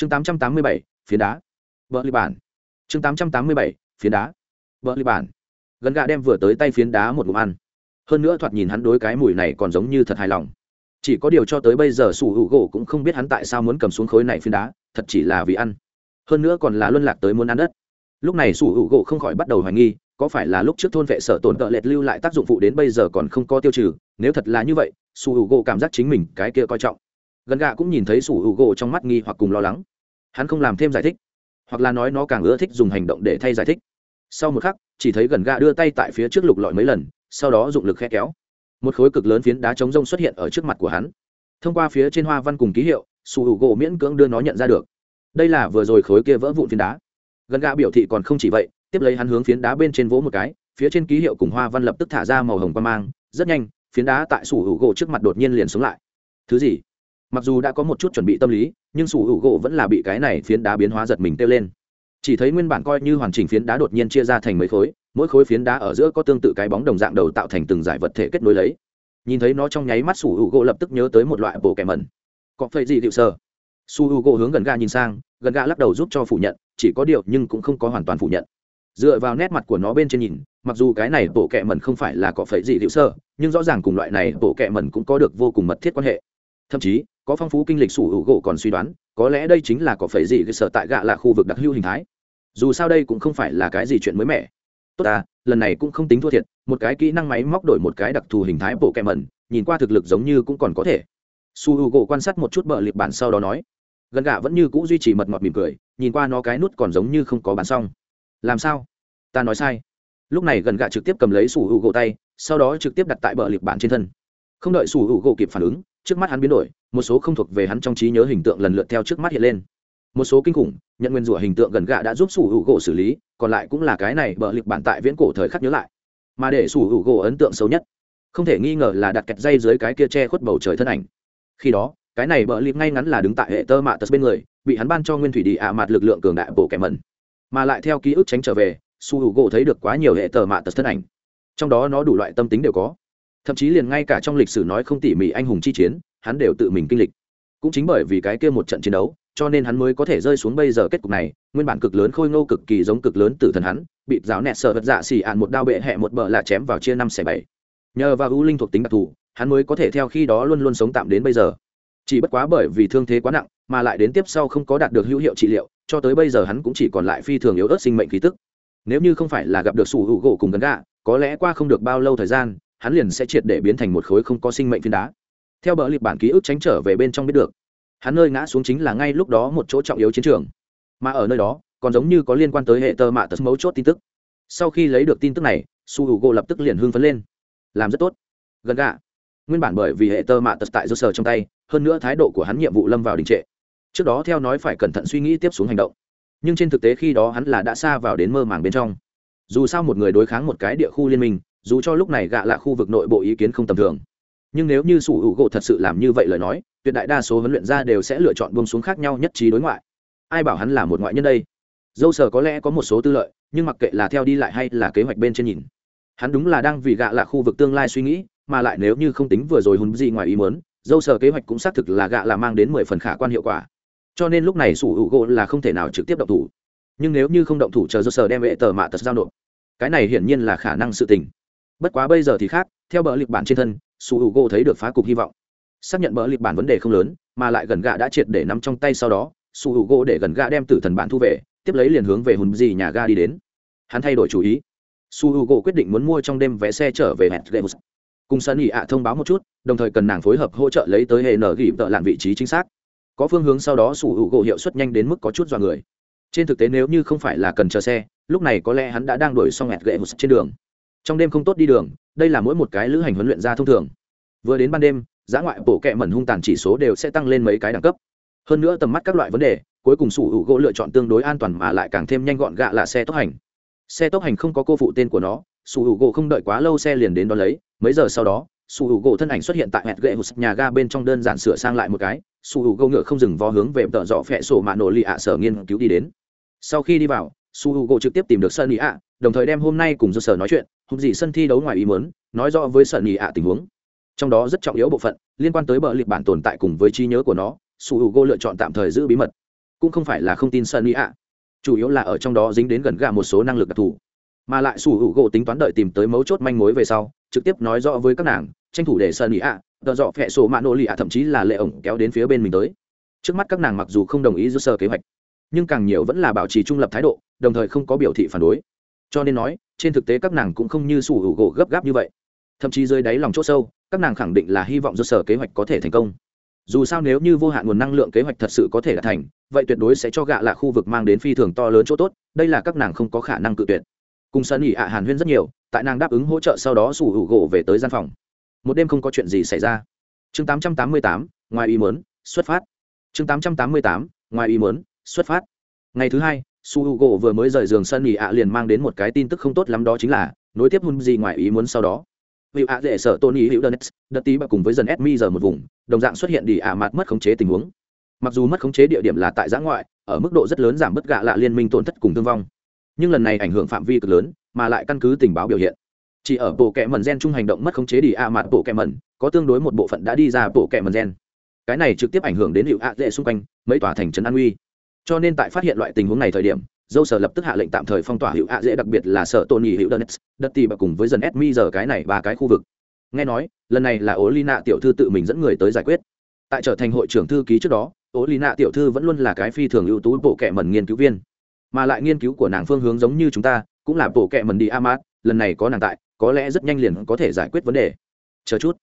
chương tám trăm tám mươi bảy, phiến đá. Vợ lì bản. Chương tám trăm tám mươi bảy, phiến đá. Vợ lì bản. Gần gà đem vừa tới tay phiến đá một ngụm ăn. Hơn nữa thoạt nhìn hắn đối cái mùi này còn giống như thật hài lòng. Chỉ có điều cho tới bây giờ sủ hữu gỗ cũng không biết hắn tại sao muốn cầm xuống khối này phiến đá, thật chỉ là vì ăn. Hơn nữa còn là luân lạc tới muốn ăn đất. Lúc này sủ hữu gỗ không khỏi bắt đầu hoài nghi, có phải là lúc trước thôn vệ sở tổn tợ lệch lưu lại tác dụng phụ đến bây giờ còn không có tiêu trừ, nếu thật là như vậy, sủ hữu gỗ cảm giác chính mình cái kia coi trọng gần gạ cũng nhìn thấy sủ hữu gỗ trong mắt nghi hoặc cùng lo lắng. Hắn không làm thêm giải thích, hoặc là nói nó càng ưa thích dùng hành động để thay giải thích. Sau một khắc, chỉ thấy gần gạ đưa tay tại phía trước lục lọi mấy lần, sau đó dụng lực khe kéo. Một khối cực lớn phiến đá chống rông xuất hiện ở trước mặt của hắn. Thông qua phía trên hoa văn cùng ký hiệu, sủ hữu gỗ miễn cưỡng đưa nó nhận ra được. Đây là vừa rồi khối kia vỡ vụn phiến đá. Gần gạ biểu thị còn không chỉ vậy, tiếp lấy hắn hướng phiến đá bên trên vỗ một cái, phía trên ký hiệu cùng hoa văn lập tức thả ra màu hồng qua mang. Rất nhanh, phiến đá tại sủ hữu gỗ trước mặt đột nhiên liền sống lại. Thứ gì? Mặc dù đã có một chút chuẩn bị tâm lý, nhưng sủ hữu gỗ vẫn là bị cái này phiến đá biến hóa giật mình kêu lên. Chỉ thấy nguyên bản coi như hoàn chỉnh phiến đá đột nhiên chia ra thành mấy khối, mỗi khối phiến đá ở giữa có tương tự cái bóng đồng dạng đầu tạo thành từng giải vật thể kết nối lấy. Nhìn thấy nó trong nháy mắt, sủ hữu gỗ lập tức nhớ tới một loại bộ kẻ mẩn. Có phải gì liệu sơ su hữu gỗ hướng gần ga nhìn sang, gần ga lắc đầu giúp cho phủ nhận, chỉ có điều nhưng cũng không có hoàn toàn phủ nhận. Dựa vào nét mặt của nó bên trên nhìn, mặc dù cái này bộ kẻ mẩn không phải là có phải gì liệu sơ nhưng rõ ràng cùng loại này bộ kẻ mẩn cũng có được vô cùng mật thiết quan hệ. Thậm chí có phong phú kinh lịch sủ hữu gỗ còn suy đoán, có lẽ đây chính là có phải gì cơ sở tại gạ là khu vực đặc hữu hình thái. Dù sao đây cũng không phải là cái gì chuyện mới mẻ. Tốt ta, lần này cũng không tính thua thiệt, một cái kỹ năng máy móc đổi một cái đặc thù hình thái bộ kẹ mẩn, nhìn qua thực lực giống như cũng còn có thể. Su h u gỗ quan sát một chút bờ liệt bản sau đó nói, gần gạ vẫn như c ũ duy trì mật ngọt mỉm cười, nhìn qua nó cái nút còn giống như không có bán xong. Làm sao? Ta nói sai. Lúc này gần gạ trực tiếp cầm lấy su h u gỗ tay, sau đó trực tiếp đặt tại bờ liệt bản trên thân không đợi sủ hữu gỗ kịp phản ứng, trước mắt hắn biến đổi, một số không thuộc về hắn trong trí nhớ hình tượng lần lượt theo trước mắt hiện lên. Một số kinh khủng, nhận nguyên rủa hình tượng gần gạ đã giúp sủ hữu gỗ xử lý, còn lại cũng là cái này bờ liệt bản tại viễn cổ thời khắc nhớ lại. Mà để sủ hữu gỗ ấn tượng xấu nhất, không thể nghi ngờ là đặt kẹt dây dưới cái kia che khuất bầu trời thân ảnh. Khi đó, cái này bờ liệt ngay ngắn là đứng tại hệ tơ mạ tật bên người, bị hắn ban cho nguyên thủy đi ạ mặt lực lượng cường đại bổ kẻ mẩn. Mà lại theo ký ức tránh trở về su hữu gỗ thấy được quá nhiều hệ tơ mạ tật thân ảnh. Trong đó nó đủ loại tâm tính đều có thậm chí liền ngay cả trong lịch sử nói không tỉ mỉ anh hùng chi chiến, hắn đều tự mình kinh lịch. Cũng chính bởi vì cái kia một trận chiến đấu, cho nên hắn mới có thể rơi xuống bây giờ kết cục này, nguyên bản cực lớn khôi ngô cực kỳ giống cực lớn tử thần hắn, bị giáo nẹt sợ vật dạ xỉ ạn một đao bệ hẹ một bờ là chém vào chia năm xẻ bảy. Nhờ vào ưu linh thuộc tính đặc thù, hắn mới có thể theo khi đó luôn luôn sống tạm đến bây giờ. Chỉ bất quá bởi vì thương thế quá nặng, mà lại đến tiếp sau không có đạt được hữu hiệu trị liệu, cho tới bây giờ hắn cũng chỉ còn lại phi thường yếu ớt sinh mệnh khí tức. Nếu như không phải là gặp được sủ hữu gỗ cùng gần gạ, có lẽ qua không được bao lâu thời gian hắn liền sẽ triệt để biến thành một khối không có sinh mệnh phiến đá. Theo bờ liệt bản ký ức tránh trở về bên trong biết được, hắn nơi ngã xuống chính là ngay lúc đó một chỗ trọng yếu chiến trường. Mà ở nơi đó, còn giống như có liên quan tới hệ tơ mạ tật mấu chốt tin tức. Sau khi lấy được tin tức này, su h u g o lập tức liền hưng phấn lên. Làm rất tốt. Gần gạ. Nguyên bản bởi vì hệ tơ mạ tật tại do sở trong tay, hơn nữa thái độ của hắn nhiệm vụ lâm vào đình trệ. Trước đó theo nói phải cẩn thận suy nghĩ tiếp xuống hành động. Nhưng trên thực tế khi đó hắn là đã xa vào đến mơ màng bên trong. Dù sao một người đối kháng một cái địa khu liên minh dù cho lúc này gạ là khu vực nội bộ ý kiến không tầm thường. Nhưng nếu như sủ hữu gỗ thật sự làm như vậy lời nói, tuyệt đại đa số huấn luyện gia đều sẽ lựa chọn buông xuống khác nhau nhất trí đối ngoại. Ai bảo hắn là một ngoại nhân đây? Dâu sở có lẽ có một số tư lợi, nhưng mặc kệ là theo đi lại hay là kế hoạch bên trên nhìn, hắn đúng là đang vì gạ là khu vực tương lai suy nghĩ, mà lại nếu như không tính vừa rồi hùn gì ngoài ý muốn, dâu sở kế hoạch cũng xác thực là gạ là mang đến mười phần khả quan hiệu quả. Cho nên lúc này sủ hữu gỗ là không thể nào trực tiếp động thủ. Nhưng nếu như không động thủ chờ dâu sở đem vệ tờ mạ tật giao nộp, cái này hiển nhiên là khả năng sự tình bất quá bây giờ thì khác, theo bờ lịch bản trên thân, su h u g o thấy được phá cục hy vọng. Xác nhận bờ lịch bản vấn đề không lớn, mà lại gần gạ đã triệt để nắm trong tay sau đó, su h u g o để gần gạ đem tử thần bản thu về, tiếp lấy liền hướng về hùn dì nhà ga đi đến. Hắn thay đổi chủ ý. Su h u g o quyết định muốn mua trong đêm vé xe trở về hẹn games cùng sân ỉ ạ thông báo một chút, đồng thời cần nàng phối hợp hỗ trợ lấy tới hệ nở gỉ tợ lặn vị trí chính xác. Có phương hướng sau đó su h u g o hiệu suất nhanh đến mức có chút dọa người. Trên thực tế nếu như không phải là cần chờ xe, lúc này có lẽ hắn đã đang đuổi xong hẹn games trên đường trong đêm không tốt đi đường, đây là mỗi một cái lữ hành huấn luyện ra thông thường. Vừa đến ban đêm giã ngoại bổ kẹ mẩn hung tàn chỉ số đều sẽ tăng lên mấy cái đẳng cấp. Hơn nữa tầm mắt các loại vấn đề, cuối cùng sủ hữu gỗ lựa chọn tương đối an toàn mà lại càng thêm nhanh gọn gạ là xe tốc hành. Xe tốc hành không có cô phụ tên của nó, sủ hữu gỗ không đợi quá lâu xe liền đến đón lấy, mấy giờ sau đó, sủ hữu gỗ thân ảnh xuất hiện tại hẹn gậy hụt nhà ga bên trong đơn giản sửa sang lại một cái, sủ hữu gỗ ngựa không dừng vó hướng về tợ dọ phẹ sổ mạ nổ lì ạ sở nghiên cứu đi đến. Sau khi đi vào, sủ hữu u gỗ trực tiếp tìm được sơn ý ạ, đồng thời đem hôm nay cùng do sở nói chuyện hùng gì sân thi đấu ngoài ý muốn, nói rõ với sơn nhị ạ tình huống. Trong đó rất trọng yếu bộ phận, liên quan tới bờ liệt bản tồn tại cùng với trí nhớ của nó, su h u gỗ lựa chọn tạm thời giữ bí mật. Cũng không phải là không tin sơn nhị ạ. Chủ yếu là ở trong đó dính đến gần gà một số năng lực đặc thù. Mà lại sủ g o tính toán đợi tìm tới mấu chốt manh mối về sau, trực tiếp nói rõ với các nàng, tranh thủ để sơn nhị ạ đợt dọ phẹ sổ mạ nô lì ạ thậm chí là lệ ổng kéo đến phía bên mình tới. Trước mắt các nàng mặc dù không đồng ý giữ sơ kế hoạch, nhưng càng nhiều vẫn là bảo trì trung lập thái độ, đồng thời không có biểu thị phản đối. Cho nên nói trên thực tế các nàng cũng không như sủ hữu gỗ gấp gáp như vậy. Thậm chí dưới đáy lòng c h ỗ sâu các nàng khẳng định là hy vọng do sở kế hoạch có thể thành công. Dù sao nếu như vô hạn nguồn năng lượng kế hoạch thật sự có thể đạt thành vậy tuyệt đối sẽ cho gạ là khu vực mang đến phi thường to lớn chỗ tốt đây là các nàng không có khả năng cự tuyệt. Cùng sân ỉ ạ hàn huyên rất nhiều tại nàng đáp ứng hỗ trợ sau đó sủ hữu gỗ về tới gian phòng. Một đêm không có chuyện gì xảy ra. Chương 888, ngoài ý muốn xuất phát. Chương 888, ngoài ý muốn xuất phát. Ngày thứ hai su h u gỗ vừa mới rời giường sân nghỉ ạ liền mang đến một cái tin tức không tốt lắm đó chính là, nối tiếp hun gì ngoài ý muốn sau đó. Vì ạ dễ sợ tony hữu đơn đất tí bạc cùng với dần edmi giờ một vùng, đồng dạng xuất hiện đi ạ mặt mất khống chế tình huống. Mặc dù mất khống chế địa điểm là tại giã ngoại, ở mức độ rất lớn giảm bất gạ lạ liên minh tổn thất cùng thương vong. Nhưng lần này ảnh hưởng phạm vi cực lớn, mà lại căn cứ tình báo biểu hiện. Chỉ ở bộ kẹ mần gen chung hành động mất khống chế đi ạ mặt bộ kẹ mần có tương đối một bộ phận đã đi ra bộ kẹ mần gen. Cái này trực tiếp ảnh hưởng đến hiệu ạ dễ xung quanh, mấy tòa thành trấn an uy cho nên tại phát hiện loại tình huống này thời điểm, dâu sở lập tức hạ lệnh tạm thời phong tỏa hữu ạ dễ, đặc biệt là sở tôn nhì hữu đơn đất tì và cùng với dần mi giờ cái này ba cái khu vực. Nghe nói, lần này là ố lina tiểu thư tự mình dẫn người tới giải quyết. Tại trở thành hội trưởng thư ký trước đó ố lina tiểu thư vẫn luôn là cái phi thường ưu tú bộ kệ mần nghiên cứu viên. Mà lại nghiên cứu của nàng phương hướng giống như chúng ta, cũng là bộ kệ mần đi amat, lần này có nàng tại, có lẽ rất nhanh liền có thể giải quyết vấn đề. Chờ chút.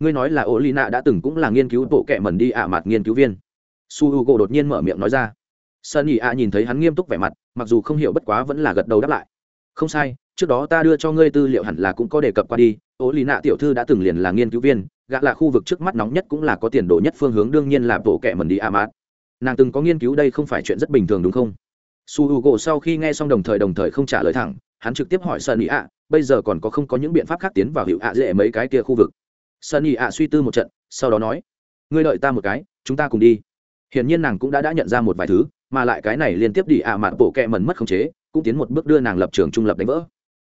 Ngươi nói là ố lina đã từng cũng là nghiên cứu bộ kệ mần đi mạt nghiên cứu viên. Su h u g o đột nhiên mở miệng nói ra sơn ỉ a nhìn thấy hắn nghiêm túc vẻ mặt, mặc dù không hiểu bất quá vẫn là gật đầu đáp lại. Không sai, trước đó ta đưa cho ngươi tư liệu hẳn là cũng có đề cập qua đi ố lì nạ tiểu thư đã từng liền là nghiên cứu viên, gã là khu vực trước mắt nóng nhất cũng là có tiền đồ nhất phương hướng đương nhiên là bộ kệ mần đi a mát nàng từng có nghiên cứu đây không phải chuyện rất bình thường đúng không? Su h u gỗ sau khi nghe xong đồng thời đồng thời không trả lời thẳng, hắn trực tiếp hỏi Sơn sunny a, bây giờ còn có không có những biện pháp khác tiến vào hiệu ạ dễ mấy cái kia khu vực? Sơn sunny a suy tư một trận, sau đó nói, ngươi đợi ta một cái, chúng ta cùng đi. Hiển nhiên nàng cũng đã đã nhận ra một vài thứ mà lại cái này liên tiếp đi ạ à mạn bộ kẹ mẩn mất khống chế, cũng tiến một bước đưa nàng lập trường trung lập đánh vỡ.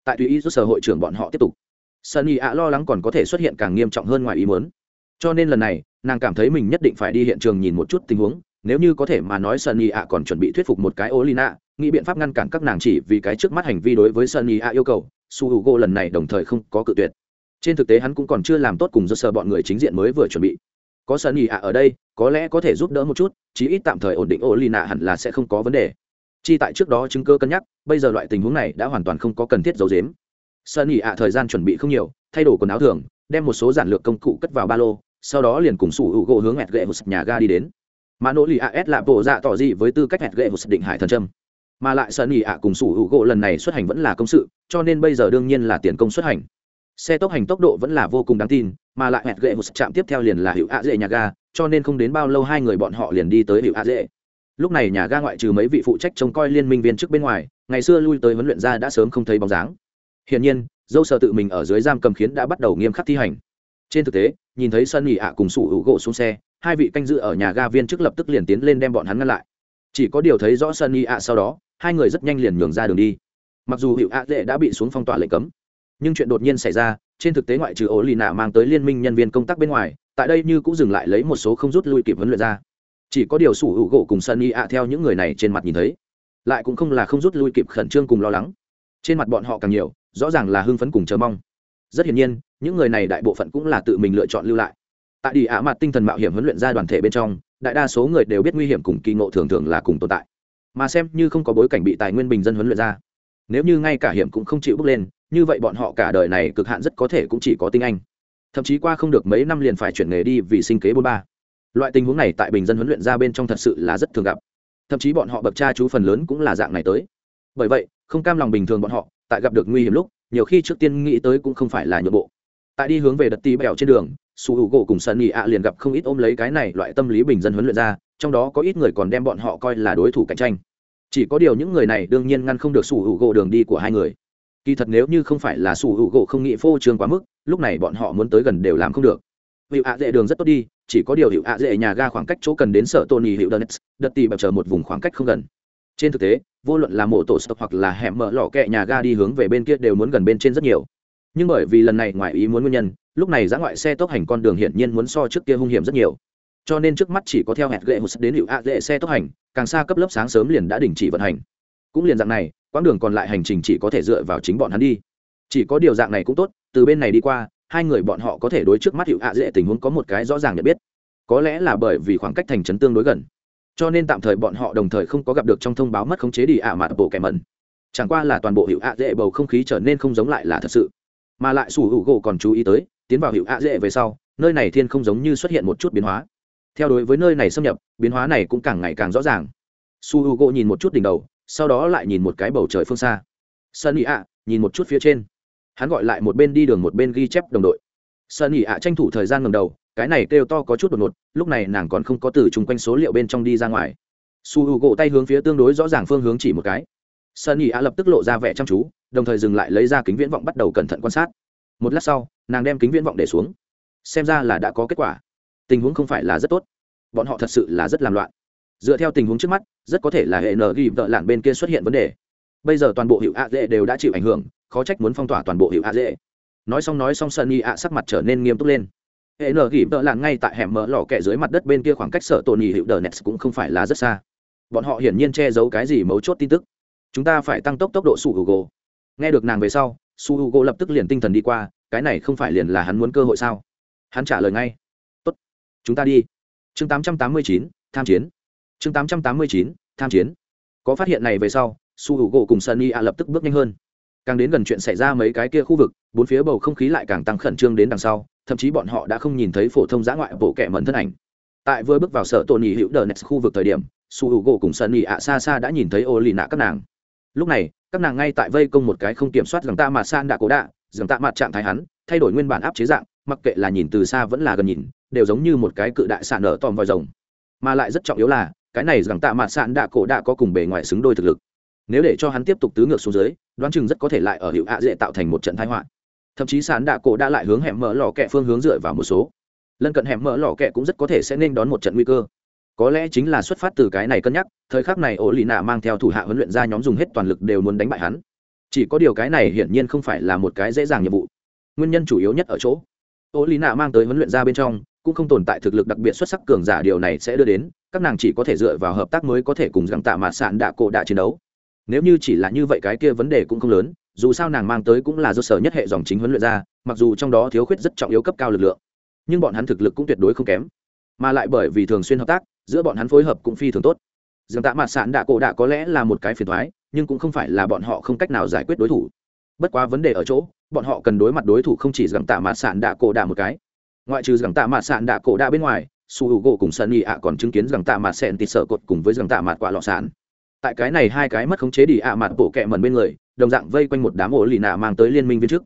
Tại tùy ý rút sở hội trưởng bọn họ tiếp tục. Sunny ạ lo lắng còn có thể xuất hiện càng nghiêm trọng hơn ngoài ý muốn. Cho nên lần này, nàng cảm thấy mình nhất định phải đi hiện trường nhìn một chút tình huống, nếu như có thể mà nói sunny ạ còn chuẩn bị thuyết phục một cái olina, nghĩ biện pháp ngăn cản các nàng chỉ vì cái trước mắt hành vi đối với sunny ạ yêu cầu, su hugo lần này đồng thời không có cự tuyệt. Trên thực tế hắn cũng còn chưa làm tốt cùng do sở bọn người chính diện mới vừa chuẩn bị có sunny ạ ở đây, có lẽ có thể giúp đỡ một chút, chí ít tạm thời ổn định ô lì nạ hẳn là sẽ không có vấn đề. Chi tại trước đó chứng cơ cân nhắc, bây giờ loại tình huống này đã hoàn toàn không có cần thiết giấu dếm sơn ỉ ạ thời gian chuẩn bị không nhiều, thay đổi quần áo thường, đem một số giản lược công cụ cất vào ba lô, sau đó liền cùng sủ hữu gỗ hướng hẹt gậy một nhà ga đi đến. Mà nỗ lì as là bộ dạ tỏ gì với tư cách hẹt gậy một định hải thần trâm mà lại sơn ỉ ạ cùng sủ hữu gỗ lần này xuất hành vẫn là công sự, cho nên bây giờ đương nhiên là tiền công xuất hành. Xe tốc hành tốc độ vẫn là vô cùng đáng tin mà lại hẹn gậy một chạm tiếp theo liền là hiệu ạ dễ nhà ga, cho nên không đến bao lâu hai người bọn họ liền đi tới hiệu ạ dễ. Lúc này nhà ga ngoại trừ mấy vị phụ trách trông coi liên minh viên trước bên ngoài, ngày xưa lui tới huấn luyện ra đã sớm không thấy bóng dáng. Hiển nhiên, dâu sợ tự mình ở dưới giam cầm khiến đã bắt đầu nghiêm khắc thi hành. Trên thực tế, nhìn thấy sân nghỉ ạ cùng sủ hữu gỗ xuống xe, hai vị canh giữ ở nhà ga viên trước lập tức liền tiến lên đem bọn hắn ngăn lại. Chỉ có điều thấy rõ sân nghỉ ạ sau đó, hai người rất nhanh liền nhường ra đường đi. Mặc dù hiệu ạ dễ đã bị xuống phong tỏa lệnh cấm, nhưng chuyện đột nhiên xảy ra trên thực tế ngoại trừ ổ lì nạ mang tới liên minh nhân viên công tác bên ngoài, tại đây như cũng dừng lại lấy một số không rút lui kịp huấn luyện ra. Chỉ có điều sủ hữu gỗ cùng sân y ạ theo những người này trên mặt nhìn thấy, lại cũng không là không rút lui kịp khẩn trương cùng lo lắng. Trên mặt bọn họ càng nhiều, rõ ràng là hưng phấn cùng chờ mong. Rất hiển nhiên, những người này đại bộ phận cũng là tự mình lựa chọn lưu lại. Tại đi ạ mặt tinh thần mạo hiểm huấn luyện ra đoàn thể bên trong, đại đa số người đều biết nguy hiểm cùng kỳ ngộ thường thường là cùng tồn tại. Mà xem như không có bối cảnh bị tài nguyên bình dân huấn luyện ra, nếu như ngay cả hiểm cũng không chịu bước lên như vậy bọn họ cả đời này cực hạn rất có thể cũng chỉ có tinh anh. Thậm chí qua không được mấy năm liền phải chuyển nghề đi vì sinh kế bôn ba. Loại tình huống này tại bình dân huấn luyện ra bên trong thật sự là rất thường gặp. Thậm chí bọn họ bậc cha chú phần lớn cũng là dạng này tới. Bởi vậy, không cam lòng bình thường bọn họ, tại gặp được nguy hiểm lúc, nhiều khi trước tiên nghĩ tới cũng không phải là nhượng bộ. Tại đi hướng về đất tí bèo trên đường, su hữu gỗ cùng sân nghị ạ liền gặp không ít ôm lấy cái này loại tâm lý bình dân huấn luyện ra, trong đó có ít người còn đem bọn họ coi là đối thủ cạnh tranh. Chỉ có điều những người này đương nhiên ngăn không được su hữu gỗ đường đi của hai người kỳ thật nếu như không phải là sủ hữu gỗ không nghĩ phô trương quá mức, lúc này bọn họ muốn tới gần đều làm không được. Hiệu ạ dễ đường rất tốt đi, chỉ có điều hiệu ạ dễ nhà ga khoảng cách chỗ cần đến sở tony hiệu đơn đất tì bập chờ một vùng khoảng cách không gần. Trên thực tế, vô luận là mộ tổ stop hoặc là hẻm mở lò kẹ nhà ga đi hướng về bên kia đều muốn gần bên trên rất nhiều. Nhưng bởi vì lần này ngoài ý muốn nguyên nhân, lúc này giã ngoại xe tốc hành con đường hiển nhiên muốn so trước kia hung hiểm rất nhiều. Cho nên trước mắt chỉ có theo hẹn gậy một đến hiệu a dễ xe tốc hành, càng xa cấp lớp sáng sớm liền đã đình chỉ vận hành cũng liền dạng này, quãng đường còn lại hành trình chỉ có thể dựa vào chính bọn hắn đi. Chỉ có điều dạng này cũng tốt, từ bên này đi qua, hai người bọn họ có thể đối trước mắt hiệu a dễ tình huống có một cái rõ ràng nhận biết. Có lẽ là bởi vì khoảng cách thành trấn tương đối gần, cho nên tạm thời bọn họ đồng thời không có gặp được trong thông báo mất khống chế đi ạ à bộ kẻ mẩn. Chẳng qua là toàn bộ hiệu ạ dễ bầu không khí trở nên không giống lại là thật sự. Mà lại sủ hữu gỗ còn chú ý tới, tiến vào hiệu ạ dễ về sau, nơi này thiên không giống như xuất hiện một chút biến hóa. Theo đối với nơi này xâm nhập, biến hóa này cũng càng ngày càng rõ ràng. Su h u gỗ nhìn một chút đỉnh đầu sau đó lại nhìn một cái bầu trời phương xa. Sunny ạ, nhìn một chút phía trên. Hắn gọi lại một bên đi đường một bên ghi chép đồng đội. Sunny ạ tranh thủ thời gian ngầm đầu, cái này kêu to có chút đột ngột, lúc này nàng còn không có từ chung quanh số liệu bên trong đi ra ngoài. Su h u gỗ tay hướng phía tương đối rõ ràng phương hướng chỉ một cái. Sunny ạ lập tức lộ ra vẻ chăm chú, đồng thời dừng lại lấy ra kính viễn vọng bắt đầu cẩn thận quan sát. Một lát sau, nàng đem kính viễn vọng để xuống. Xem ra là đã có kết quả. Tình huống không phải là rất tốt. Bọn họ thật sự là rất làm loạn dựa theo tình huống trước mắt rất có thể là hệ n ghi vợ lạn bên kia xuất hiện vấn đề. Bây giờ toàn bộ hiệu a dễ đều đã chịu ảnh hưởng khó trách muốn phong tỏa toàn bộ hiệu a dễ nói xong nói xong sunny ạ sắc mặt trở nên nghiêm túc lên. Hệ nờ gỉ tợ lạn ngay tại hẻm mở lò kẹ dưới mặt đất bên kia khoảng cách sở tổn nhì hiệu đờ nets cũng không phải là rất xa. Bọn họ hiển nhiên che giấu cái gì mấu chốt tin tức. Chúng ta phải tăng tốc tốc độ su hugo. Nghe được nàng về sau su hugo lập tức liền tinh thần đi qua cái này không phải liền là hắn muốn cơ hội sao? Hắn trả lời ngay. Tốt chúng ta đi. Chương 889, tham chiến chương 889, tham chiến. Có phát hiện này về sau su hugo cùng sunny a lập tức bước nhanh hơn. Càng đến gần chuyện xảy ra mấy cái kia khu vực bốn phía bầu không khí lại càng tăng khẩn trương đến đằng sau thậm chí bọn họ đã không nhìn thấy phổ thông giã ngoại bộ kẻ mẫn thân ảnh. Tại vừa bước vào sở tổ nhì hữu đờ nes khu vực thời điểm su h u gỗ cùng sơn a xa xa đã nhìn thấy ô lì nạ các nàng. Lúc này các nàng ngay tại vây công một cái không kiểm soát rằng ta mà san đã cố đạ rằng ta mặt trạng thái hắn thay đổi nguyên bản áp chế dạng mặc kệ là nhìn từ xa vẫn là gần nhìn đều giống như một cái cự đại sạn nở tòm vòi rồng. Mà lại rất trọng yếu là cái này rằng tạ mạn sạn đạ cổ đạ có cùng bề ngoài xứng đôi thực lực. Nếu để cho hắn tiếp tục tứ ngược xuống dưới, đoán chừng rất có thể lại ở hiệu ạ dễ tạo thành một trận thái họa. Thậm chí sán đạ cổ đã lại hướng hẻm mở lò kẹ phương hướng dựa vào một số. Lân cận hẻm mở lò kẹ cũng rất có thể sẽ nên đón một trận nguy cơ. Có lẽ chính là xuất phát từ cái này cân nhắc, thời khắc này ổ lì nạ mang theo thủ hạ huấn luyện ra nhóm dùng hết toàn lực đều muốn đánh bại hắn. Chỉ có điều cái này hiển nhiên không phải là một cái dễ dàng nhiệm vụ. Nguyên nhân chủ yếu nhất ở chỗ ổ lì nạ mang tới huấn luyện ra bên trong, cũng không tồn tại thực lực đặc biệt xuất sắc cường giả, điều này sẽ đưa đến các nàng chỉ có thể dựa vào hợp tác mới có thể cùng gặng tạ Mạt sạn đạ cổ đạ chiến đấu. Nếu như chỉ là như vậy cái kia vấn đề cũng không lớn, dù sao nàng mang tới cũng là do sở nhất hệ dòng chính huấn luyện ra, mặc dù trong đó thiếu khuyết rất trọng yếu cấp cao lực lượng, nhưng bọn hắn thực lực cũng tuyệt đối không kém. Mà lại bởi vì thường xuyên hợp tác, giữa bọn hắn phối hợp cũng phi thường tốt. Dường tạ Mạt sạn đạ cổ đạ có lẽ là một cái phiền thoái, nhưng cũng không phải là bọn họ không cách nào giải quyết đối thủ. Bất quá vấn đề ở chỗ, bọn họ cần đối mặt đối thủ không chỉ rằng tạ Mạt sạn đạ cổ đạ một cái. Ngoại trừ rằng tạ Mạt sạn đạ cổ đạ bên ngoài su h u gỗ cùng sunny ạ còn chứng kiến rằng tạ mặt sẹn tịt sợ cột cùng với rằng tạ mặt quả lọ sản tại cái này hai cái mất khống chế đi ạ mặt bộ kẹ mần bên người, đồng dạng vây quanh một đám ổ lì nạ mang tới liên minh viên chức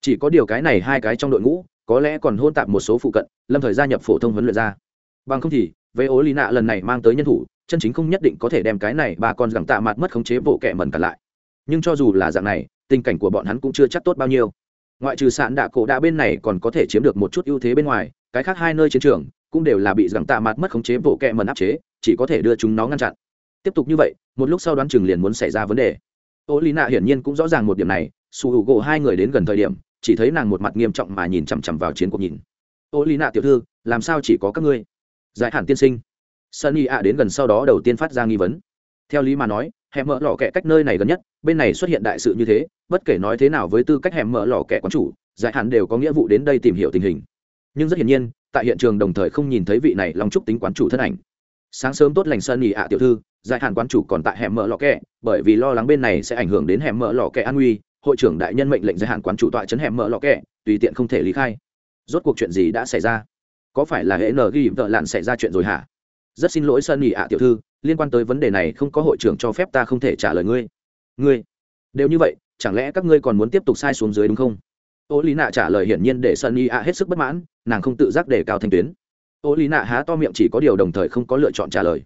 chỉ có điều cái này hai cái trong đội ngũ, có lẽ còn hôn tạp một số phụ cận, lâm thời gia nhập phổ thông huấn luyện ra bằng không thì với ổ lì nạ lần này mang tới nhân thủ, chân chính không nhất định có thể đem cái này ba con rằng tạ mặt mất khống chế bộ kẹ mần cả lại. Nhưng cho dù là dạng này, tình cảnh của bọn hắn cũng chưa chắc tốt bao nhiêu. Ngoại trừ sạn đạ cổ đạ bên này còn có thể chiếm được một chút ưu thế bên ngoài, cái khác hai nơi chiến trường cũng đều là bị rằng tạ mặt mất khống chế bộ kẹ mần áp chế, chỉ có thể đưa chúng nó ngăn chặn. Tiếp tục như vậy, một lúc sau đoán chừng liền muốn xảy ra vấn đề. Ô lý nạ hiển nhiên cũng rõ ràng một điểm này, su hữu gỗ hai người đến gần thời điểm, chỉ thấy nàng một mặt nghiêm trọng mà nhìn chằm chằm vào chiến cuộc nhìn. Ô lý nạ tiểu thư, làm sao chỉ có các ngươi? Giải hẳn tiên sinh. Sunny ạ đến gần sau đó đầu tiên phát ra nghi vấn. Theo lý mà nói, hẻm mở lò kẹ cách nơi này gần nhất, bên này xuất hiện đại sự như thế, bất kể nói thế nào với tư cách hẻm mở lò kẹ quán chủ, giải hẳn đều có nghĩa vụ đến đây tìm hiểu tình hình. Nhưng rất hiển nhiên tại hiện trường đồng thời không nhìn thấy vị này long trúc tính quán chủ thân ảnh. Sáng sớm tốt lành sunny ạ tiểu thư, giải hạn quán chủ còn tại hẻm mở lò kẹ, bởi vì lo lắng bên này sẽ ảnh hưởng đến hẻm mở lò kẹ an nguy, hội trưởng đại nhân mệnh lệnh giải hạn quán chủ tọa chấn hẻm mở lò kẹ, tùy tiện không thể lý khai. Rốt cuộc chuyện gì đã xảy ra? Có phải là hệ n ghi vợ lặn xảy ra chuyện rồi hả? Rất xin lỗi sơn nhị ạ tiểu thư, liên quan tới vấn đề này không có hội trưởng cho phép ta không thể trả lời ngươi. Ngươi? Đều như vậy, chẳng lẽ các ngươi còn muốn tiếp tục sai xuống dưới đúng không? Ô lý nạ trả lời hiển nhiên để sơn nhị ạ hết sức bất mãn nàng không tự giác để cao thanh tuyến. Ô lý nạ há to miệng chỉ có điều đồng thời không có lựa chọn trả lời.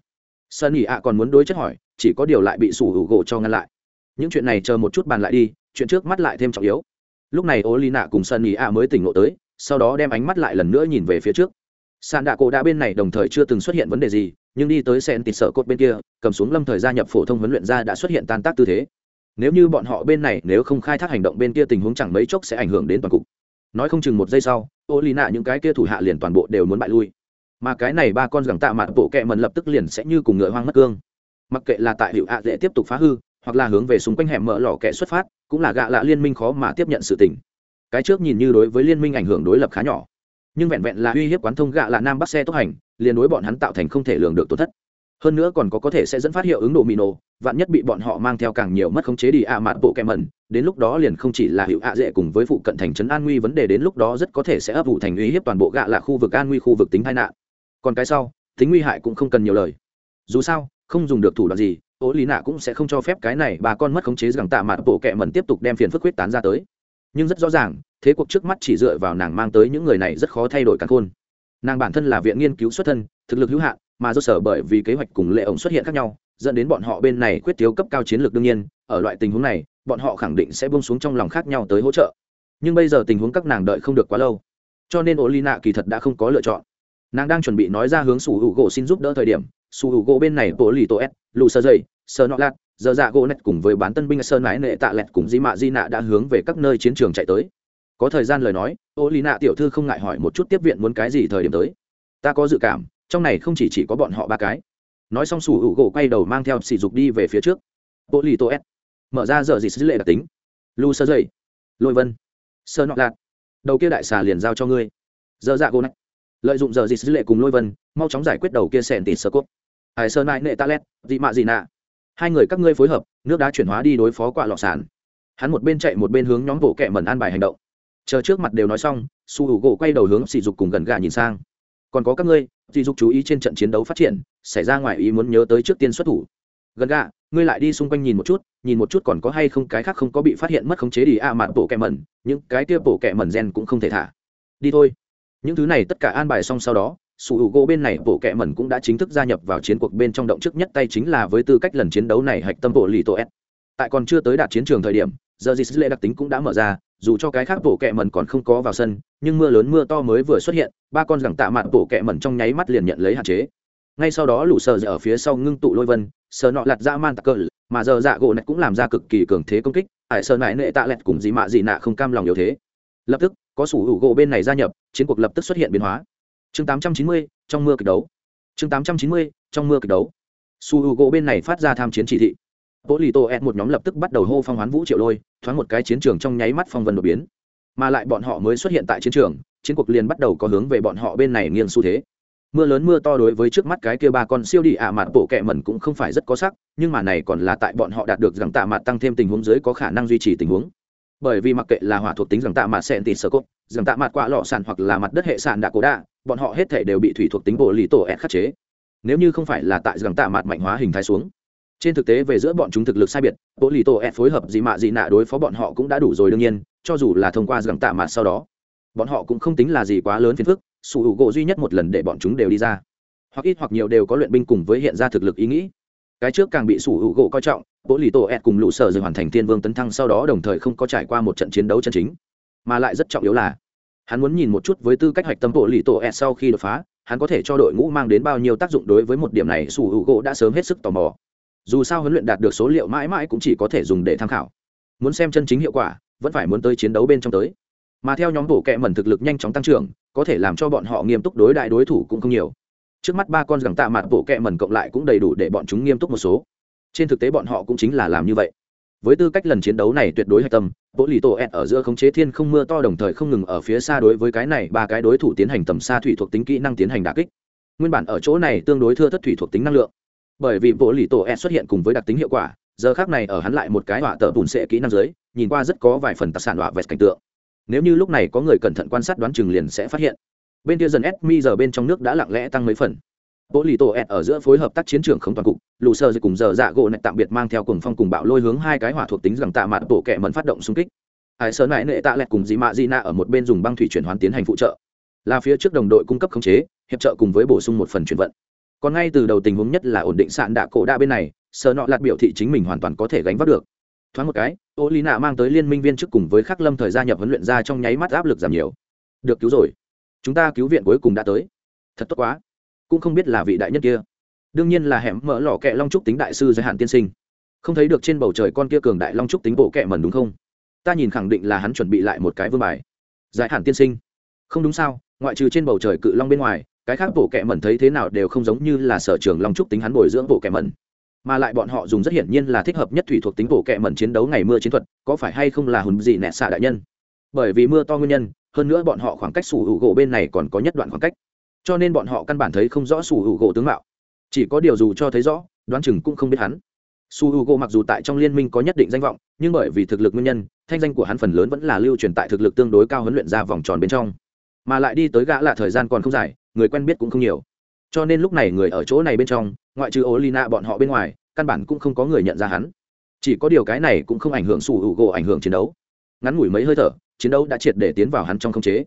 Sơn ỉ ạ còn muốn đối chất hỏi, chỉ có điều lại bị sủ hữu gỗ cho ngăn lại. Những chuyện này chờ một chút bàn lại đi, chuyện trước mắt lại thêm trọng yếu. Lúc này ô lý nạ cùng sơn ỉ ạ mới tỉnh ngộ tới, sau đó đem ánh mắt lại lần nữa nhìn về phía trước. Sàn đạ cổ đã bên này đồng thời chưa từng xuất hiện vấn đề gì, nhưng đi tới sen tịt sợ cốt bên kia, cầm xuống lâm thời gia nhập phổ thông huấn luyện ra đã xuất hiện tan tác tư thế. Nếu như bọn họ bên này nếu không khai thác hành động bên kia tình huống chẳng mấy chốc sẽ ảnh hưởng đến toàn cục nói không chừng một giây sau, ô lì nạ những cái kia thủ hạ liền toàn bộ đều muốn bại lui. Mà cái này ba con gẳng tạ mặt bộ kẹ mần lập tức liền sẽ như cùng ngựa hoang mất cương. Mặc kệ là tại hiệu ạ dễ tiếp tục phá hư, hoặc là hướng về xung quanh hẻm mở lò kẹ xuất phát, cũng là gạ lạ liên minh khó mà tiếp nhận sự tình. Cái trước nhìn như đối với liên minh ảnh hưởng đối lập khá nhỏ, nhưng vẹn vẹn là uy hiếp quán thông gạ là nam bắc xe tốc hành, liền đối bọn hắn tạo thành không thể lường được tổn thất. Hơn nữa còn có có thể sẽ dẫn phát hiệu ứng độ mì nổ, vạn nhất bị bọn họ mang theo càng nhiều mất khống chế đi ạ à mạt bộ kẹ mẩn đến lúc đó liền không chỉ là hiệu ạ dễ cùng với phụ cận thành trấn an nguy vấn đề, đến lúc đó rất có thể sẽ ấp vụ thành uy hiếp toàn bộ gạ là khu vực an nguy khu vực tính tai nạn. Còn cái sau, tính nguy hại cũng không cần nhiều lời. Dù sao, không dùng được thủ đoạn gì ố lý nạ cũng sẽ không cho phép cái này bà con mất khống chế rằng tạ mặt bộ kẹ mẩn tiếp tục đem phiền phức huyết tán ra tới. Nhưng rất rõ ràng, thế cuộc trước mắt chỉ dựa vào nàng mang tới những người này rất khó thay đổi cả khôn. Nàng bản thân là viện nghiên cứu xuất thân, thực lực hữu hạn, mà do sở bởi vì kế hoạch cùng lệ ổng xuất hiện khác nhau, dẫn đến bọn họ bên này quyết thiếu cấp cao chiến lược đương nhiên, ở loại tình huống này bọn họ khẳng định sẽ buông xuống trong lòng khác nhau tới hỗ trợ. Nhưng bây giờ tình huống các nàng đợi không được quá lâu. Cho nên ô lina kỳ thật đã không có lựa chọn. Nàng đang chuẩn bị nói ra hướng sủ hữu gỗ xin giúp đỡ thời điểm sủ hữu gỗ bên này bộ lì tô s lù sơ dây sơ nọ lạt giờ dạ gỗ nét cùng với bán tân binh sơn mái nệ tạ lẹt cùng di mạ di nạ đã hướng về các nơi chiến trường chạy tới. Có thời gian lời nói ô lì nạ tiểu thư không ngại hỏi một chút tiếp viện muốn cái gì thời điểm tới. Ta có dự cảm, trong này không chỉ chỉ có bọn họ ba cái. Nói xong sủ hữu gỗ quay đầu mang theo sỉ dục đi về phía trước. Bộ lì tô s mở ra giờ gì sứ lệ đặc tính. Lu sơ dây lôi vân sơ nọ lạc đầu kia đại xà liền giao cho ngươi. Giờ dạ gỗ nách, lợi dụng giờ gì sứ lệ cùng lôi vân mau chóng giải quyết đầu kia sẻn tịt sơ cốt. Hải sơn mãi nệ ta lét dị mạ dị nạ. Hai người các ngươi phối hợp nước đã chuyển hóa đi đối phó quả lọ sản hắn một bên chạy một bên hướng nhóm bộ kẹ mẩn an bài hành động. Chờ trước mặt đều nói xong su hữu gỗ quay đầu hướng sỉ dục cùng gần gà nhìn sang. Còn có các ngươi sỉ dục chú ý trên trận chiến đấu phát triển xảy ra ngoài ý muốn nhớ tới trước tiên xuất thủ gần gạ ngươi lại đi xung quanh nhìn một chút, nhìn một chút còn có hay không cái khác không có bị phát hiện mất khống chế đi a à mạn bộ kẹ mẩn, những cái kia bộ kẹ mẩn gen cũng không thể thả. Đi thôi. Những thứ này tất cả an bài xong sau đó, sủ hữu gỗ bên này bộ kẹ mẩn cũng đã chính thức gia nhập vào chiến cuộc bên trong động trước nhất tay chính là với tư cách lần chiến đấu này hạch tâm bộ lì tổ s. Tại còn chưa tới đạt chiến trường thời điểm, giờ gì lệ đặc tính cũng đã mở ra, dù cho cái khác bộ kẹ mẩn còn không có vào sân, nhưng mưa lớn mưa to mới vừa xuất hiện, ba con gẳng tạ mạn bộ kẹ mẩn trong nháy mắt liền nhận lấy hạn chế ngay sau đó lũ sờ ở phía sau ngưng tụ lôi vân sờ nọ lặt ra man tặc cờ mà giờ dạ gỗ này cũng làm ra cực kỳ cường thế công kích ải sờ nại nệ tạ lẹt cùng dị mạ dị nạ không cam lòng yếu thế. Lập tức có sủ hữu gỗ bên này gia nhập chiến cuộc lập tức xuất hiện biến hóa. Chương 890, trong mưa kịch đấu. Chương 890, trong mưa kịch đấu. Su hữu gỗ bên này phát ra tham chiến chỉ thị. Bố lì tô ed một nhóm lập tức bắt đầu hô phong hoán vũ triệu lôi thoáng một cái chiến trường trong nháy mắt phong vân đột biến. Mà lại bọn họ mới xuất hiện tại chiến trường chiến cuộc liền bắt đầu có hướng về bọn họ bên này nghiêng xu thế mưa lớn mưa to đối với trước mắt cái kia ba con siêu đi ạ mặt bộ kẹ mẩn cũng không phải rất có sắc, nhưng mà này còn là tại bọn họ đạt được rằng tạ mặt tăng thêm tình huống dưới có khả năng duy trì tình huống. Bởi vì mặc kệ là hỏa thuộc tính rằng tạ mặt sen tịt sơ cốt, rằng tạ mặt quạ lọ sàn hoặc là mặt đất hệ sàn đã cổ đạ, bọn họ hết thể đều bị thủy thuộc tính bộ lý tổ ẹt khắc chế. Nếu như không phải là tại rằng tạ mặt mạnh hóa hình thái xuống. Trên thực tế về giữa bọn chúng thực lực sai biệt, bộ lý tổ ẹt phối hợp gì mạ gì nạ đối phó bọn họ cũng đã đủ rồi đương nhiên, cho dù là thông qua rằng tạ mặt sau đó, bọn họ cũng không tính là gì quá lớn phiền phức sủ hữu gỗ duy nhất một lần để bọn chúng đều đi ra. Hoặc ít hoặc nhiều đều có luyện binh cùng với hiện ra thực lực ý nghĩ. Cái trước càng bị sủ hữu gỗ coi trọng bộ lì tổ ed cùng lũ sở rồi hoàn thành thiên vương tấn thăng sau đó đồng thời không có trải qua một trận chiến đấu chân chính. Mà lại rất trọng yếu là, hắn muốn nhìn một chút với tư cách hoạch tâm bộ lì tổ ed sau khi đột phá, hắn có thể cho đội ngũ mang đến bao nhiêu tác dụng đối với một điểm này sủ hữu gỗ đã sớm hết sức tò mò. Dù sao huấn luyện đạt được số liệu mãi mãi cũng chỉ có thể dùng để tham khảo. Muốn xem chân chính hiệu quả, vẫn phải muốn tới chiến đấu bên trong tới. Mà theo nhóm bộ kệ mẩn thực lực nhanh chóng tăng trưởng có thể làm cho bọn họ nghiêm túc đối đại đối thủ cũng không nhiều. Trước mắt ba con gẳng tạ mặt bộ kẹ mẩn cộng lại cũng đầy đủ để bọn chúng nghiêm túc một số. Trên thực tế bọn họ cũng chính là làm như vậy. Với tư cách lần chiến đấu này tuyệt đối hạch tâm bộ lì tổ ẹt ở giữa khống chế thiên không mưa to đồng thời không ngừng ở phía xa đối với cái này ba cái đối thủ tiến hành tầm xa thủy thuộc tính kỹ năng tiến hành đà kích. Nguyên bản ở chỗ này tương đối thưa thất thủy thuộc tính năng lượng. Bởi vì bộ lì tổ ẹt xuất hiện cùng với đặc tính hiệu quả, giờ khác này ở hắn lại một cái họa tờ bùn sệ kỹ năng dưới, nhìn qua rất có vài phần tạc sản họa vẹt cảnh tượng nếu như lúc này có người cẩn thận quan sát đoán chừng liền sẽ phát hiện. Bên kia dần s mi giờ bên trong nước đã lặng lẽ tăng mấy phần. Bộ lì tổ ed ở giữa phối hợp tác chiến trường không toàn cục, lù sơ cùng giờ dạ gỗ này tạm biệt mang theo cùng phong cùng bạo lôi hướng hai cái hỏa thuộc tính rằng tạ mạn tổ kẻ mẫn phát động xung kích. Hải sơn lại nệ tạ lẹt cùng dị mạ di nạ ở một bên dùng băng thủy chuyển hoán tiến hành phụ trợ. Là phía trước đồng đội cung cấp khống chế, hiệp trợ cùng với bổ sung một phần chuyển vận. Còn ngay từ đầu tình huống nhất là ổn định sạn đạ cổ đa bên này sợ nọ lạt biểu thị chính mình hoàn toàn có thể gánh vác được thoáng một cái, ô lý nạ mang tới liên minh viên chức cùng với khắc lâm thời gia nhập huấn luyện ra trong nháy mắt áp lực giảm nhiều. Được cứu rồi. Chúng ta cứu viện cuối cùng đã tới. Thật tốt quá. Cũng không biết là vị đại nhất kia. Đương nhiên là hẻm mở lò kẹ long trúc tính đại sư giới hạn tiên sinh. Không thấy được trên bầu trời con kia cường đại long trúc tính bộ kẹ mần đúng không? Ta nhìn khẳng định là hắn chuẩn bị lại một cái vương bài. Giải hạn tiên sinh. Không đúng sao, ngoại trừ trên bầu trời cự long bên ngoài, cái khác bộ kẹ mẩn thấy thế nào đều không giống như là sở trường long trúc tính hắn bồi dưỡng bộ kẹ mẩn mà lại bọn họ dùng rất hiển nhiên là thích hợp nhất thủy thuộc tính bổ kệ mẩn chiến đấu ngày mưa chiến thuật, có phải hay không là hùn gì nẹ xạ đại nhân? Bởi vì mưa to nguyên nhân, hơn nữa bọn họ khoảng cách sủ hữu gỗ bên này còn có nhất đoạn khoảng cách. Cho nên bọn họ căn bản thấy không rõ sủ hữu gỗ tướng mạo. Chỉ có điều dù cho thấy rõ, đoán chừng cũng không biết hắn. Su h u g o mặc dù tại trong liên minh có nhất định danh vọng, nhưng bởi vì thực lực nguyên nhân, thanh danh của hắn phần lớn vẫn là lưu truyền tại thực lực tương đối cao huấn luyện ra vòng tròn bên trong. Mà lại đi tới gã là thời gian còn không dài, người quen biết cũng không nhiều cho nên lúc này người ở chỗ này bên trong, ngoại trừ ô lina bọn họ bên ngoài, căn bản cũng không có người nhận ra hắn. Chỉ có điều cái này cũng không ảnh hưởng sủ hữu gỗ ảnh hưởng chiến đấu. Ngắn ngủi mấy hơi thở, chiến đấu đã triệt để tiến vào hắn trong không chế.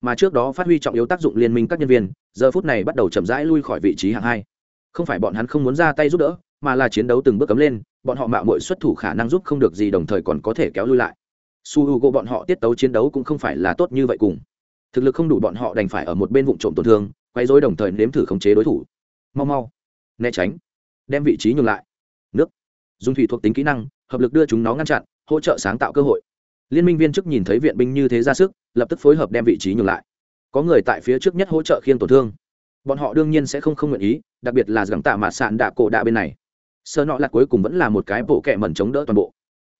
Mà trước đó phát huy trọng yếu tác dụng liên minh các nhân viên, giờ phút này bắt đầu chậm rãi lui khỏi vị trí hạng hai. Không phải bọn hắn không muốn ra tay giúp đỡ, mà là chiến đấu từng bước cấm lên, bọn họ mạo mội xuất thủ khả năng giúp không được gì đồng thời còn có thể kéo lui lại. Su h u g o bọn họ tiết tấu chiến đấu cũng không phải là tốt như vậy cùng. Thực lực không đủ bọn họ đành phải ở một bên vụ trộm tổn thương quay dối đồng thời nếm thử khống chế đối thủ. Mau mau, né tránh, đem vị trí nhường lại. Nước. Dùng thủy thuộc tính kỹ năng, hợp lực đưa chúng nó ngăn chặn, hỗ trợ sáng tạo cơ hội. Liên minh viên chức nhìn thấy viện binh như thế ra sức, lập tức phối hợp đem vị trí nhường lại. Có người tại phía trước nhất hỗ trợ khiên tổn thương. Bọn họ đương nhiên sẽ không không nguyện ý, đặc biệt là gắng tạ mà sạn đạ cổ đạ bên này. Sơ nọ là cuối cùng vẫn là một cái bộ kẹ mẩn chống đỡ toàn bộ.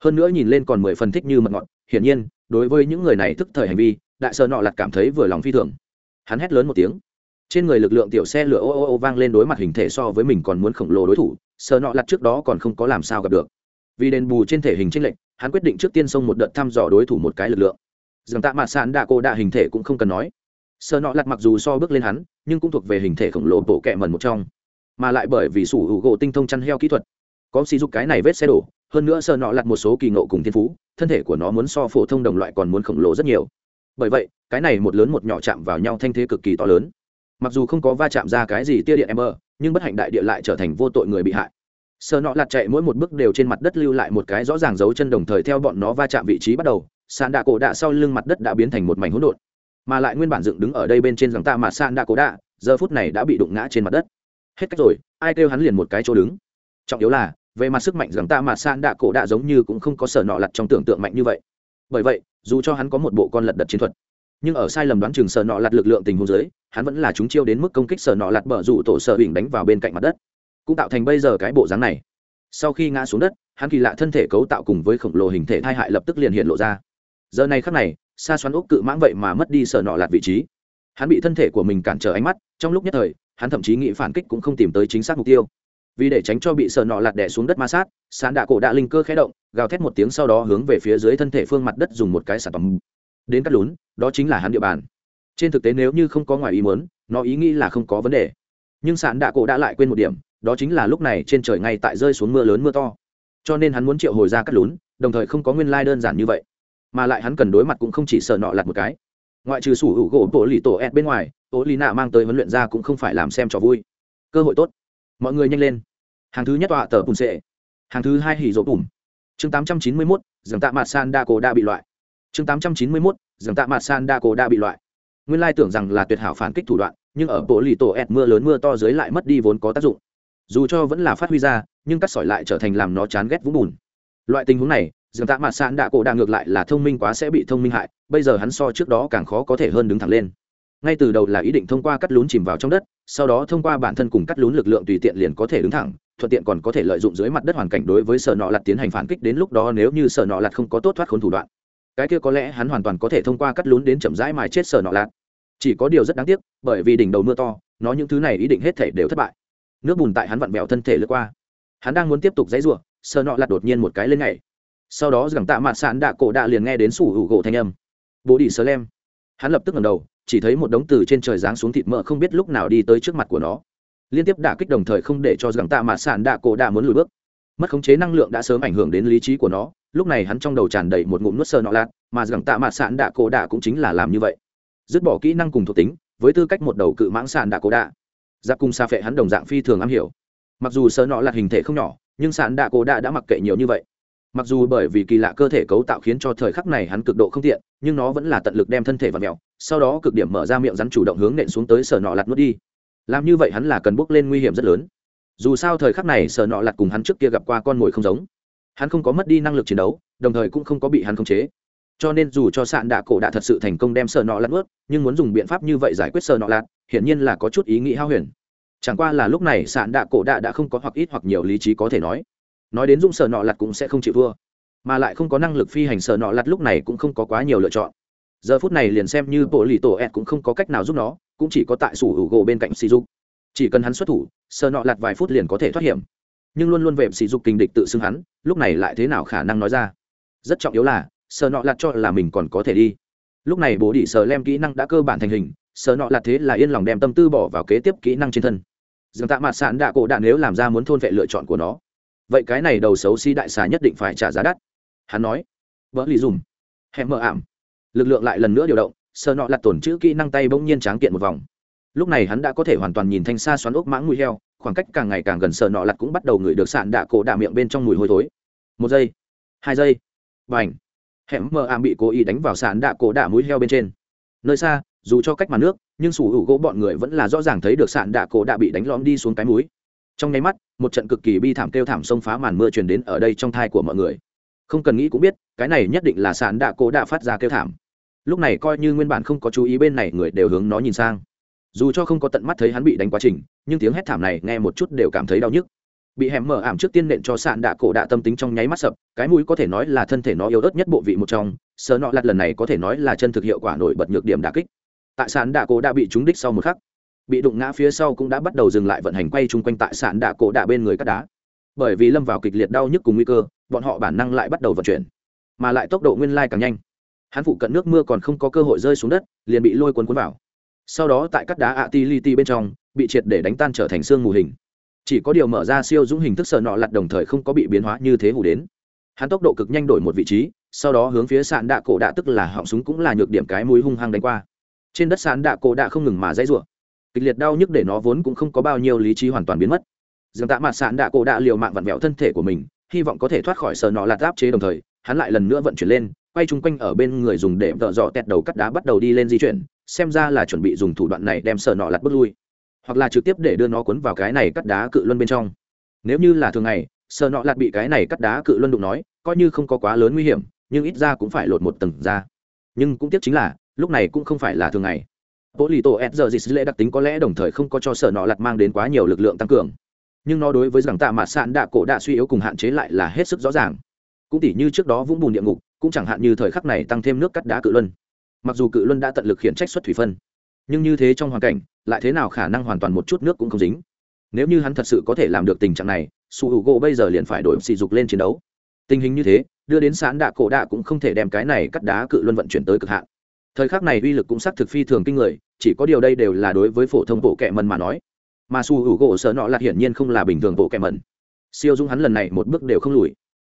Hơn nữa nhìn lên còn mười phần thích như mật ngọt, hiển nhiên, đối với những người này thức thời hành vi, đại sơ nọ lặt cảm thấy vừa lòng phi thường. Hắn hét lớn một tiếng trên người lực lượng tiểu xe lửa ô ô ô vang lên đối mặt hình thể so với mình còn muốn khổng lồ đối thủ sơ nọ lặt trước đó còn không có làm sao gặp được. Vì đền bù trên thể hình tranh lệch, hắn quyết định trước tiên xông một đợt thăm dò đối thủ một cái lực lượng. Dường tạ mạt sàn đạ cô đạ hình thể cũng không cần nói. Sơ nọ lặt mặc dù so bước lên hắn, nhưng cũng thuộc về hình thể khổng lồ bộ kẹ mần một trong. Mà lại bởi vì sủ hữu gỗ tinh thông chăn heo kỹ thuật. Có sử dụng cái này vết xe đổ, hơn nữa sơ nọ lặt một số kỳ ngộ cùng thiên phú, thân thể của nó muốn so phổ thông đồng loại còn muốn khổng lồ rất nhiều. Bởi vậy, cái này một lớn một nhỏ chạm vào nhau thanh thế cực kỳ to lớn mặc dù không có va chạm ra cái gì tia điện em mơ nhưng bất hạnh đại địa lại trở thành vô tội người bị hại. Sợ nọ lạt chạy mỗi một bước đều trên mặt đất lưu lại một cái rõ ràng dấu chân đồng thời theo bọn nó va chạm vị trí bắt đầu sàn đạ cổ đạ sau lưng mặt đất đã biến thành một mảnh hỗn độn. Mà lại nguyên bản dựng đứng ở đây bên trên rằng ta mà sàn đạ cổ đạ, giờ phút này đã bị đụng ngã trên mặt đất. Hết cách rồi, ai kêu hắn liền một cái chỗ đứng. Trọng yếu là, về mặt sức mạnh rằng ta mà sàn đạ cổ đạ giống như cũng không có sở nọ lặt trong tưởng tượng mạnh như vậy. Bởi vậy, dù cho hắn có một bộ con lật đật chiến thuật nhưng ở sai lầm đoán chừng sở nọ lặt lực lượng tình huống dưới, hắn vẫn là chúng chiêu đến mức công kích sở nọ lặt bở rủ tổ sở bình đánh vào bên cạnh mặt đất. Cũng tạo thành bây giờ cái bộ dáng này. Sau khi ngã xuống đất, hắn kỳ lạ thân thể cấu tạo cùng với khổng lồ hình thể thai hại lập tức liền hiện lộ ra. Giờ này khắc này xa xoắn ốc cự mãng vậy mà mất đi sở nọ lạt vị trí. Hắn bị thân thể của mình cản trở ánh mắt, trong lúc nhất thời, hắn thậm chí nghĩ phản kích cũng không tìm tới chính xác mục tiêu. Vì để tránh cho bị sở nọ lạt đẻ xuống đất ma sát, sán đạ cổ đạ linh cơ khé động, gào thét một tiếng sau đó hướng về phía dưới thân thể phương mặt đất dùng một cái sản phẩm đến cắt lún, đó chính là hắn địa bàn. Trên thực tế nếu như không có ngoài ý muốn, nó ý nghĩ là không có vấn đề. Nhưng sạn đạ cổ đã lại quên một điểm, đó chính là lúc này trên trời ngay tại rơi xuống mưa lớn mưa to. Cho nên hắn muốn triệu hồi ra cắt lún, đồng thời không có nguyên lai đơn giản như vậy. Mà lại hắn cần đối mặt cũng không chỉ sợ nọ lặt một cái. Ngoại trừ sủ hữu gỗ bộ lì tổ ed bên ngoài ô lì nạ mang tới huấn luyện ra cũng không phải làm xem trò vui. Cơ hội tốt. Mọi người nhanh lên. Hàng thứ nhất tọa tờ bùn sệ. Hàng thứ hai hỉ rỗ bùn chương tám trăm chín mươi mốt dường tạ mặt san đa cổ đa bị loại chương 891, rằng tạ mặt san đa cổ đa bị loại. Nguyên lai tưởng rằng là tuyệt hảo phản kích thủ đoạn nhưng ở bộ lì tổ ẹt mưa lớn mưa to dưới lại mất đi vốn có tác dụng. Dù cho vẫn là phát huy ra nhưng cắt sỏi lại trở thành làm nó chán ghét vũng bùn. Loại tình huống này dường tạ mặt sạn đạ cổ đạ ngược lại là thông minh quá sẽ bị thông minh hại bây giờ hắn so trước đó càng khó có thể hơn đứng thẳng lên. Ngay từ đầu là ý định thông qua cắt lún chìm vào trong đất sau đó thông qua bản thân cùng cắt lún lực lượng tùy tiện liền có thể đứng thẳng thuận tiện còn có thể lợi dụng dưới mặt đất hoàn cảnh đối với sở nọ lặt tiến hành phản kích đến lúc đó nếu như sở nọ lặt không có tốt thoát khốn thủ đoạn cái kia có lẽ hắn hoàn toàn có thể thông qua cắt lún đến chậm rãi mài chết sở nọ lặt chỉ có điều rất đáng tiếc, bởi vì đỉnh đầu mưa to, nó những thứ này ý định hết thể đều thất bại. Nước bùn tại hắn vặn vẹo thân thể lướt qua. Hắn đang muốn tiếp tục dãy ruộng sờ nọ lạt đột nhiên một cái lên nhảy. Sau đó rằng tạ mạt sạn đạ cổ đạ liền nghe đến sủ hữu gỗ thanh âm. Bố đi sơ lem. Hắn lập tức ngẩng đầu, chỉ thấy một đống từ trên trời giáng xuống thịt mỡ không biết lúc nào đi tới trước mặt của nó. Liên tiếp đả kích đồng thời không để cho rằng tạ mạt sạn đạ cổ đạ muốn lùi bước. Mất khống chế năng lượng đã sớm ảnh hưởng đến lý trí của nó lúc này hắn trong đầu tràn đầy một ngụm nuốt sơ nọ lạt, mà rằng tạ mạt sạn đạ cổ đạ cũng chính là làm như vậy. Dứt bỏ kỹ năng cùng thuộc tính, với tư cách một đầu cự mãng sạn đạ cổ đạ. Giáp cung xa phệ hắn đồng dạng phi thường am hiểu. Mặc dù sơ nọ là hình thể không nhỏ, nhưng sạn đạ cổ đạ đã mặc kệ nhiều như vậy. Mặc dù bởi vì kỳ lạ cơ thể cấu tạo khiến cho thời khắc này hắn cực độ không tiện, nhưng nó vẫn là tận lực đem thân thể vào mèo sau đó cực điểm mở ra miệng rắn chủ động hướng nện xuống tới sở nọ lặt nuốt đi. Làm như vậy hắn là cần bước lên nguy hiểm rất lớn. Dù sao thời khắc này sở nọ lặt cùng hắn trước kia gặp qua con mồi không giống hắn không có mất đi năng lực chiến đấu, đồng thời cũng không có bị hắn khống chế. Cho nên dù cho sạn đạ cổ đã thật sự thành công đem sợ nọ lặn ướt nhưng muốn dùng biện pháp như vậy giải quyết sợ nọ lặn hiển nhiên là có chút ý nghĩ hao huyền. Chẳng qua là lúc này sạn đạ cổ đạ đã không có hoặc ít hoặc nhiều lý trí có thể nói. Nói đến dung sợ nọ lặt cũng sẽ không chịu thua, mà lại không có năng lực phi hành sợ nọ lặt lúc này cũng không có quá nhiều lựa chọn. Giờ phút này liền xem như bộ lì tổ ed cũng không có cách nào giúp nó, cũng chỉ có tại sủ hữu gỗ bên cạnh sỉ dục. Chỉ cần hắn xuất thủ sợ nọ lặt vài phút liền có thể thoát hiểm nhưng luôn luôn vệm sỉ dục kinh địch tự xưng hắn, lúc này lại thế nào khả năng nói ra? Rất trọng yếu là sợ nọ lạt cho là mình còn có thể đi. Lúc này bố đỉ sợ lem kỹ năng đã cơ bản thành hình sợ nọ lạt thế là yên lòng đem tâm tư bỏ vào kế tiếp kỹ năng trên thân. Dường tạ mặt sạn đạ cổ đạn nếu làm ra muốn thôn vệ lựa chọn của nó. Vậy cái này đầu xấu si đại xà nhất định phải trả giá đắt. Hắn nói. Vỡ lì dùm. Hẹn mờ ảm. Lực lượng lại lần nữa điều động sợ nọ lặt tổn chữ kỹ năng tay bỗng nhiên tráng kiện một vòng. Lúc này hắn đã có thể hoàn toàn nhìn thanh xa xoắn ốc mãng mũi heo khoảng cách càng ngày càng gần sợ nọ lặt cũng bắt đầu ngửi được sạn đạ cổ đạ miệng bên trong mùi hôi thối. Một giây, hai giây và h hẻm mờ ảm bị cố ý đánh vào sạn đạ cổ đạ mũi heo bên trên. Nơi xa, dù cho cách mặt nước, nhưng sủ hữu gỗ bọn người vẫn là rõ ràng thấy được sạn đạ cổ đạ bị đánh lõm đi xuống cái mũi. Trong nháy mắt, một trận cực kỳ bi thảm kêu thảm xông phá màn mưa truyền đến ở đây trong thai của mọi người. Không cần nghĩ cũng biết, cái này nhất định là sạn đạ cổ đạ phát ra kêu thảm. Lúc này coi như nguyên bản không có chú ý bên này, người đều hướng nó nhìn sang dù cho không có tận mắt thấy hắn bị đánh quá trình, nhưng tiếng hét thảm này nghe một chút đều cảm thấy đau nhức. Bị hẻm mở ảm trước tiên nện cho sạn đạ cổ đạ tâm tính trong nháy mắt sập, cái mũi có thể nói là thân thể nó yếu ớt nhất bộ vị một trong, sờ nọ lặt lần này có thể nói là chân thực hiệu quả nổi bật nhược điểm đà kích. Tại sạn đạ cổ đã bị trúng đích sau một khắc, bị đụng ngã phía sau cũng đã bắt đầu dừng lại vận hành quay chung quanh tại sạn đạ cổ đạ bên người cắt đá. Bởi vì lâm vào kịch liệt đau nhức cùng nguy cơ, bọn họ bản năng lại bắt đầu vận chuyển, mà lại tốc độ nguyên lai càng nhanh. Hắn phụ cận nước mưa còn không có cơ hội rơi xuống đất, liền bị lôi cuốn cuốn vào sau đó tại các đá ạ ti li ti bên trong, bị triệt để đánh tan trở thành xương mù hình. Chỉ có điều mở ra siêu dũng hình thức sợ nọ lặt đồng thời không có bị biến hóa như thế hủ đến. Hắn tốc độ cực nhanh đổi một vị trí, sau đó hướng phía sàn đạ cổ đạ tức là họng súng cũng là nhược điểm cái mũi hung hăng đánh qua. Trên đất sàn đạ cổ đạ không ngừng mà dãy rủa. Kịch liệt đau nhức để nó vốn cũng không có bao nhiêu lý trí hoàn toàn biến mất. Dường tạ mặt sàn đạ cổ đạ liều mạng vặn vẹo thân thể của mình, hy vọng có thể thoát khỏi sờ nọ lạt áp chế đồng thời, hắn lại lần nữa vận chuyển lên, quay chung quanh ở bên người dùng để vợ dọ tẹt đầu cắt đá bắt đầu đi lên di chuyển xem ra là chuẩn bị dùng thủ đoạn này đem sờ nọ lật bước lui, hoặc là trực tiếp để đưa nó cuốn vào cái này cắt đá cự luân bên trong. Nếu như là thường ngày sợ nọ lật bị cái này cắt đá cự luân đụng nói, coi như không có quá lớn nguy hiểm, nhưng ít ra cũng phải lột một tầng ra. Nhưng cũng tiếc chính là, lúc này cũng không phải là thường ngày. Bộ lì tổ s giờ dì lệ đặc tính có lẽ đồng thời không có cho sợ nọ lật mang đến quá nhiều lực lượng tăng cường. Nhưng nó đối với rằng tạ mạt sạn đạ cổ đạ suy yếu cùng hạn chế lại là hết sức rõ ràng. Cũng tỉ như trước đó vũng bùn địa ngục, cũng chẳng hạn như thời khắc này tăng thêm nước cắt đá cự luân mặc dù cự luân đã tận lực khiển trách xuất thủy phân, nhưng như thế trong hoàn cảnh, lại thế nào khả năng hoàn toàn một chút nước cũng không dính? Nếu như hắn thật sự có thể làm được tình trạng này, su h u gỗ bây giờ liền phải đổi sỉ dục lên chiến đấu. Tình hình như thế, đưa đến sán đạ cổ đạ cũng không thể đem cái này cắt đá cự luân vận chuyển tới cực hạn. Thời khắc này uy lực cũng xác thực phi thường kinh người, chỉ có điều đây đều là đối với phổ thông bộ kẹ mần mà nói. Mà su h u gỗ sợ nọ là hiển nhiên không là bình thường bộ kẹ mần siêu dung hắn lần này một bước đều không lùi.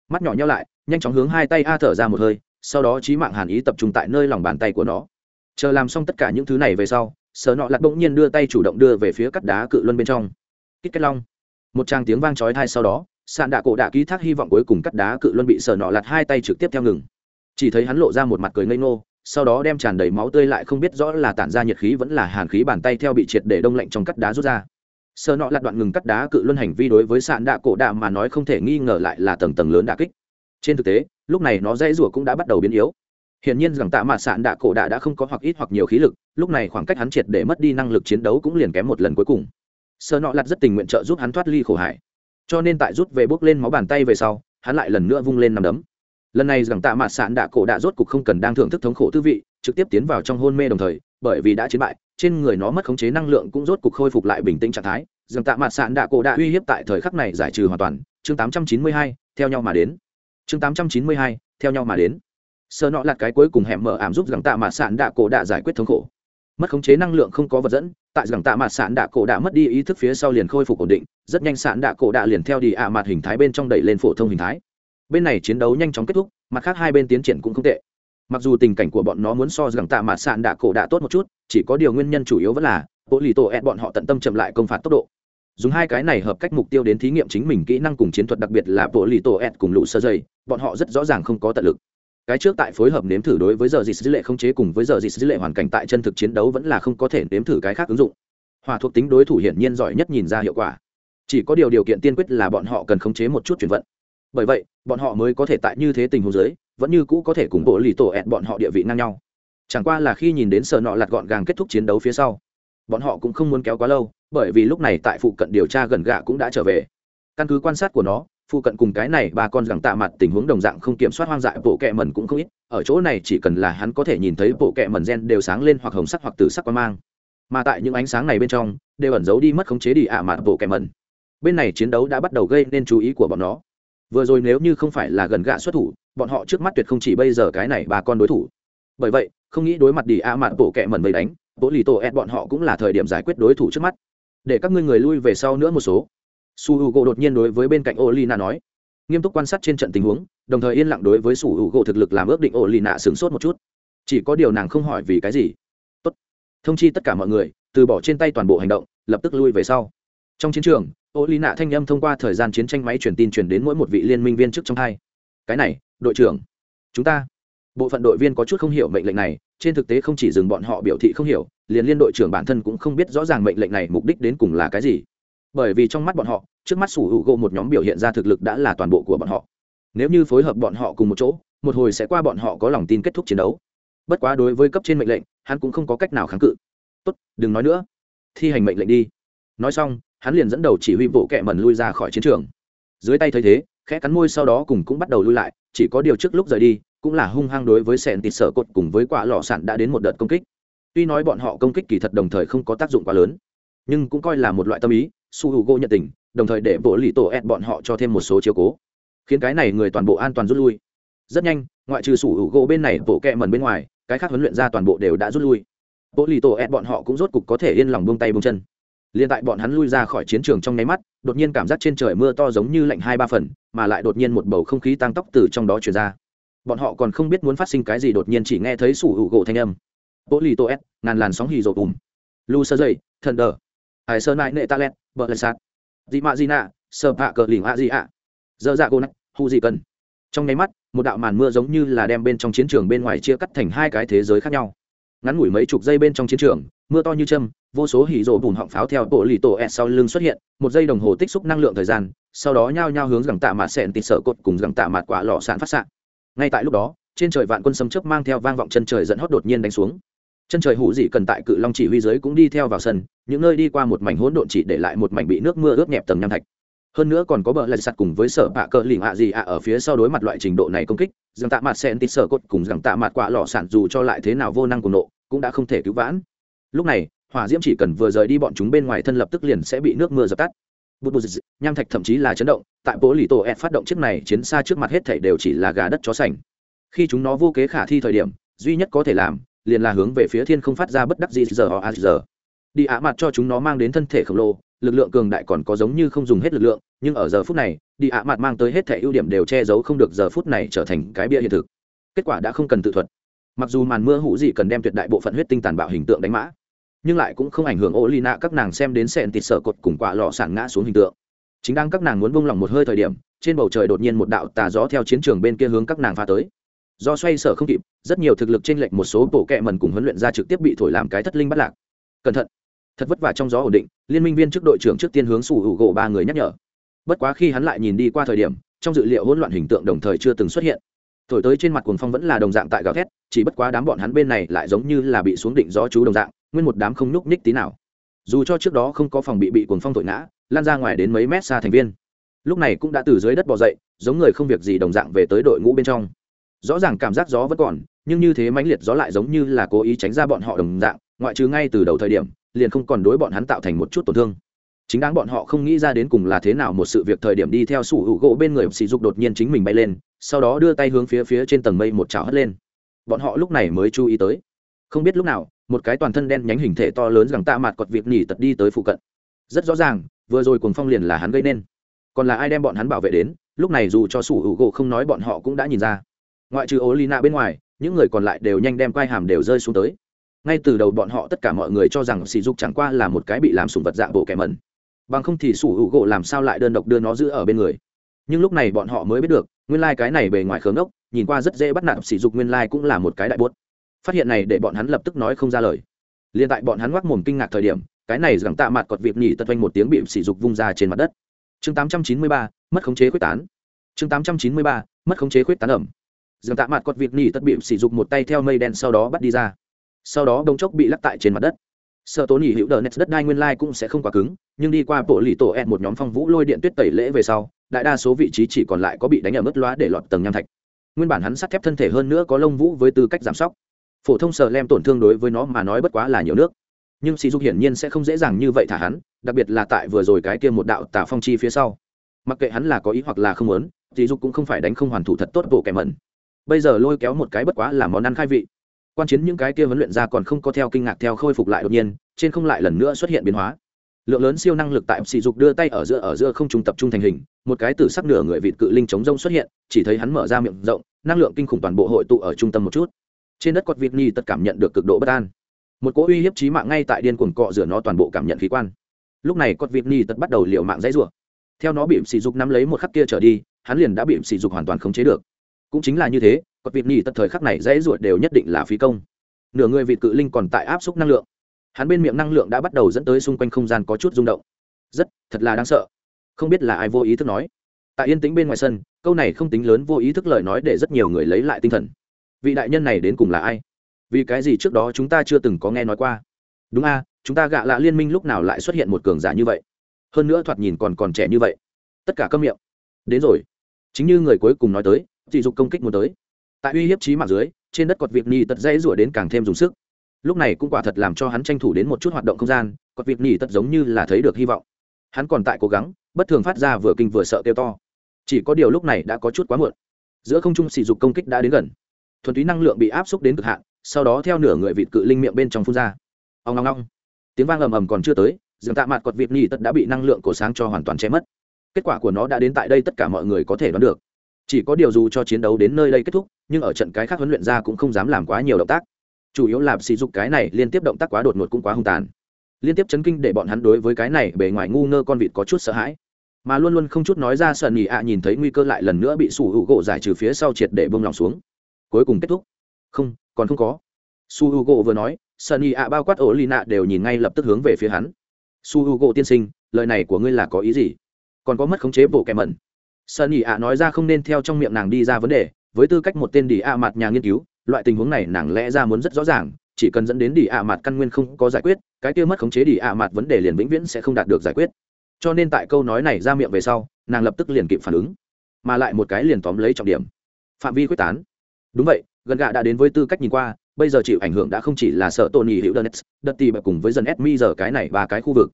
Mắt nhỏ nhau lại, nhanh chóng hướng hai tay a thở ra một hơi sau đó trí mạng hàn ý tập trung tại nơi lòng bàn tay của nó. Chờ làm xong tất cả những thứ này về sau, sở nọ lặt bỗng nhiên đưa tay chủ động đưa về phía cắt đá cự luân bên trong. Kích kết long. Một tràng tiếng vang chói thai sau đó, sạn đạ cổ đạ ký thác hy vọng cuối cùng cắt đá cự luân bị sở nọ lặt hai tay trực tiếp theo ngừng. Chỉ thấy hắn lộ ra một mặt cười ngây ngô, sau đó đem tràn đầy máu tươi lại không biết rõ là tản ra nhiệt khí vẫn là hàn khí bàn tay theo bị triệt để đông lạnh trong cắt đá rút ra. Sơ nọ lặt đoạn ngừng cắt đá cự luân hành vi đối với sạn đạ cổ đạ mà nói không thể nghi ngờ lại là tầng tầng lớn đà kích. Trên thực tế lúc này nó dãy rủa cũng đã bắt đầu biến yếu Hiển nhiên rằng tạ mạt sạn đạ cổ đạ đã không có hoặc ít hoặc nhiều khí lực, lúc này khoảng cách hắn triệt để mất đi năng lực chiến đấu cũng liền kém một lần cuối cùng. Sơ nọ lặt rất tình nguyện trợ giúp hắn thoát ly khổ hải. Cho nên tại rút về bước lên máu bàn tay về sau, hắn lại lần nữa vung lên nằm đấm. Lần này rằng tạ mạt sạn đạ cổ đạ rốt cục không cần đang thưởng thức thống khổ tư vị, trực tiếp tiến vào trong hôn mê đồng thời, bởi vì đã chiến bại, trên người nó mất khống chế năng lượng cũng rốt cục khôi phục lại bình tĩnh trạng thái. Rằng tạ mạt sạn đạ cổ đạ uy hiếp tại thời khắc này giải trừ hoàn toàn. Chương 892, theo nhau mà đến. Chương 892, theo nhau mà đến. Sơ nọ là cái cuối cùng hẻm mở ảm giúp rằng tạ mạt sạn đạ cổ đạ giải quyết thống khổ. Mất khống chế năng lượng không có vật dẫn tại rằng tạ mạt sạn đạ cổ đạ mất đi ý thức phía sau liền khôi phục ổn định rất nhanh sạn đạ cổ đạ liền theo đi ạ mặt hình thái bên trong đẩy lên phổ thông hình thái. Bên này chiến đấu nhanh chóng kết thúc mặt khác hai bên tiến triển cũng không tệ. Mặc dù tình cảnh của bọn nó muốn so rằng tạ mạt sạn đạ cổ đạ tốt một chút chỉ có điều nguyên nhân chủ yếu vẫn là bộ lì tổ ed bọn họ tận tâm chậm lại công phạt tốc độ dùng hai cái này hợp cách mục tiêu đến thí nghiệm chính mình kỹ năng cùng chiến thuật, đặc biệt là bộ lì tổ ed cùng lũ sơ dây, bọn họ rất rõ ràng không có tận lực. Cái trước tại phối hợp nếm thử đối với giờ dịch dữ lệ không chế cùng với giờ dịch dữ lệ hoàn cảnh tại chân thực chiến đấu vẫn là không có thể nếm thử cái khác ứng dụng. Hòa thuộc tính đối thủ hiển nhiên giỏi nhất nhìn ra hiệu quả. Chỉ có điều điều kiện tiên quyết là bọn họ cần khống chế một chút chuyển vận. Bởi vậy, bọn họ mới có thể tại như thế tình huống giới vẫn như cũ có thể cùng bộ lì tổ ẹt bọn họ địa vị ngang nhau. Chẳng qua là khi nhìn đến sợ nọ lặt gọn gàng kết thúc chiến đấu phía sau bọn họ cũng không muốn kéo quá lâu, bởi vì lúc này tại phụ cận điều tra gần gạ cũng đã trở về. Căn cứ quan sát của nó, phụ cận cùng cái này ba con rằng tạ mặt tình huống đồng dạng không kiểm soát hoang dại bộ kẹ mần cũng không ít, ở chỗ này chỉ cần là hắn có thể nhìn thấy bộ kẹ mần gen đều sáng lên hoặc hồng sắc hoặc từ sắc quan mang. Mà tại những ánh sáng này bên trong, đều ẩn giấu đi mất khống chế đi ạ à bộ kẹ mần bên này chiến đấu đã bắt đầu gây nên chú ý của bọn nó. Vừa rồi nếu như không phải là gần gạ xuất thủ, bọn họ trước mắt tuyệt không chỉ bây giờ cái này ba con đối thủ. Bởi vậy, không nghĩ đối mặt đi ạ à bộ kẹ mần vây đánh bộ lì tổ ed bọn họ cũng là thời điểm giải quyết đối thủ trước mắt. Để các ngươi người lui về sau nữa một số. Su h u gỗ đột nhiên đối với bên cạnh ô lì nói. Nghiêm túc quan sát trên trận tình huống, đồng thời yên lặng đối với su h u gỗ thực lực làm ước định ô lì sửng sốt một chút. Chỉ có điều nàng không hỏi vì cái gì. Tốt. thông chi tất cả mọi người, từ bỏ trên tay toàn bộ hành động, lập tức lui về sau. Trong chiến trường, ô lì thanh âm thông qua thời gian chiến tranh máy truyền tin truyền đến mỗi một vị liên minh viên chức trong hai. Cái này, đội trưởng, chúng ta bộ phận đội viên có chút không hiểu mệnh lệnh này, trên thực tế không chỉ dừng bọn họ biểu thị không hiểu, liền liên đội trưởng bản thân cũng không biết rõ ràng mệnh lệnh này mục đích đến cùng là cái gì. Bởi vì trong mắt bọn họ, trước mắt sủ hữu gỗ một nhóm biểu hiện ra thực lực đã là toàn bộ của bọn họ. Nếu như phối hợp bọn họ cùng một chỗ, một hồi sẽ qua bọn họ có lòng tin kết thúc chiến đấu. Bất quá đối với cấp trên mệnh lệnh, hắn cũng không có cách nào kháng cự. Tốt, đừng nói nữa. Thi hành mệnh lệnh đi. Nói xong, hắn liền dẫn đầu chỉ huy bộ kẹ mẩn lui ra khỏi chiến trường. Dưới tay thấy thế, khẽ cắn môi sau đó cùng cũng bắt đầu lui lại, chỉ có điều trước lúc rời đi cũng là hung hăng đối với sẹn tịt sở cột cùng với quả lọ sạn đã đến một đợt công kích. Tuy nói bọn họ công kích kỳ thật đồng thời không có tác dụng quá lớn, nhưng cũng coi là một loại tâm ý, su h u g nhận tình, đồng thời để bộ lì tổ ed bọn họ cho thêm một số chiếu cố, khiến cái này người toàn bộ an toàn rút lui. Rất nhanh, ngoại trừ su h u g bên này, bộ kẹ mần bên ngoài, cái khác huấn luyện ra toàn bộ đều đã rút lui. Bộ lì tổ ed bọn họ cũng rốt cục có thể yên lòng buông tay buông chân. Liền tại bọn hắn lui ra khỏi chiến trường trong nháy mắt, đột nhiên cảm giác trên trời mưa to giống như lạnh hai ba phần, mà lại đột nhiên một bầu không khí tăng tóc từ trong đó truyền ra bọn họ còn không biết muốn phát sinh cái gì, đột nhiên chỉ nghe thấy sủ hữu gỗ thanh âm. Bộ lì tô s ngàn làn sóng hì rột ùm. Lu sơ dây, thần đờ. Hải sơn mãi nệ ta lét bờ lạch sạt. Dị mạ dị nạ, sơ hạ cờ lỉnh ạ dị ạ. Dơ dạ cô nách hu dị cần. Trong nháy mắt, một đạo màn mưa giống như là đem bên trong chiến trường bên ngoài chia cắt thành hai cái thế giới khác nhau. Ngắn ngủi mấy chục giây bên trong chiến trường, mưa to như châm, vô số hỉ rộ bùn họng pháo theo bộ lì tổ s sau lưng xuất hiện, một giây đồng hồ tích xúc năng lượng thời gian, sau đó nhao nhao hướng rằng tạ mạt sẹn tịt sợ cột cùng rằng tạ mạt quả lọ sạn phát sạn ngay tại lúc đó, trên trời vạn quân sấm chớp mang theo vang vọng chân trời dẫn hót đột nhiên đánh xuống. Chân trời hủ dị cần tại cự long chỉ huy giới cũng đi theo vào sân, những nơi đi qua một mảnh hỗn độn chỉ để lại một mảnh bị nước mưa ướt nhẹp tầng nham thạch. Hơn nữa còn có bờ lạch sạt cùng với sở bạ cờ lỉnh ạ gì ạ ở phía sau đối mặt loại trình độ này công kích, rằng tạ mặt sen tít sở cốt cùng rằng tạ mặt quả lọ sản dù cho lại thế nào vô năng cùng nộ, cũng đã không thể cứu vãn. Lúc này, hỏa diễm chỉ cần vừa rời đi bọn chúng bên ngoài thân lập tức liền sẽ bị nước mưa dập tắt bút bút nham thạch thậm chí là chấn động, tại bố lì tổ ed phát động chiếc này chiến xa trước mặt hết thảy đều chỉ là gà đất chó sành. Khi chúng nó vô kế khả thi thời điểm, duy nhất có thể làm, liền là hướng về phía thiên không phát ra bất đắc gì giờ họ a, giờ. Đi ạ mặt cho chúng nó mang đến thân thể khổng lồ, lực lượng cường đại còn có giống như không dùng hết lực lượng, nhưng ở giờ phút này, đi ạ mặt mang tới hết thể ưu điểm đều che giấu không được giờ phút này trở thành cái bia hiện thực. Kết quả đã không cần tự thuật. Mặc dù màn mưa hũ gì cần đem tuyệt đại bộ phận huyết tinh tàn bạo hình tượng đánh mã nhưng lại cũng không ảnh hưởng ô lì nạ các nàng xem đến sẹn tịt sợ cột cùng quả lò sản ngã xuống hình tượng. Chính đang các nàng muốn bông lòng một hơi thời điểm, trên bầu trời đột nhiên một đạo tà gió theo chiến trường bên kia hướng các nàng pha tới. Do xoay sở không kịp, rất nhiều thực lực trên lệch một số bộ kẹ mần cùng huấn luyện ra trực tiếp bị thổi làm cái thất linh bắt lạc. Cẩn thận. Thật vất vả trong gió ổn định, liên minh viên trước đội trưởng trước tiên hướng sủ hữu gỗ ba người nhắc nhở. Bất quá khi hắn lại nhìn đi qua thời điểm, trong dự liệu hỗn loạn hình tượng đồng thời chưa từng xuất hiện. Thổi tới trên mặt cuồng phong vẫn là đồng dạng tại gào thét chỉ bất quá đám bọn hắn bên này lại giống như là bị xuống định gió chú đồng dạng, nguyên một đám không nhúc nhích tí nào. Dù cho trước đó không có phòng bị bị cuồng phong thổi ngã, lan ra ngoài đến mấy mét xa thành viên. Lúc này cũng đã từ dưới đất bỏ dậy, giống người không việc gì đồng dạng về tới đội ngũ bên trong. Rõ ràng cảm giác gió vẫn còn, nhưng như thế mãnh liệt gió lại giống như là cố ý tránh ra bọn họ đồng dạng, ngoại trừ ngay từ đầu thời điểm, liền không còn đối bọn hắn tạo thành một chút tổn thương. Chính đáng bọn họ không nghĩ ra đến cùng là thế nào một sự việc thời điểm đi theo sủ hữu gỗ bên người sỉ dục đột nhiên chính mình bay lên, sau đó đưa tay hướng phía phía trên tầng mây một chảo hất lên bọn họ lúc này mới chú ý tới. Không biết lúc nào, một cái toàn thân đen nhánh hình thể to lớn rằng tạ mặt cọt việc nỉ tật đi tới phụ cận. Rất rõ ràng, vừa rồi cuồng phong liền là hắn gây nên. Còn là ai đem bọn hắn bảo vệ đến, lúc này dù cho sủ hữu gỗ không nói bọn họ cũng đã nhìn ra. Ngoại trừ ố lina bên ngoài, những người còn lại đều nhanh đem quai hàm đều rơi xuống tới. Ngay từ đầu bọn họ tất cả mọi người cho rằng sỉ dục chẳng qua là một cái bị làm sùng vật dạng bộ kẻ mẩn. Bằng không thì sủ hữu gỗ làm sao lại đơn độc đưa nó giữ ở bên người. Nhưng lúc này bọn họ mới biết được, nguyên lai、like、cái này bề ngoài khớm ốc nhìn qua rất dễ bắt nạt sỉ dục nguyên lai cũng là một cái đại bốt. Phát hiện này để bọn hắn lập tức nói không ra lời. Liền tại bọn hắn ngoác mồm kinh ngạc thời điểm, cái này rằng tạ mặt cọt việc nhỉ tật oanh một tiếng bị sỉ dục vung ra trên mặt đất. Chương tám trăm chín mươi ba, mất khống chế quyết tán. Chương tám trăm chín mươi ba, mất khống chế quyết tán ẩm. Rằng tạ mặt cọt việc nhỉ tật bị sỉ dục một tay theo mây đen sau đó bắt đi ra. Sau đó bông chốc bị lắc tại trên mặt đất. Sợ tố nhỉ hữu đờ nets đất đai nguyên lai cũng sẽ không quá cứng, nhưng đi qua bộ lì tổ ed một nhóm phong vũ lôi điện tuyết tẩy lễ về sau, đại đa số vị trí chỉ còn lại có bị đánh ở mức loá để lọt tầng nham thạch nguyên bản hắn sắt thép thân thể hơn nữa có lông vũ với tư cách giảm sóc. Phổ thông sờ lem tổn thương đối với nó mà nói bất quá là nhiều nước. Nhưng sỉ dục hiển nhiên sẽ không dễ dàng như vậy thả hắn, đặc biệt là tại vừa rồi cái kia một đạo tả phong chi phía sau. Mặc kệ hắn là có ý hoặc là không muốn sỉ dục cũng không phải đánh không hoàn thủ thật tốt bộ kẻ mẩn. Bây giờ lôi kéo một cái bất quá là món ăn khai vị. Quan chiến những cái kia huấn luyện ra còn không có theo kinh ngạc theo khôi phục lại đột nhiên, trên không lại lần nữa xuất hiện biến hóa lượng lớn siêu năng lực tại sỉ dục đưa tay ở giữa ở giữa không trung tập trung thành hình, một cái tử sắc nửa người vịt cự linh chống rông xuất hiện, chỉ thấy hắn mở ra miệng rộng, năng lượng kinh khủng toàn bộ hội tụ ở trung tâm một chút. Trên đất cọt vịt nhi tất cảm nhận được cực độ bất an. Một cỗ uy hiếp trí mạng ngay tại điên cuồng cọ rửa nó toàn bộ cảm nhận khí quan. Lúc này cọt vịt nhi tất bắt đầu liều mạng dãy rủa. Theo nó bị sỉ dục nắm lấy một khắc kia trở đi, hắn liền đã bị sỉ dục hoàn toàn khống chế được. Cũng chính là như thế cọt vịt nhi tất thời khắc này dãy rủa đều nhất định là phí công. Nửa người vịt cự linh còn tại áp suất năng lượng hắn bên miệng năng lượng đã bắt đầu dẫn tới xung quanh không gian có chút rung động. Rất, thật là đáng sợ. Không biết là ai vô ý thức nói. Tại yên tĩnh bên ngoài sân, câu này không tính lớn vô ý thức lời nói để rất nhiều người lấy lại tinh thần. Vị đại nhân này đến cùng là ai? Vì cái gì trước đó chúng ta chưa từng có nghe nói qua? Đúng a, chúng ta gạ lạ liên minh lúc nào lại xuất hiện một cường giả như vậy? Hơn nữa thoạt nhìn còn còn trẻ như vậy. Tất cả câm miệng. Đến rồi. Chính như người cuối cùng nói tới, dị dục công kích muốn tới. Tại uy hiếp trí mạng dưới, trên đất cọt việc ni tật dãy rủa đến càng thêm dùng sức lúc này cũng quả thật làm cho hắn tranh thủ đến một chút hoạt động không gian còn việc ni tật giống như là thấy được hy vọng. Hắn còn tại cố gắng, bất thường phát ra vừa kinh vừa sợ kêu to. Chỉ có điều lúc này đã có chút quá muộn. Giữa không trung sỉ dục công kích đã đến gần. Thuần túy năng lượng bị áp xúc đến cực hạn, sau đó theo nửa người vịt cự linh miệng bên trong phun ra. Ông ngong ngong tiếng vang ầm ầm còn chưa tới dường tạ mặt cọt vịt nhì tất đã bị năng lượng cổ sáng cho hoàn toàn che mất. Kết quả của nó đã đến tại đây tất cả mọi người có thể đoán được. Chỉ có điều dù cho chiến đấu đến nơi đây kết thúc, nhưng ở trận cái khác huấn luyện ra cũng không dám làm quá nhiều động tác chủ yếu là sỉ dục cái này liên tiếp động tác quá đột ngột cũng quá hung tàn. Liên tiếp chấn kinh để bọn hắn đối với cái này bề ngoài ngu ngơ con vịt có chút sợ hãi. Mà luôn luôn không chút nói ra sợ nỉ ạ nhìn thấy nguy cơ lại lần nữa bị sủ hữu gỗ giải trừ phía sau triệt để bông lòng xuống. Cuối cùng kết thúc. Không, còn không có. Su h u g vừa nói sunny ạ bao quát ổ lì nạ đều nhìn ngay lập tức hướng về phía hắn. Su h u g tiên sinh, lời này của ngươi là có ý gì? Còn có mất khống chế bộ kẻ mẩn. Sunny ạ nói ra không nên theo trong miệng nàng đi ra vấn đề, với tư cách một tên đỉ ạ mặt nhà nghiên cứu loại tình huống này nàng lẽ ra muốn rất rõ ràng, chỉ cần dẫn đến đi ạ mặt căn nguyên không có giải quyết, cái kia mất khống chế đi ạ mặt vấn đề liền vĩnh viễn sẽ không đạt được giải quyết. Cho nên tại câu nói này ra miệng về sau, nàng lập tức liền kịp phản ứng, mà lại một cái liền tóm lấy trọng điểm. Phạm vi quyết tán. Đúng vậy, gần gạ đã đến với tư cách nhìn qua, bây giờ chịu ảnh hưởng đã không chỉ là sợ tôn nhị hữu đơn đất tì bật cùng với dân mi giờ cái này và cái khu vực.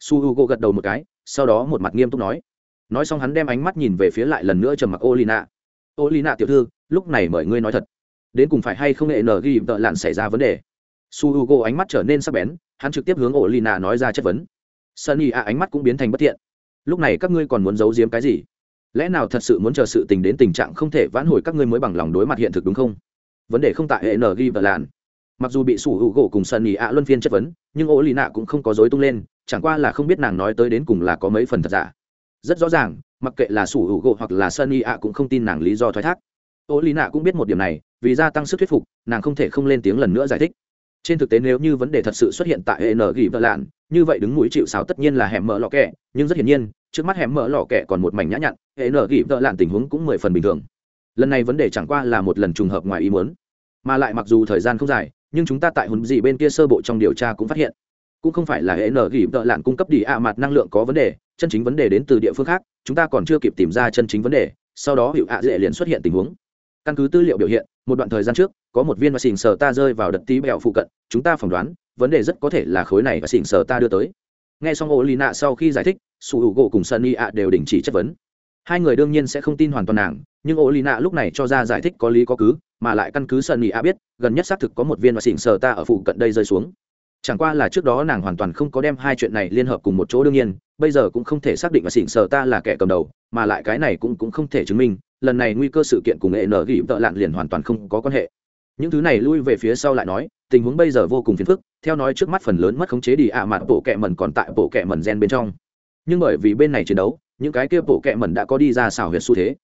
Su h u g o gật đầu một cái, sau đó một mặt nghiêm túc nói. Nói xong hắn đem ánh mắt nhìn về phía lại lần nữa trầm mặc ô lina ô lina tiểu thư, lúc này mời ngươi nói thật đến cùng phải hay không nghệ nờ ghi tợ lặn xảy ra vấn đề. Su h u g o ánh mắt trở nên sắc bén, hắn trực tiếp hướng ô lina nói ra chất vấn. Sunny a ánh mắt cũng biến thành bất thiện. Lúc này các ngươi còn muốn giấu giếm cái gì? Lẽ nào thật sự muốn chờ sự tình đến tình trạng không thể vãn hồi các ngươi mới bằng lòng đối mặt hiện thực đúng không? Vấn đề không tại hệ n ghi tợ lặn mặc dù bị sủ hữu gỗ cùng sunny a luân phiên chất vấn, nhưng ổ lì nạ cũng không có dối tung lên, chẳng qua là không biết nàng nói tới đến cùng là có mấy phần thật giả. Rất rõ ràng, mặc kệ là sủ hữu gỗ hoặc là sunny ý ạ cũng không tin nàng lý do thoái thác. Ô lì nạ cũng biết một điểm này vì gia tăng sức thuyết phục, nàng không thể không lên tiếng lần nữa giải thích. Trên thực tế nếu như vấn đề thật sự xuất hiện tại hệ nở gỉ vợ lạn, như vậy đứng mũi chịu sáo tất nhiên là hẻm mở lọ kẹ, nhưng rất hiển nhiên, trước mắt hẻm mở lọ kẹ còn một mảnh nhã nhặn, hệ nở gỉ vợ lạn tình huống cũng mười phần bình thường. Lần này vấn đề chẳng qua là một lần trùng hợp ngoài ý muốn. Mà lại mặc dù thời gian không dài, nhưng chúng ta tại hùn gì bên kia sơ bộ trong điều tra cũng phát hiện. Cũng không phải là hệ nở gỉ vợ lạn cung cấp đi ạ mặt năng lượng có vấn đề, chân chính vấn đề đến từ địa phương khác, chúng ta còn chưa kịp tìm ra chân chính vấn đề, sau đó hiệu ạ dễ liền xuất hiện tình huống. Căn cứ tư liệu biểu hiện một đoạn thời gian trước, có một viên và xỉn sờ ta rơi vào đợt tí bẹo phụ cận, chúng ta phỏng đoán, vấn đề rất có thể là khối này và xỉn sờ ta đưa tới. Nghe xong ô lì nạ sau khi giải thích, su hữu gỗ cùng sunny ạ đều đình chỉ chất vấn. Hai người đương nhiên sẽ không tin hoàn toàn nàng, nhưng ô lì nạ lúc này cho ra giải thích có lý có cứ, mà lại căn cứ sunny ạ biết, gần nhất xác thực có một viên và xỉn sờ ta ở phụ cận đây rơi xuống chẳng qua là trước đó nàng hoàn toàn không có đem hai chuyện này liên hợp cùng một chỗ đương nhiên, bây giờ cũng không thể xác định và xỉn sờ ta là kẻ cầm đầu, mà lại cái này cũng cũng không thể chứng minh, lần này nguy cơ sự kiện cùng nghệ nở ghi tợ lạn liền hoàn toàn không có quan hệ. Những thứ này lui về phía sau lại nói, tình huống bây giờ vô cùng phiền phức, theo nói trước mắt phần lớn mất khống chế đi ạ à mặt bộ kẹ mẩn còn tại bộ kẹ mẩn gen bên trong. Nhưng bởi vì bên này chiến đấu, những cái kia bộ kẹ mẩn đã có đi ra xào huyệt xu thế.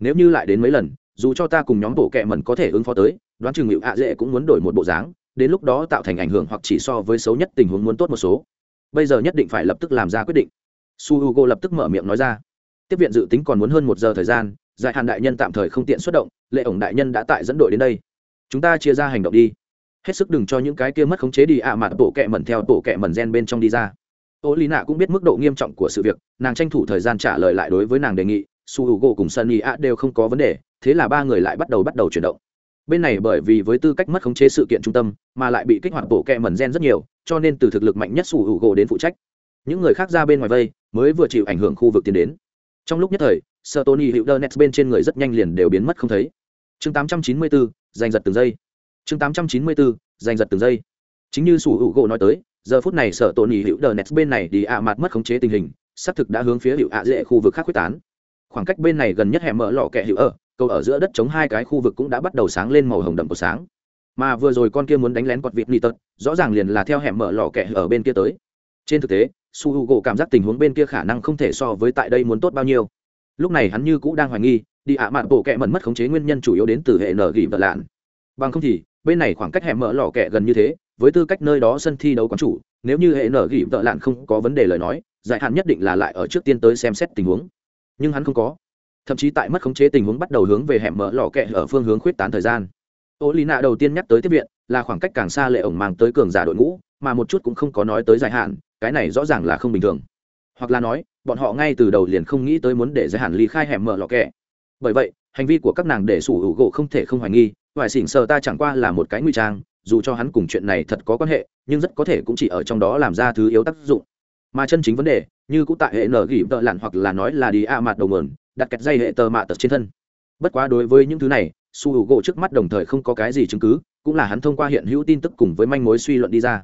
Nếu như lại đến mấy lần, dù cho ta cùng nhóm bộ kẹ mẩn có thể ứng phó tới, đoán chừng hiệu ạ dễ cũng muốn đổi một bộ dáng đến lúc đó tạo thành ảnh hưởng hoặc chỉ so với xấu nhất tình huống muốn tốt một số. Bây giờ nhất định phải lập tức làm ra quyết định. Su h u g o lập tức mở miệng nói ra. Tiếp viện dự tính còn muốn hơn một giờ thời gian, giải hạn đại nhân tạm thời không tiện xuất động, lệ ổng đại nhân đã tại dẫn đội đến đây. Chúng ta chia ra hành động đi. Hết sức đừng cho những cái kia mất khống chế đi ạ à mặt tổ kẹ mẩn theo tổ kẹ mẩn gen bên trong đi ra. Ô lý nạ cũng biết mức độ nghiêm trọng của sự việc, nàng tranh thủ thời gian trả lời lại đối với nàng đề nghị, su h u gỗ cùng sunny a đều không có vấn đề, thế là ba người lại bắt đầu bắt đầu chuyển động bên này bởi vì với tư cách mất khống chế sự kiện trung tâm mà lại bị kích hoạt bộ kẹ mẩn gen rất nhiều cho nên từ thực lực mạnh nhất sủ hữu gỗ đến phụ trách. Những người khác ra bên ngoài vây mới vừa chịu ảnh hưởng khu vực tiến đến. Trong lúc nhất thời sợ tony hữu đơ nets bên trên người rất nhanh liền đều biến mất không thấy. Chương 894, giành giật từng giây. Chương 894, giành giật từng giây. Chính như sủ hữu gỗ nói tới giờ phút này sở tony hữu đờ nets bên này đi ạ mặt mất khống chế tình hình xác thực đã hướng phía hữu ạ dễ khu vực khác quyết tán. Khoảng cách bên này gần nhất hẻm mở lọ kẹ hữu ở cầu ở giữa đất chống hai cái khu vực cũng đã bắt đầu sáng lên màu hồng đậm của sáng. Mà vừa rồi con kia muốn đánh lén quạt vịt ni tật, rõ ràng liền là theo hẻm mở lò kẹ ở bên kia tới. Trên thực tế, su h u gỗ cảm giác tình huống bên kia khả năng không thể so với tại đây muốn tốt bao nhiêu. Lúc này hắn như cũ đang hoài nghi, đi ạ mạn bộ kẹ mẩn mất khống chế nguyên nhân chủ yếu đến từ hệ nở gỉ vật lạn. Bằng không thì, bên này khoảng cách hẻm mở lò kẹ gần như thế, với tư cách nơi đó sân thi đấu quán chủ, nếu như hệ nở gỉ vợ lạn không có vấn đề lời nói, giải hạn nhất định là lại ở trước tiên tới xem xét tình huống. Nhưng hắn không có thậm chí tại mất khống chế tình huống bắt đầu hướng về hẻm mở lò kẹ ở phương hướng khuyết tán thời gian. Ô lì nạ đầu tiên nhắc tới tiếp viện, là khoảng cách càng xa lệ ổng mang tới cường giả đội ngũ, mà một chút cũng không có nói tới dài hạn, cái này rõ ràng là không bình thường. Hoặc là nói, bọn họ ngay từ đầu liền không nghĩ tới muốn để giới hạn ly khai hẻm mở lò kẹ. Bởi vậy, hành vi của các nàng để sủ hữu gỗ không thể không hoài nghi vải xỉn sờ ta chẳng qua là một cái nguy trang, dù cho hắn cùng chuyện này thật có quan hệ, nhưng rất có thể cũng chỉ ở trong đó làm ra thứ yếu tác dụng. Mà chân chính vấn đề, như cũng tại hệ nở gỉ vợ lặn hoặc là nói là đi a mặt đầu mườn đặt kẹt dây hệ tờ mạ tật trên thân. Bất quá đối với những thứ này, su h u gỗ trước mắt đồng thời không có cái gì chứng cứ, cũng là hắn thông qua hiện hữu tin tức cùng với manh mối suy luận đi ra.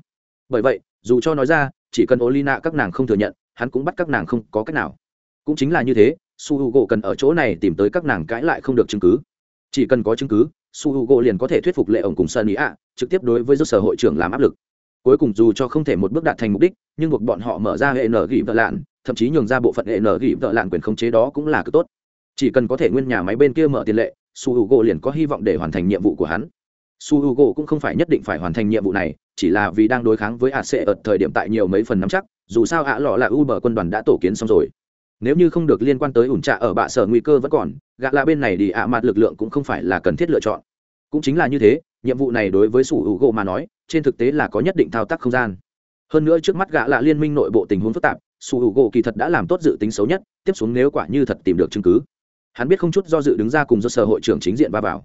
Bởi vậy, dù cho nói ra, chỉ cần olina các nàng không thừa nhận, hắn cũng bắt các nàng không có cách nào. Cũng chính là như thế, su h u gỗ cần ở chỗ này tìm tới các nàng cãi lại không được chứng cứ. Chỉ cần có chứng cứ, su h u gỗ liền có thể thuyết phục lệ ổng cùng sơn ý ạ, trực tiếp đối với do sở hội trưởng làm áp lực cuối cùng dù cho không thể một bước đạt thành mục đích, nhưng buộc bọn họ mở ra hệ nở gỉ vợ lạn, thậm chí nhường ra bộ phận hệ nở gỉ vợ lạn quyền khống chế đó cũng là cực tốt. Chỉ cần có thể nguyên nhà máy bên kia mở tiền lệ, su h u gỗ liền có hy vọng để hoàn thành nhiệm vụ của hắn. Su h u gỗ cũng không phải nhất định phải hoàn thành nhiệm vụ này, chỉ là vì đang đối kháng với ạ sệ ở thời điểm tại nhiều mấy phần nắm chắc, dù sao ạ lọ là u bờ quân đoàn đã tổ kiến xong rồi. Nếu như không được liên quan tới ủn trạ ở bạ sở nguy cơ vẫn còn gạ là bên này thì ạ mặt lực lượng cũng không phải là cần thiết lựa chọn cũng chính là như thế, nhiệm vụ này đối với sủ hữu gỗ mà nói, trên thực tế là có nhất định thao tác không gian. Hơn nữa trước mắt Gã lạ liên minh nội bộ tình huống phức tạp, sủ hữu gỗ kỳ thật đã làm tốt dự tính xấu nhất, tiếp xuống nếu quả như thật tìm được chứng cứ. Hắn biết không chút do dự đứng ra cùng do sở hội trưởng chính diện va vào.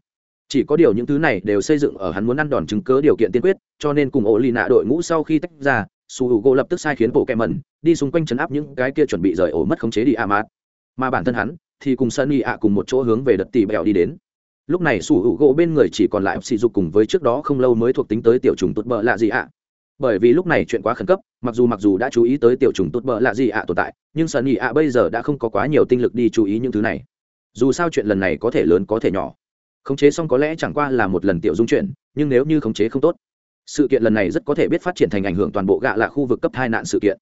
Chỉ có điều những thứ này đều xây dựng ở hắn muốn ăn đòn chứng cớ điều kiện tiên quyết, cho nên cùng ổ lì nạ đội ngũ sau khi tách ra su h u lập tức sai khiến bộ kẹ mẩn, đi xung quanh chấn áp những cái kia chuẩn bị rời ổ mất khống chế đi a mát mà bản thân hắn thì cùng sunny ạ cùng một chỗ hướng về đợt tỉ bèo đi đến lúc này sủ hữu gỗ bên người chỉ còn lại sỉ dục cùng với trước đó không lâu mới thuộc tính tới tiểu trùng tốt bợ lạ gì ạ. Bởi vì lúc này chuyện quá khẩn cấp, mặc dù mặc dù đã chú ý tới tiểu trùng tốt bợ lạ gì ạ tồn tại, nhưng sunny ạ bây giờ đã không có quá nhiều tinh lực đi chú ý những thứ này. Dù sao chuyện lần này có thể lớn có thể nhỏ. Khống chế xong có lẽ chẳng qua là một lần tiểu dung chuyện, nhưng nếu như khống chế không tốt, sự kiện lần này rất có thể biết phát triển thành ảnh hưởng toàn bộ gạ là khu vực cấp hai nạn sự kiện.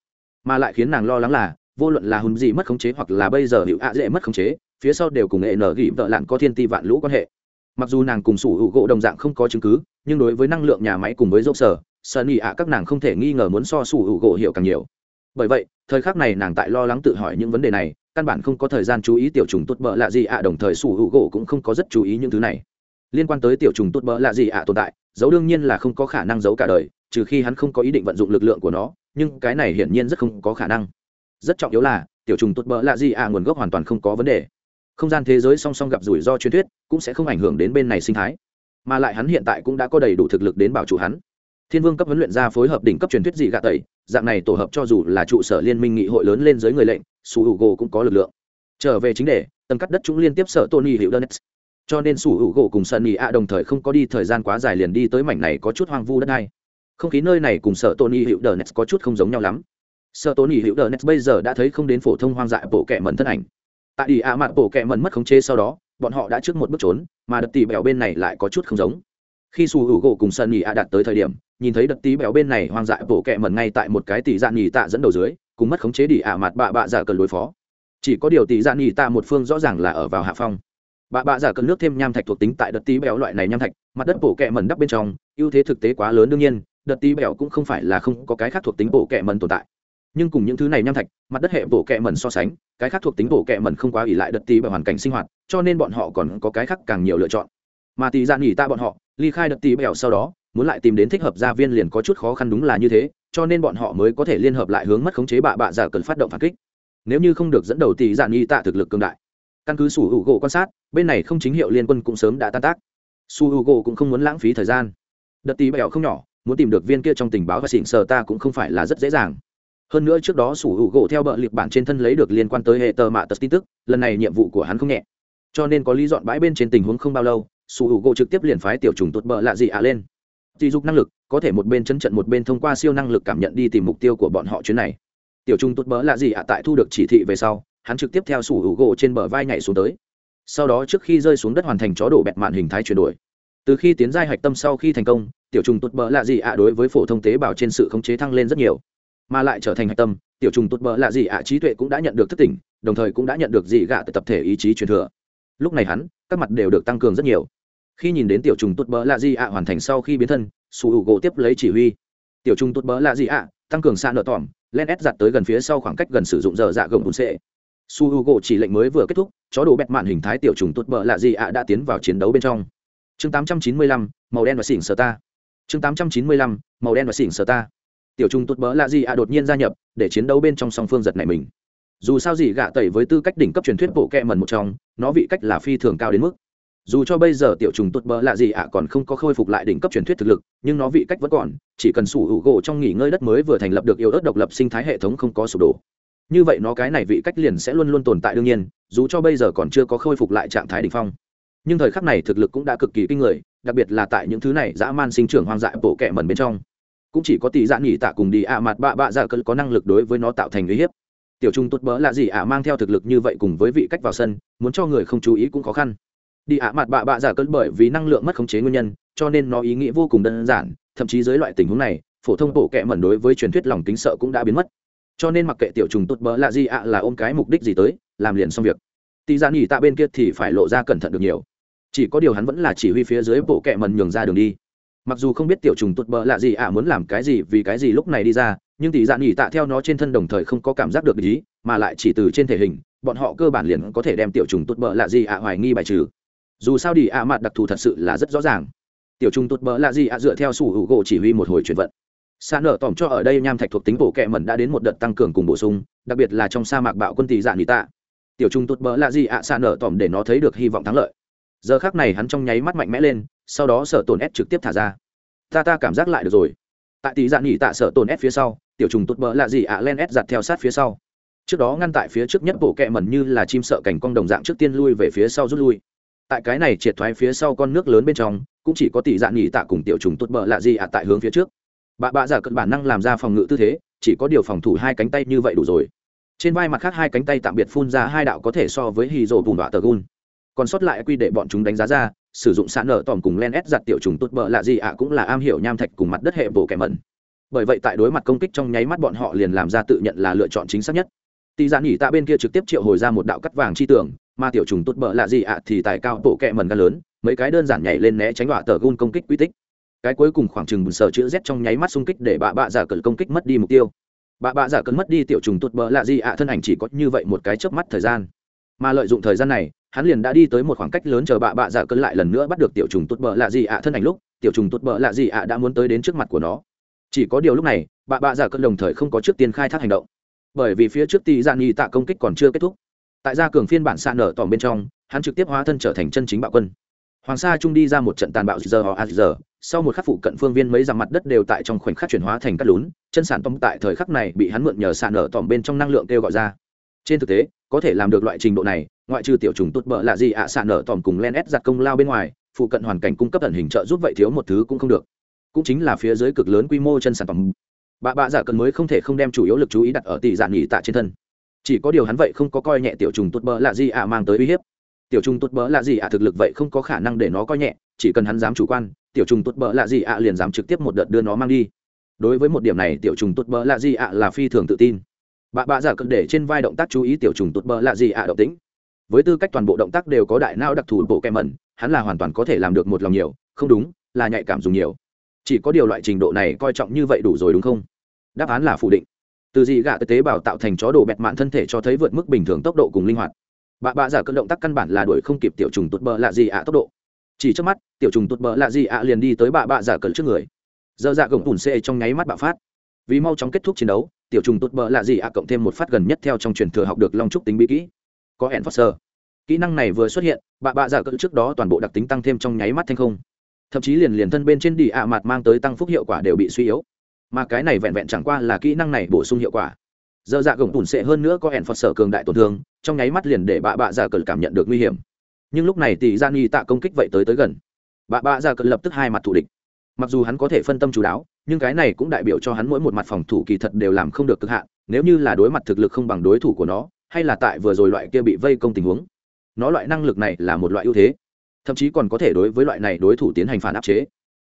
Mà lại khiến nàng lo lắng là, vô luận là hùn gì mất khống chế hoặc là bây giờ hữu ạ dễ mất khống chế phía sau đều cùng nghệ nở gỉ vợ lặn có thiên ti vạn lũ quan hệ. Mặc dù nàng cùng sủ hữu gỗ đồng dạng không có chứng cứ, nhưng đối với năng lượng nhà máy cùng với dốc sở sơn ý ạ các nàng không thể nghi ngờ muốn so sủ hữu gỗ hiểu càng nhiều. Bởi vậy, thời khắc này nàng tại lo lắng tự hỏi những vấn đề này, căn bản không có thời gian chú ý tiểu trùng tốt bợ lạ gì ạ, đồng thời sủ hữu gỗ cũng không có rất chú ý những thứ này. Liên quan tới tiểu trùng tốt bợ lạ gì ạ tồn tại giấu đương nhiên là không có khả năng giấu cả đời, trừ khi hắn không có ý định vận dụng lực lượng của nó, nhưng cái này hiển nhiên rất không có khả năng. Rất trọng yếu là, tiểu trùng tốt bỡ lạ gì à nguồn gốc hoàn toàn không có vấn đề không gian thế giới song song gặp rủi ro truyền thuyết, cũng sẽ không ảnh hưởng đến bên này sinh thái. Mà lại hắn hiện tại cũng đã có đầy đủ thực lực đến bảo chủ hắn. Thiên vương cấp huấn luyện ra phối hợp đỉnh cấp truyền thuyết dị gạ tẩy, dạng này tổ hợp cho dù là trụ sở liên minh nghị hội lớn lên dưới người lệnh, su hữu gỗ cũng có lực lượng. Trở về chính đề, tầng cắt đất chúng liên tiếp sở tony hiệu đơn cho nên sủ hữu gỗ cùng sân nhị A đồng thời không có đi thời gian quá dài liền đi tới mảnh này có chút hoang vu đất này. Không khí nơi này cùng sở tony hiệu đờ net có chút không giống nhau lắm. Sở tony hiệu đờ net bây giờ đã thấy không đến phổ thông hoang dại bộ kẻ mẩn thân ảnh tại đi ạ mặt bộ kẹ mẩn mất khống chế sau đó, bọn họ đã trước một bước trốn, mà đợt tỉ bèo bên này lại có chút không giống. Khi su hữu gỗ cùng sân nhị ạ đạt tới thời điểm, nhìn thấy đợt tỉ bèo bên này hoang dại bộ kẹ mẩn ngay tại một cái tỷ dạng nhì tạ dẫn đầu dưới, cùng mất khống chế đi ạ mặt bạ bạ giả cần đối phó. Chỉ có điều tỷ dạng nhì tạ một phương rõ ràng là ở vào hạ phong. Bà bạ giả cần nước thêm nham thạch thuộc tính tại đợt tí bèo loại này nham thạch, mặt đất bổ kẹ mẩn đắp bên trong, ưu thế thực tế quá lớn đương nhiên đợt tí bèo cũng không phải là không có cái khác thuộc tính bổ kẹ mẩn tồn tại nhưng cùng những thứ này nham thạch, mặt đất hệ bổ kẹ mẩn so sánh, cái khác thuộc tính bổ kẹ mẩn không quá ỉ lại đợt tí bởi hoàn cảnh sinh hoạt, cho nên bọn họ còn có cái khác càng nhiều lựa chọn. Mà tỷ dạn nghỉ ta bọn họ, ly khai đợt tí bèo sau đó, muốn lại tìm đến thích hợp gia viên liền có chút khó khăn đúng là như thế, cho nên bọn họ mới có thể liên hợp lại hướng mất khống chế bạ bạ giả cần phát động phản kích. Nếu như không được dẫn đầu tỷ dạn nghỉ tạ thực lực cường đại. Căn cứ sủ hữu gỗ quan sát, bên này không chính hiệu liên quân cũng sớm đã tan tác. Su hữu gỗ cũng không muốn lãng phí thời gian. Đợt tí bèo không nhỏ, muốn tìm được viên kia trong tình báo và xịn sờ ta cũng không phải là rất dễ dàng hơn nữa trước đó sủ hữu gỗ theo bợ liệt bản trên thân lấy được liên quan tới hệ tờ mạ tật tin tức, lần này nhiệm vụ của hắn không nhẹ. Cho nên có lý dọn bãi bên trên tình huống không bao lâu, sủ hữu gỗ trực tiếp liền phái tiểu trùng tuột bợ lạ gì ạ lên. Dị dục năng lực, có thể một bên chân trận một bên thông qua siêu năng lực cảm nhận đi tìm mục tiêu của bọn họ chuyến này. Tiểu trùng tuột bợ lạ gì ạ tại thu được chỉ thị về sau, hắn trực tiếp theo sủ hữu gỗ trên bờ vai nhảy xuống tới. Sau đó trước khi rơi xuống đất hoàn thành chó đổ bẹt mạn hình thái chuyển đổi. Từ khi tiến giai hạch tâm sau khi thành công, tiểu trùng tụt bợ lạ gì ạ đối với phổ thông tế bào trên sự khống chế thăng lên rất nhiều mà lại trở thành hạch tâm tiểu trùng tốt bỡ là gì ạ trí tuệ cũng đã nhận được thất tỉnh đồng thời cũng đã nhận được dị gạ từ tập thể ý chí truyền thừa. Lúc này hắn các mặt đều được tăng cường rất nhiều. Khi nhìn đến tiểu trùng tốt bỡ là gì ạ hoàn thành sau khi biến thân su hữu gỗ tiếp lấy chỉ huy. Tiểu trùng tốt bỡ là gì ạ tăng cường xa nợ tỏm len ép giặt tới gần phía sau khoảng cách gần sử dụng giờ dạ gồng bùn sệ su h u gỗ chỉ lệnh mới vừa kết thúc chó đồ bẹt mạn hình thái tiểu trùng tốt bỡ là gì ạ đã tiến vào chiến đấu bên trong. Chương 895, màu đen và xỉn sờ ta. Chương 895, màu đen và xỉn sờ ta tiểu Trung tốt bỡ lạ gì ạ đột nhiên gia nhập, để chiến đấu bên trong song phương giật này mình. Dù sao gì gạ tẩy với tư cách đỉnh cấp truyền thuyết bộ kẹ mần một trong, nó vị cách là phi thường cao đến mức. Dù cho bây giờ tiểu trùng tốt bỡ lạ gì ạ còn không có khôi phục lại đỉnh cấp truyền thuyết thực lực, nhưng nó vị cách vẫn còn, chỉ cần sủ hữu gỗ trong nghỉ ngơi đất mới vừa thành lập được yếu ớt độc lập sinh thái hệ thống không có sụp đổ. Như vậy nó cái này vị cách liền sẽ luôn luôn tồn tại đương nhiên, dù cho bây giờ còn chưa có khôi phục lại trạng thái đ ỉ n h phong. Nhưng thời khắc này thực lực cũng đã cực kỳ kinh người, đặc biệt là tại những thứ này dã man sinh trưởng hoang dại bộ kẹ mần bên trong cũng chỉ có tỷ dạ nghỉ tạ cùng đi ạ mặt bạ bạ dạ cỡ có năng lực đối với nó tạo thành uy hiếp. Tiểu trung tốt bỡ là gì ạ, mang theo thực lực như vậy cùng với vị cách vào sân, muốn cho người không chú ý cũng khó khăn. Đi ạ mặt bạ bạ dạ cỡ bởi vì năng lượng mất khống chế nguyên nhân, cho nên nó ý nghĩa vô cùng đơn giản, thậm chí dưới loại tình huống này, phổ thông bộ kệ mẩn đối với truyền thuyết lòng kính sợ cũng đã biến mất. Cho nên mặc kệ tiểu trùng tốt bỡ là gì ạ là ôm cái mục đích gì tới, làm liền xong việc. Tỷ dạ nghỉ tạ bên kia thì phải lộ ra cẩn thận được nhiều. Chỉ có điều hắn vẫn là chỉ huy phía dưới bộ kệ mẩn nhường ra đường đi mặc dù không biết tiểu trùng tụt bờ lạ gì ạ muốn làm cái gì, vì cái gì lúc này đi ra, nhưng tỷ dạ nghỉ tạ theo nó trên thân đồng thời không có cảm giác được ý, mà lại chỉ từ trên thể hình, bọn họ cơ bản liền có thể đem tiểu trùng tụt bờ lạ gì ạ hoài nghi bài trừ. Dù sao đi ạ à, mặt đặc thù thật sự là rất rõ ràng. Tiểu trùng tụt bờ lạ gì ạ dựa theo sủ hữu gỗ chỉ huy một hồi chuyển vận. Xa nở tỏm cho ở đây nham thạch thuộc tính bộ kẹ mẩn đã đến một đợt tăng cường cùng bổ sung, đặc biệt là trong sa mạc bạo quân tỷ dạ nghỉ tạ. Tiểu trùng tụt bờ lạ gì ạ xa nở tỏm để nó thấy được hy vọng thắng lợi. Giờ khác này hắn trong nháy mắt mạnh mẽ lên sau đó sở tổn ép trực tiếp thả ra. Ta ta cảm giác lại được rồi. Tại tỷ dạng nghỉ tạ sở tổn ép phía sau, tiểu trùng tốt bỡ lạ gì ạ len ép giặt theo sát phía sau. Trước đó ngăn tại phía trước nhất bộ kẹ mẩn như là chim sợ cảnh cong đồng dạng trước tiên lui về phía sau rút lui. Tại cái này triệt thoái phía sau con nước lớn bên trong, cũng chỉ có tỷ dạng nghỉ tạ cùng tiểu trùng tốt bỡ lạ gì ạ tại hướng phía trước. Bà bạ giả cận bản năng làm ra phòng ngự tư thế, chỉ có điều phòng thủ hai cánh tay như vậy đủ rồi. Trên vai mặt khác hai cánh tay tạm biệt phun ra hai đạo có thể so với hì rổ bùn đọa tờ gun còn sót lại quy để bọn chúng đánh giá ra sử dụng sạn nở tòm cùng len ép giặt tiểu trùng tốt bợ lạ gì ạ cũng là am hiểu nham thạch cùng mặt đất hệ bổ kẻ mẩn. Bởi vậy tại đối mặt công kích trong nháy mắt bọn họ liền làm ra tự nhận là lựa chọn chính xác nhất. Tỷ giản dạ nhỉ tạ bên kia trực tiếp triệu hồi ra một đạo cắt vàng chi tưởng mà tiểu trùng tốt bợ lạ gì ạ thì tài cao bộ kẹ mẩn gan lớn, mấy cái đơn giản nhảy lên né tránh đọa tờ gun công kích quy tích. Cái cuối cùng khoảng chừng bùn sở chữ z trong nháy mắt xung kích để bạ bạ giả cờ công kích mất đi mục tiêu. Bạ bạ giả cờ mất đi tiểu trùng tốt bờ lạ gì ạ thân ảnh chỉ có như vậy một cái chớp mắt thời gian. Mà lợi dụng thời gian này hắn liền đã đi tới một khoảng cách lớn chờ bạ bạ giả cơn lại lần nữa bắt được tiểu trùng tụt bờ lạ gì ạ thân ảnh lúc, tiểu trùng tụt bờ lạ gì ạ đã muốn tới đến trước mặt của nó. Chỉ có điều lúc này, bạ bạ giả cơn đồng thời không có trước tiên khai thác hành động. Bởi vì phía trước tỷ dạng nghi tạ công kích còn chưa kết thúc. Tại gia cường phiên bản xạ nở tỏm bên trong, hắn trực tiếp hóa thân trở thành chân chính bạo quân. Hoàng sa trung đi ra một trận tàn bạo giờ họ a giờ sau một khắc phụ cận phương viên mấy dặm mặt đất đều tại trong khoảnh khắc chuyển hóa thành cát lún, chân sản tông tại thời khắc này bị hắn mượn nhờ sạn nở tỏm bên trong năng lượng kêu gọi ra trên thực tế có thể làm được loại trình độ này ngoại trừ tiểu trùng tốt bợ là gì ạ à, sạn nở tòm cùng len ép giặt công lao bên ngoài phụ cận hoàn cảnh cung cấp ẩn hình trợ giúp vậy thiếu một thứ cũng không được. Cũng chính là phía dưới cực lớn quy mô chân sản phẩm, bà bạ giả cần mới không thể không đem chủ yếu lực chú ý đặt ở tỷ dạng nghỉ tạ trên thân. Chỉ có điều hắn vậy không có coi nhẹ tiểu trùng tốt bỡ là gì ạ mang tới uy hiếp. Tiểu trùng tốt bỡ là gì ạ thực lực vậy không có khả năng để nó coi nhẹ chỉ cần hắn dám chủ quan tiểu trùng tốt bỡ là gì ạ liền dám trực tiếp một đợt đưa nó mang đi. Đối với một điểm này tiểu trùng tốt bỡ là gì ạ là phi thường tự tin bà bạ giả cực để trên vai động tác chú ý tiểu trùng tụt bờ là gì ạ, động tĩnh. Với tư cách toàn bộ động tác đều có đại não đặc thù bộ kem mẩn, hắn là hoàn toàn có thể làm được một lòng nhiều, không đúng, là nhạy cảm dùng nhiều. Chỉ có điều loại trình độ này coi trọng như vậy đủ rồi đúng không? Đáp án là phủ định. Từ dị gạ tế bào tạo thành chó đồ bẹt mạn thân thể cho thấy vượt mức bình thường tốc độ cùng linh hoạt. Bạ bạ giả cơn động tác căn bản là đuổi không kịp tiểu trùng tụt bờ lạ gì ạ tốc độ. Chỉ trước mắt, tiểu trùng tụt bờ lạ gì ạ liền đi tới bạ bạ giả cơn trước người. Dơ dạ gồng ủn xê trong nháy mắt bạo phát. Vì mau chóng kết thúc chiến đấu tiểu trùng tốt bờ là gì ạ? Cộng thêm một phát gần nhất theo trong truyền thừa học được long trúc tính bí kỹ. Có ẻn phát sơ kỹ năng này vừa xuất hiện bạ bạ giả cỡ trước đó toàn bộ đặc tính tăng thêm trong nháy mắt thanh không. Thậm chí liền liền thân bên trên đi ạ mặt mang tới tăng phúc hiệu quả đều bị suy yếu. Mà cái này vẹn vẹn chẳng qua là kỹ năng này bổ sung hiệu quả. Dơ dạ gồng tủn sệ hơn nữa có ẻn phật sở cường đại tổn thương, trong nháy mắt liền để bạ bạ dạ cờ cảm nhận được nguy hiểm. Nhưng lúc này tỷ gian nghi tạ công kích vậy tới tới gần. Bạ bạ dạ cờ lập tức hai mặt thủ địch. Mặc dù hắn có thể phân tâm chú đáo nhưng cái này cũng đại biểu cho hắn mỗi một mặt phòng thủ kỳ thật đều làm không được cực hạn, nếu như là đối mặt thực lực không bằng đối thủ của nó, hay là tại vừa rồi loại kia bị vây công tình huống, nó loại năng lực này là một loại ưu thế, thậm chí còn có thể đối với loại này đối thủ tiến hành phản áp chế.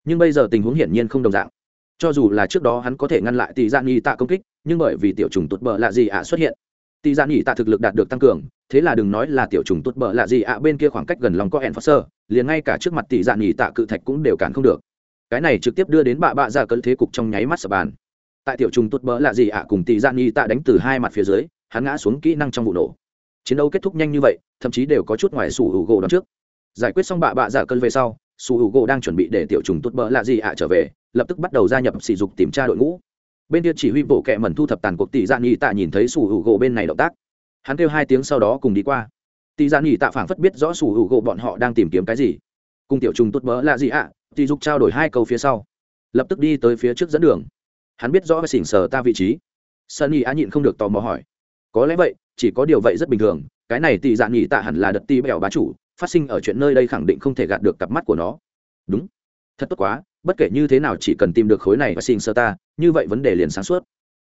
Nhưng bây giờ tình huống hiển nhiên không đồng dạng. Cho dù là trước đó hắn có thể ngăn lại tỷ dạ gian nghi tạ công kích, nhưng bởi vì tiểu trùng tụt bờ lạ gì ạ xuất hiện, tỷ dạ gian nghi tạ thực lực đạt được tăng cường, thế là đừng nói là tiểu trùng tụt bờ lạ gì ạ bên kia khoảng cách gần lòng có ẻn sơ liền ngay cả trước mặt tỷ dạ gian nghi tạ cự thạch cũng đều cản không được cái này trực tiếp đưa đến bạ bạ dạ ra cơn thế cục trong nháy mắt sập bàn. Tại tiểu trùng tốt bỡ là gì ạ, cùng tỷ gian nhi tạ đánh từ hai mặt phía dưới, hắn ngã xuống kỹ năng trong vụ nổ. Chiến đấu kết thúc nhanh như vậy, thậm chí đều có chút ngoài sủ hữu gỗ đón trước. Giải quyết xong bạ bạ dạ giả cơn về sau, sủ hữu u gỗ đang chuẩn bị để tiểu trùng tốt bỡ là gì ạ trở về, lập tức bắt đầu gia nhập sỉ dục tìm tra đội ngũ. Bên kia chỉ huy bộ kệ mẩn thu thập tàn cuộc tỷ gian nhi tạ nhìn thấy sủ hữu u gỗ bên này động tác. Hắn kêu hai tiếng sau đó cùng đi qua. Tỷ gian nhi tạ phảng phất biết rõ sủ hữu u gỗ bọn họ đang tìm kiếm cái gì. Cùng tiểu trùng tốt bỡ là gì ạ tỷ dục trao đổi hai câu phía sau. Lập tức đi tới phía trước dẫn đường. Hắn biết rõ và xỉn sờ ta vị trí. Sunny á nhịn không được tò mò hỏi. Có lẽ vậy, chỉ có điều vậy rất bình thường. Cái này tỷ dạ nghỉ tạ hẳn là đợt ti bèo bá chủ, phát sinh ở chuyện nơi đây khẳng định không thể gạt được cặp mắt của nó. Đúng. Thật tốt quá, bất kể như thế nào chỉ cần tìm được khối này và xin sơ ta, như vậy vấn đề liền sáng suốt.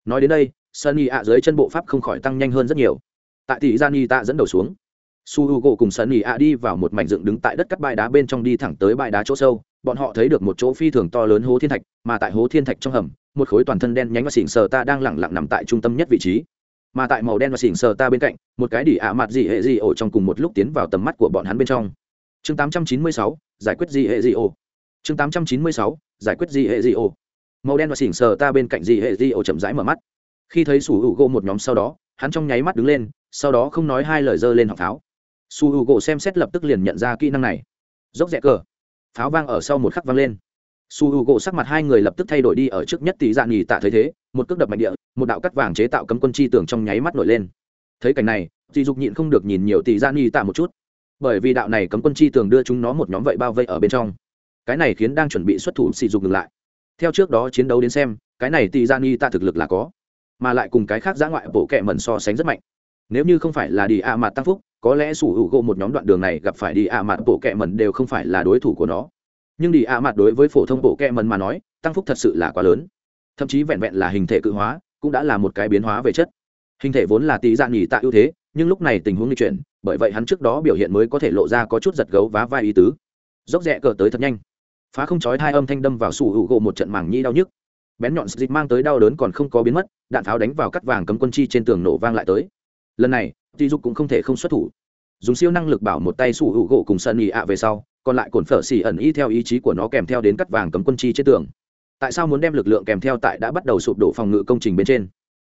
Nói đến đây, sunny ạ dưới chân bộ pháp không khỏi tăng nhanh hơn rất nhiều. Tại tỷ dạ gian y tạ dẫn đầu xuống su h u gỗ cùng sunny ạ đi vào một mảnh dựng đứng tại đất cắt bãi đá bên trong đi thẳng tới bãi đá chỗ sâu bọn họ thấy được một chỗ phi thường to lớn hố thiên thạch mà tại hố thiên thạch trong hầm một khối toàn thân đen nhánh và xỉn sờ ta đang lẳng lặng nằm tại trung tâm nhất vị trí. Mà tại màu đen và xỉn sờ ta bên cạnh một cái đỉ ạ mặt dị hệ dị ổ trong cùng một lúc tiến vào tầm mắt của bọn hắn bên trong. Chương 896, giải quyết dị hệ dị ổ. Chương 896, giải quyết dị hệ dị ổ. Màu đen và xỉn sờ ta bên cạnh dị hệ dị ổ chậm rãi mở mắt. Khi thấy sủ hữu gỗ một nhóm sau đó hắn trong nháy mắt đứng lên sau đó không nói hai lời dơ lên học tháo. su hữu gỗ xem xét lập tức liền nhận ra kỹ năng này. Dốc rẽ cờ pháo vang ở sau một khắc vang lên. Su h u gỗ sắc mặt hai người lập tức thay đổi đi ở trước nhất tỷ dạ nghỉ tạ thấy thế, một cước đập mạnh địa, một đạo cắt vàng chế tạo cấm quân chi tưởng trong nháy mắt nổi lên. Thấy cảnh này dì dục nhịn không được nhìn nhiều tỷ dạ nghỉ tạ một chút. Bởi vì đạo này cấm quân chi tường đưa chúng nó một nhóm vậy bao vây ở bên trong. Cái này khiến đang chuẩn bị xuất thủ sỉ dục ngừng lại. Theo trước đó chiến đấu đến xem, cái này tỷ dạ nghỉ tạ thực lực là có, mà lại cùng cái khác giã ngoại bộ kệ mẩn so sánh rất mạnh. Nếu như không phải là đi a mạt tăng phúc có lẽ sủ hữu gỗ một nhóm đoạn đường này gặp phải đi a mạt bộ kẹ mần đều không phải là đối thủ của nó. Nhưng đi ạ mặt đối với phổ thông bộ kẹ mần mà nói, tăng phúc thật sự là quá lớn. Thậm chí vẹn vẹn là hình thể cự hóa, cũng đã là một cái biến hóa về chất. Hình thể vốn là tí dạng nhì tạ ưu thế, nhưng lúc này tình huống di chuyển, bởi vậy hắn trước đó biểu hiện mới có thể lộ ra có chút giật gấu vá vai ý tứ. Dốc rẽ cờ tới thật nhanh. Phá không chói hai âm thanh đâm vào sủ hữu gỗ một trận mảng nhi đau nhức. Bén nhọn dịch mang tới đau đớn còn không có biến mất, đạn pháo đánh vào cắt vàng cấm quân chi trên tường nổ vang lại tới. Lần này thì dục cũng không thể không xuất thủ. Dùng siêu năng lực bảo một tay sủ hữu gỗ cùng sân ý ạ về sau, còn lại cồn phở xỉ ẩn y theo ý chí của nó kèm theo đến cắt vàng cấm quân chi trên tường. Tại sao muốn đem lực lượng kèm theo tại đã bắt đầu sụp đổ phòng ngự công trình bên trên?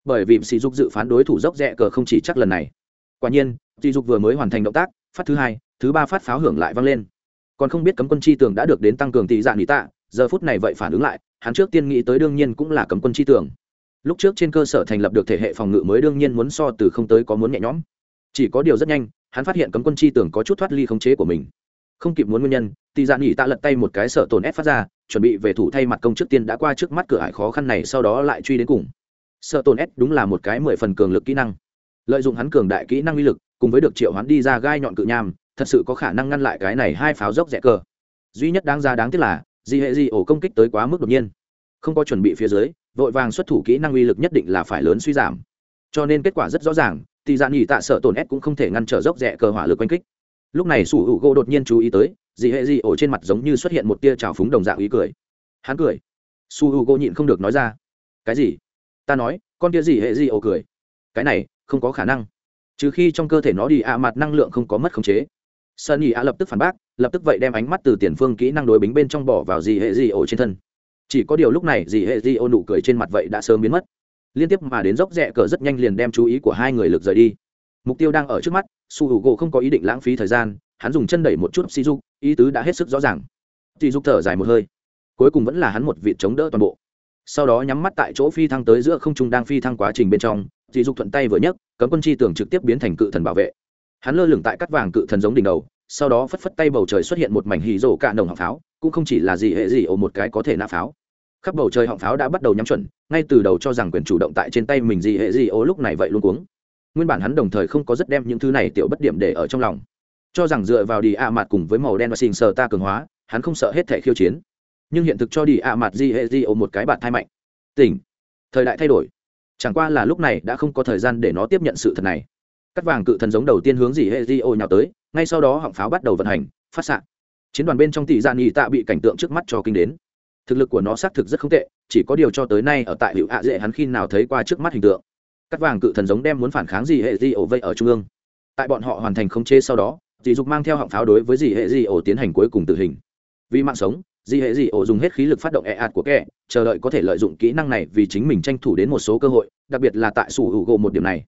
Bởi vì sỉ dục dự phán đối thủ dốc rẽ cờ không chỉ chắc lần này. Quả nhiên sỉ dục vừa mới hoàn thành động tác, phát thứ hai, thứ ba phát pháo hưởng lại vang lên. Còn không biết cấm quân chi tường đã được đến tăng cường tỷ dạng nghỉ tạ, giờ phút này vậy phản ứng lại, hắn trước tiên nghĩ tới đương nhiên cũng là cấm quân chi tường lúc trước trên cơ sở thành lập được thể hệ phòng ngự mới đương nhiên muốn so từ không tới có muốn nhẹ nhõm. Chỉ có điều rất nhanh, hắn phát hiện cấm quân chi tưởng có chút thoát ly khống chế của mình. Không kịp muốn nguyên nhân thì dạ nghỉ tạ lật tay một cái sợ tổn ép phát ra, chuẩn bị về thủ thay mặt công trước tiên đã qua trước mắt cửa ải khó khăn này sau đó lại truy đến cùng. Sợ tổn ép đúng là một cái mười phần cường lực kỹ năng. Lợi dụng hắn cường đại kỹ năng uy lực, cùng với được triệu hắn đi ra gai nhọn cự nham, thật sự có khả năng ngăn lại cái này hai pháo dốc rẽ cờ. Duy nhất đáng ra đáng tiếc là, di hệ di ổ công kích tới quá mức đột nhiên. Không có chuẩn bị phía dưới vội vàng xuất thủ kỹ năng uy lực nhất định là phải lớn suy giảm. Cho nên kết quả rất rõ ràng, thì dạ nghỉ tạ sợ tổn ép cũng không thể ngăn trở dốc rẽ cờ hỏa lực oanh kích. Lúc này sủ hữu gỗ đột nhiên chú ý tới dị hệ dị ổ trên mặt giống như xuất hiện một tia trào phúng đồng dạng ý cười. Hắn cười. Su hữu gỗ nhịn không được nói ra. Cái gì? Ta nói, con tia dị hệ dị ổ cười. Cái này, không có khả năng. Trừ khi trong cơ thể nó đi ạ mặt năng lượng không có mất khống chế. Sơn ý ạ lập tức phản bác, lập tức vậy đem ánh mắt từ tiền phương kỹ năng đối bính bên trong bỏ vào dị hệ dị ổ trên thân chỉ có điều lúc này dì hệ di ô nụ cười trên mặt vậy đã sớm biến mất. Liên tiếp mà đến dốc rẽ cờ rất nhanh liền đem chú ý của hai người lực rời đi. Mục tiêu đang ở trước mắt, su h u gỗ không có ý định lãng phí thời gian, hắn dùng chân đẩy một chút sỉ dục ý tứ đã hết sức rõ ràng. Sỉ dục thở dài một hơi. Cuối cùng vẫn là hắn một vị chống đỡ toàn bộ. Sau đó nhắm mắt tại chỗ phi thăng tới giữa không trung đang phi thăng quá trình bên trong sỉ dục thuận tay vừa nhấc, cấm quân chi tưởng trực tiếp biến thành cự thần bảo vệ. Hắn lơ lửng tại cắt vàng cự thần giống đỉnh đầu, sau đó phất phất tay bầu trời xuất hiện một mảnh hì rổ cạn đồng họng pháo cũng không chỉ là gì hệ gì ồ một cái có thể nã pháo. Khắp bầu trời họng pháo đã bắt đầu nhắm chuẩn, ngay từ đầu cho rằng quyền chủ động tại trên tay mình gì hệ gì ồ lúc này vậy luôn cuống. Nguyên bản hắn đồng thời không có rất đem những thứ này tiểu bất điểm để ở trong lòng. Cho rằng dựa vào đi ạ mặt cùng với màu đen và xình sờ ta cường hóa, hắn không sợ hết thể khiêu chiến. Nhưng hiện thực cho đi ạ mặt gì hệ gì ồ một cái bạn thai mạnh. Tỉnh. Thời đại thay đổi. Chẳng qua là lúc này đã không có thời gian để nó tiếp nhận sự thật này. Cắt vàng cự thần giống đầu tiên hướng gì hệ di ô nhào tới, ngay sau đó họng pháo bắt đầu vận hành, phát xạ chiến đoàn bên trong tỷ dạ gian nghị tạ bị cảnh tượng trước mắt cho kinh đến. Thực lực của nó xác thực rất không tệ, chỉ có điều cho tới nay ở tại hữu hạ dễ hắn khi nào thấy qua trước mắt hình tượng. Cắt vàng cự thần giống đem muốn phản kháng gì hệ di ổ vây ở trung ương. Tại bọn họ hoàn thành khống chế sau đó dì dục mang theo họng pháo đối với dì hệ di ổ tiến hành cuối cùng tử hình. Vì mạng sống dì hệ di ổ dùng hết khí lực phát động e ạt của kẻ, chờ đợi có thể lợi dụng kỹ năng này vì chính mình tranh thủ đến một số cơ hội, đặc biệt là tại sủ hữu gỗ một điểm này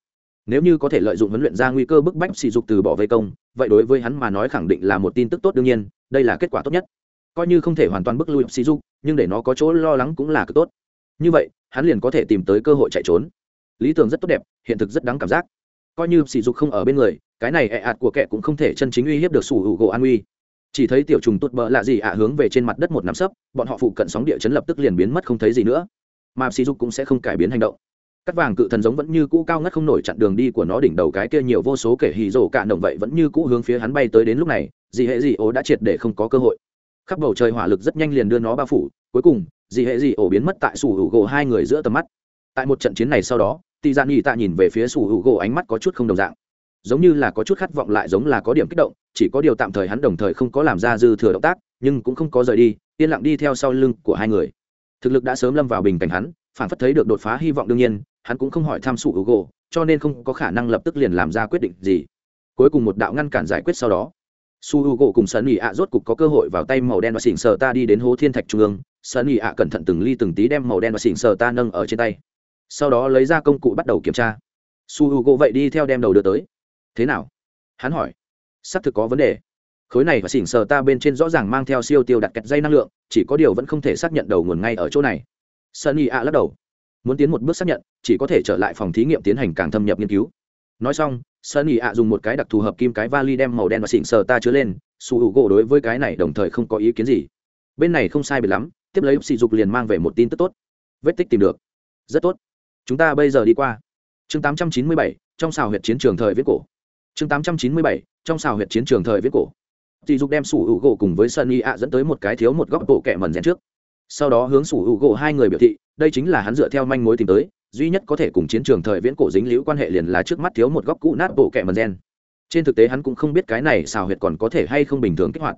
nếu như có thể lợi dụng huấn luyện ra nguy cơ bức bách sỉ dục từ bỏ vây công, vậy đối với hắn mà nói khẳng định là một tin tức tốt đương nhiên, đây là kết quả tốt nhất. Coi như không thể hoàn toàn bức lui sỉ dục, nhưng để nó có chỗ lo lắng cũng là cực tốt. Như vậy, hắn liền có thể tìm tới cơ hội chạy trốn. Lý tưởng rất tốt đẹp, hiện thực rất đáng cảm giác. Coi như sỉ dục không ở bên người, cái này ẹ ạt của kẻ cũng không thể chân chính uy hiếp được sủ hữu gỗ an uy. Chỉ thấy tiểu trùng tốt bỡ lạ gì ạ à hướng về trên mặt đất một nắm sấp, bọn họ phụ cận sóng địa chấn lập tức liền biến mất không thấy gì nữa. Mà sỉ dục cũng sẽ không cải biến hành động cắt vàng cự thần giống vẫn như cũ cao ngất không nổi chặn đường đi của nó đỉnh đầu cái kia nhiều vô số kể hì rổ cạn động vậy vẫn như cũ hướng phía hắn bay tới đến lúc này dị hệ dị ổ đã triệt để không có cơ hội. Khắp bầu trời hỏa lực rất nhanh liền đưa nó bao phủ, cuối cùng dị hệ dị ổ biến mất tại sủ hữu gỗ hai người giữa tầm mắt. Tại một trận chiến này sau đó tị dạ nghỉ tạ nhìn về phía sủ hữu gỗ ánh mắt có chút không đồng dạng. Giống như là có chút khát vọng lại giống là có điểm kích động, chỉ có điều tạm thời hắn đồng thời không có làm ra dư thừa động tác, nhưng cũng không có rời đi, yên lặng đi theo sau lưng của hai người. Thực lực đã sớm lâm vào bình cảnh hắn, phản phất thấy được đột phá hy vọng đương nhiên hắn cũng không hỏi tham sủ hữu gỗ cho nên không có khả năng lập tức liền làm ra quyết định gì. Cuối cùng một đạo ngăn cản giải quyết sau đó, su h gỗ cùng sơn ỉ ạ rốt cục có cơ hội vào tay màu đen và xỉn sờ ta đi đến hố thiên thạch trung ương. Sơn ỉ ạ cẩn thận từng ly từng tí đem màu đen và xỉn sờ ta nâng ở trên tay. Sau đó lấy ra công cụ bắt đầu kiểm tra. Su h gỗ vậy đi theo đem đầu đưa tới. Thế nào? Hắn hỏi. Xác thực có vấn đề. Khối này và xỉn sờ ta bên trên rõ ràng mang theo siêu tiêu đặt kẹt dây năng lượng, chỉ có điều vẫn không thể xác nhận đầu nguồn ngay ở chỗ này. Sunny ạ lắc đầu muốn tiến một bước xác nhận chỉ có thể trở lại phòng thí nghiệm tiến hành càng thâm nhập nghiên cứu. Nói xong sunny ạ dùng một cái đặc thù hợp kim cái vali đem màu đen và xịn sờ ta chứa lên su hữu gỗ đối với cái này đồng thời không có ý kiến gì. Bên này không sai biệt lắm tiếp lấy sỉ dục liền mang về một tin tức tốt. Vết tích tìm được. Rất tốt. Chúng ta bây giờ đi qua. Chương 897, trong xào huyệt chiến trường thời viết cổ. Chương 897, trong xào huyệt chiến trường thời viết cổ. Sỉ dục đem sủ hữu gỗ cùng với sunny ạ dẫn tới một cái thiếu một góc bộ kẹ mần rèn trước. Sau đó hướng sủ hữu gỗ hai người biểu thị đây chính là hắn dựa theo manh mối tìm tới, duy nhất có thể cùng chiến trường thời viễn cổ dính liễu quan hệ liền là trước mắt thiếu một góc cũ nát bộ kẹ mần gen. Trên thực tế hắn cũng không biết cái này xào huyệt còn có thể hay không bình thường kích hoạt.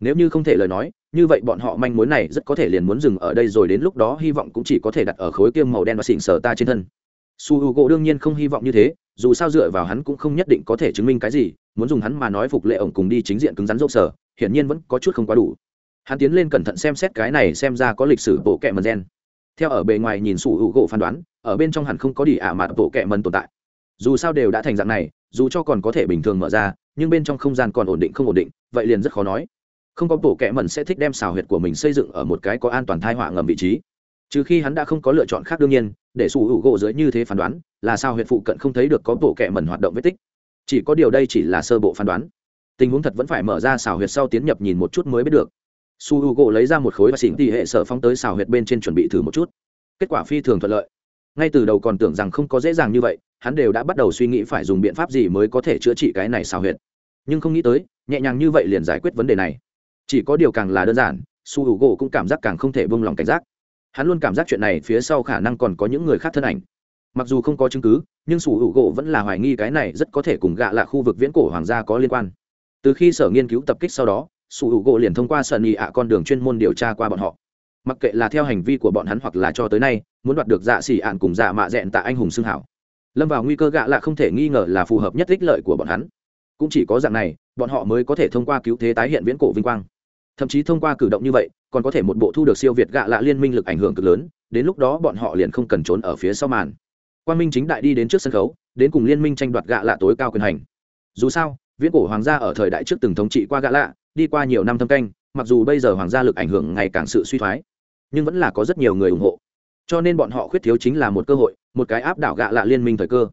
Nếu như không thể lời nói, như vậy bọn họ manh mối này rất có thể liền muốn dừng ở đây rồi đến lúc đó hy vọng cũng chỉ có thể đặt ở khối kiêm màu đen và xỉn sờ ta trên thân. Su h u gỗ đương nhiên không hy vọng như thế, dù sao dựa vào hắn cũng không nhất định có thể chứng minh cái gì, muốn dùng hắn mà nói phục lệ ổng cùng đi chính diện cứng rắn rộp sở, hiển nhiên vẫn có chút không quá đủ. Hắn tiến lên cẩn thận xem xét cái này xem ra có lịch sử bộ kẹ mần gen theo ở bề ngoài nhìn sủ hữu gỗ phán đoán, ở bên trong hẳn không có đi ả mặt bộ kẹ mần tồn tại. Dù sao đều đã thành dạng này, dù cho còn có thể bình thường mở ra, nhưng bên trong không gian còn ổn định không ổn định, vậy liền rất khó nói. Không có bộ kẹ mần sẽ thích đem xào huyệt của mình xây dựng ở một cái có an toàn thai họa ngầm vị trí. Trừ khi hắn đã không có lựa chọn khác đương nhiên, để sủ hữu gỗ dưới như thế phán đoán, là sao huyệt phụ cận không thấy được có bộ kẹ mần hoạt động vết tích. Chỉ có điều đây chỉ là sơ bộ phán đoán. Tình huống thật vẫn phải mở ra xào huyệt sau tiến nhập nhìn một chút mới biết được su h u gỗ lấy ra một khối và xỉn tỉ hệ sở phóng tới xào huyệt bên trên chuẩn bị thử một chút. Kết quả phi thường thuận lợi. Ngay từ đầu còn tưởng rằng không có dễ dàng như vậy, hắn đều đã bắt đầu suy nghĩ phải dùng biện pháp gì mới có thể chữa trị cái này xào huyệt. Nhưng không nghĩ tới, nhẹ nhàng như vậy liền giải quyết vấn đề này. Chỉ có điều càng là đơn giản, su h u gỗ cũng cảm giác càng không thể bông lòng cảnh giác. Hắn luôn cảm giác chuyện này phía sau khả năng còn có những người khác thân ảnh. Mặc dù không có chứng cứ, nhưng sủ hữu gỗ vẫn là hoài nghi cái này rất có thể cùng gạ là khu vực viễn cổ hoàng gia có liên quan. Từ khi sở nghiên cứu tập kích sau đó sủ hữu gỗ liền thông qua sân ý ạ con đường chuyên môn điều tra qua bọn họ. Mặc kệ là theo hành vi của bọn hắn hoặc là cho tới nay, muốn đoạt được dạ xỉ ạn cùng dạ mạ dẹn tạ anh hùng xưng hảo. Lâm vào nguy cơ gạ lạ không thể nghi ngờ là phù hợp nhất ích lợi của bọn hắn. Cũng chỉ có dạng này, bọn họ mới có thể thông qua cứu thế tái hiện viễn cổ vinh quang. Thậm chí thông qua cử động như vậy, còn có thể một bộ thu được siêu việt gạ lạ liên minh lực ảnh hưởng cực lớn, đến lúc đó bọn họ liền không cần trốn ở phía sau màn. Quan minh chính đại đi đến trước sân khấu, đến cùng liên minh tranh đoạt gạ lạ tối cao quyền hành. Dù sao, viễn cổ hoàng gia ở thời đại trước từng thống trị qua gạ lạ đi qua nhiều năm thâm canh, mặc dù bây giờ hoàng gia lực ảnh hưởng ngày càng sự suy thoái, nhưng vẫn là có rất nhiều người ủng hộ. Cho nên bọn họ khuyết thiếu chính là một cơ hội, một cái áp đảo gạ lạ liên minh thời cơ.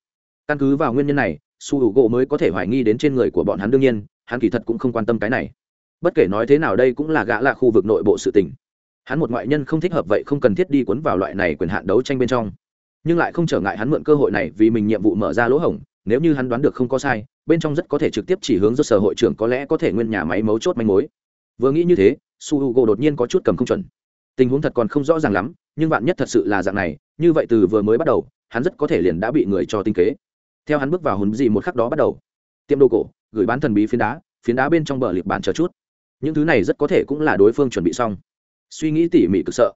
Căn cứ vào nguyên nhân này, su h u gỗ mới có thể hoài nghi đến trên người của bọn hắn đương nhiên, hắn kỳ thật cũng không quan tâm cái này. Bất kể nói thế nào đây cũng là gã lạ khu vực nội bộ sự tình. Hắn một ngoại nhân không thích hợp vậy không cần thiết đi cuốn vào loại này quyền hạn đấu tranh bên trong. Nhưng lại không trở ngại hắn mượn cơ hội này vì mình nhiệm vụ mở ra lỗ hổng nếu như hắn đoán được không có sai, bên trong rất có thể trực tiếp chỉ hướng do sở hội trưởng có lẽ có thể nguyên nhà máy mấu chốt manh mối. Vừa nghĩ như thế, su h u g o đột nhiên có chút cầm không chuẩn. Tình huống thật còn không rõ ràng lắm, nhưng bạn nhất thật sự là dạng này, như vậy từ vừa mới bắt đầu, hắn rất có thể liền đã bị người cho tinh kế. Theo hắn bước vào hồn gì một khắc đó bắt đầu. Tiệm đồ cổ, gửi bán thần bí phiến đá phiến đá bên trong bờ liệp bàn chờ chút. Những thứ này rất có thể cũng là đối phương chuẩn bị xong. Suy nghĩ tỉ mỉ cực sợ.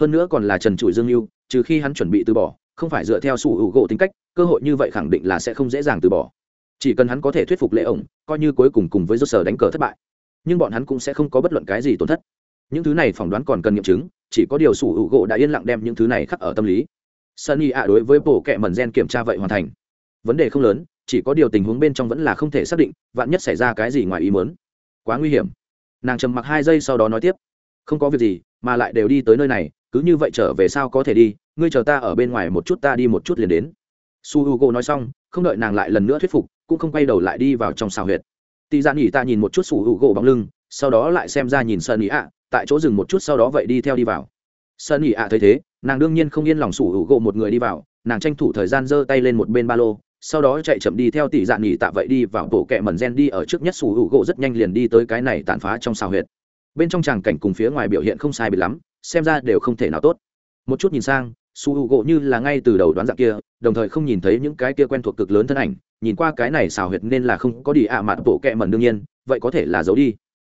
Hơn nữa còn là trần trụi dương mưu trừ khi hắn chuẩn bị từ bỏ, không phải dựa theo sủ hữu gỗ tính cách cơ hội như vậy khẳng định là sẽ không dễ dàng từ bỏ. Chỉ cần hắn có thể thuyết phục lễ ổng, coi như cuối cùng cùng với rốt sở đánh cờ thất bại. Nhưng bọn hắn cũng sẽ không có bất luận cái gì tổn thất. Những thứ này phỏng đoán còn cần nghiệm chứng, chỉ có điều sủ hữu gỗ đã yên lặng đem những thứ này khắc ở tâm lý. Sunny ạ đối với bộ kệ mẩn gen kiểm tra vậy hoàn thành. Vấn đề không lớn, chỉ có điều tình huống bên trong vẫn là không thể xác định, vạn nhất xảy ra cái gì ngoài ý muốn. Quá nguy hiểm. Nàng trầm mặc hai giây sau đó nói tiếp. Không có việc gì, mà lại đều đi tới nơi này, cứ như vậy trở về sao có thể đi, ngươi chờ ta ở bên ngoài một chút, ta đi một chút liền đến su h u g o nói xong, không đợi nàng lại lần nữa thuyết phục, cũng không quay đầu lại đi vào trong xào huyệt. Tị gian dạ ỉ ta nhìn một chút su h u g o bóng lưng, sau đó lại xem ra nhìn sơn ỉ ạ, tại chỗ dừng một chút sau đó vậy đi theo đi vào. Sơn ỉ ạ thấy thế, nàng đương nhiên không yên lòng su h u g o một người đi vào, nàng tranh thủ thời gian giơ tay lên một bên ba lô, sau đó chạy chậm đi theo tỷ dạ nghỉ tạ vậy đi vào bộ kẹ mẩn gen đi ở trước nhất sủ hữu gỗ rất nhanh liền đi tới cái này tàn phá trong xào huyệt. Bên trong tràng cảnh cùng phía ngoài biểu hiện không sai bị lắm, xem ra đều không thể nào tốt. Một chút nhìn sang su u gỗ như là ngay từ đầu đoán dạng kia, đồng thời không nhìn thấy những cái kia quen thuộc cực lớn thân ảnh, nhìn qua cái này xào huyệt nên là không có đi ạ à mặt bộ kẹ mẩn đương nhiên, vậy có thể là giấu đi.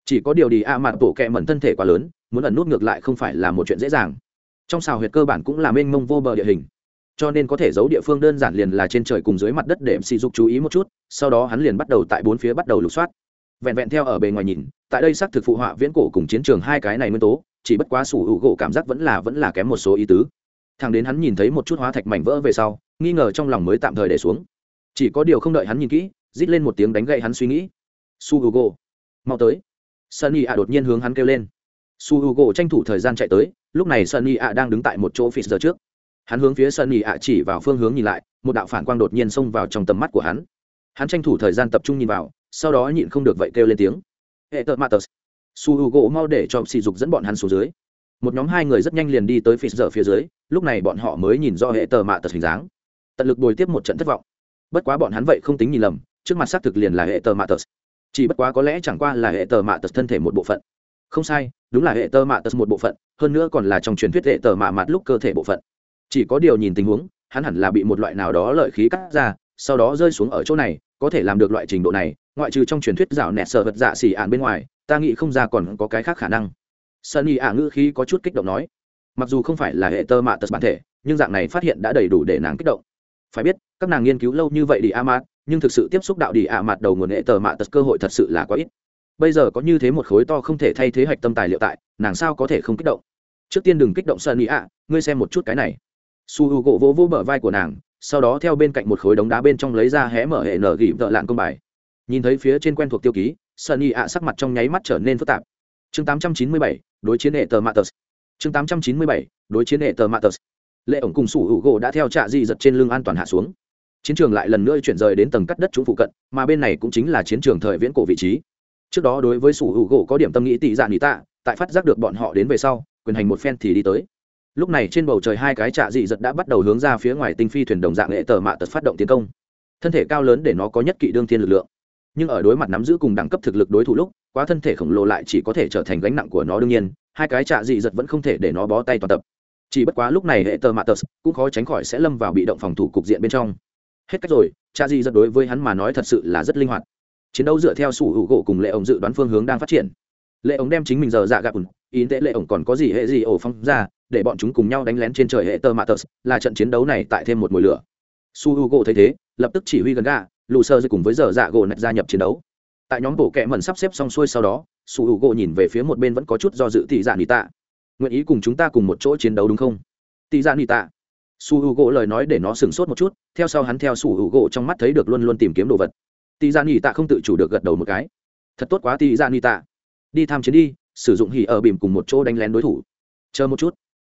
Chỉ có điều đi ạ à mặt bộ kẹ mẩn thân thể quá lớn, muốn ẩn nút ngược lại không phải là một chuyện dễ dàng. Trong xào huyệt cơ bản cũng là mênh mông vô bờ địa hình. Cho nên có thể giấu địa phương đơn giản liền là trên trời cùng dưới mặt đất để mc dục chú ý một chút, sau đó hắn liền bắt đầu tại bốn phía bắt đầu lục soát. Vẹn vẹn theo ở bề ngoài nhìn, tại đây xác thực phụ họa viễn cổ cùng chiến trường hai cái này nguyên tố, chỉ bất quá sủ hữu gỗ cảm giác vẫn là vẫn là kém một số ý tứ thằng đến hắn nhìn thấy một chút hóa thạch mảnh vỡ về sau, nghi ngờ trong lòng mới tạm thời để xuống. Chỉ có điều không đợi hắn nhìn kỹ, rít lên một tiếng đánh gậy hắn suy nghĩ. Su h u g mau tới. Sunny ạ đột nhiên hướng hắn kêu lên. Su h u g tranh thủ thời gian chạy tới, lúc này sunny ạ đang đứng tại một chỗ phịt giờ trước. Hắn hướng phía sunny nhị ạ chỉ vào phương hướng nhìn lại, một đạo phản quang đột nhiên xông vào trong tầm mắt của hắn. Hắn tranh thủ thời gian tập trung nhìn vào, sau đó nhịn không được vậy kêu lên tiếng. Hệ tợ matters su h u gỗ mau để cho sỉ dục dẫn bọn hắn xuống dưới một nhóm hai người rất nhanh liền đi tới phía giờ phía dưới, lúc này bọn họ mới nhìn do hệ tờ mạ tật hình dáng. Tận lực bồi tiếp một trận thất vọng. Bất quá bọn hắn vậy không tính nhìn lầm, trước mặt xác thực liền là hệ tờ mạ tật. Chỉ bất quá có lẽ chẳng qua là hệ tờ mạ tật thân thể một bộ phận. Không sai, đúng là hệ tờ mạ tật một bộ phận, hơn nữa còn là trong truyền thuyết hệ tờ mạ mặt lúc cơ thể bộ phận. Chỉ có điều nhìn tình huống, hắn hẳn là bị một loại nào đó lợi khí cắt ra, sau đó rơi xuống ở chỗ này, có thể làm được loại trình độ này, ngoại trừ trong truyền thuyết rào nẹt sợ vật dạ xỉ ạn bên ngoài, ta nghĩ không ra còn có cái khác khả năng sunny ả ngữ khí có chút kích động nói, mặc dù không phải là hệ tơ mạ tật bản thể, nhưng dạng này phát hiện đã đầy đủ để nàng kích động. Phải biết, các nàng nghiên cứu lâu như vậy đi a mạt, nhưng thực sự tiếp xúc đạo đi a mạt đầu nguồn hệ tơ mạ tật cơ hội thật sự là quá ít. Bây giờ có như thế một khối to không thể thay thế hạch tâm tài liệu tại, nàng sao có thể không kích động? Trước tiên đừng kích động sunny ả, ngươi xem một chút cái này. Su h u gỗ vỗ vỗ bờ vai của nàng, sau đó theo bên cạnh một khối đống đá bên trong lấy ra hé mở hệ nở gỉ vợ lạn công bài. Nhìn thấy phía trên quen thuộc tiêu ký sunny ạ sắc mặt trong nháy mắt trở nên phức tạp chương 897, đối chiến hệ tờ matters chương 897, đối chiến hệ tờ matters lệ ổng cùng sủ hữu gỗ đã theo trạ di giật trên lưng an toàn hạ xuống. Chiến trường lại lần nữa chuyển rời đến tầng cắt đất chúng phụ cận mà bên này cũng chính là chiến trường thời viễn cổ vị trí. Trước đó đối với sủ hữu gỗ có điểm tâm nghĩ tị dạ nghĩ tạ tại phát giác được bọn họ đến về sau quyền hành một phen thì đi tới. Lúc này trên bầu trời hai cái trạ dị giật đã bắt đầu hướng ra phía ngoài tinh phi thuyền đồng dạng hệ tờ mạ tật phát động tiến công. Thân thể cao lớn để nó có nhất kỵ đương thiên lực lượng nhưng ở đối mặt nắm giữ cùng đẳng cấp thực lực đối thủ lúc, quá thân thể khổng lồ lại chỉ có thể trở thành gánh nặng của nó đương nhiên, hai cái trạ dị giật vẫn không thể để nó bó tay toàn tập. Chỉ bất quá lúc này hệ tờ mạ tật cũng khó tránh khỏi sẽ lâm vào bị động phòng thủ cục diện bên trong. Hết cách rồi, trạ dị giật đối với hắn mà nói thật sự là rất linh hoạt. Chiến đấu dựa theo sủ hữu gỗ cùng lệ ổng dự đoán phương hướng đang phát triển. Lệ ổng đem chính mình giờ dạ gạp ùn ý tệ lệ ổng còn có gì hệ gì ổ phong ra, để bọn chúng cùng nhau đánh lén trên trời hệ tơ mạ tờ là trận chiến đấu này tại thêm một mùi lửa. Su h u gỗ thấy thế, lập tức chỉ huy gần gà lù sơ cùng với giờ dạ gỗ nạch gia nhập chiến đấu. Tại nhóm bộ kệ mẩn sắp xếp xong xuôi sau đó su hữu gỗ nhìn về phía một bên vẫn có chút do dự Tỷ dạ nị tạ. Nguyện ý cùng chúng ta cùng một chỗ chiến đấu đúng không? Tỷ dạ nị tạ. Su hữu gỗ lời nói để nó sửng sốt một chút, theo sau hắn theo su hữu gỗ trong mắt thấy được luôn luôn tìm kiếm đồ vật. Tị dạ nị tạ không tự chủ được gật đầu một cái. Thật tốt quá tị dạ nị tạ. Đi tham chiến đi, sử dụng hỉ ở bìm cùng một chỗ đánh lén đối thủ. Chờ một chút.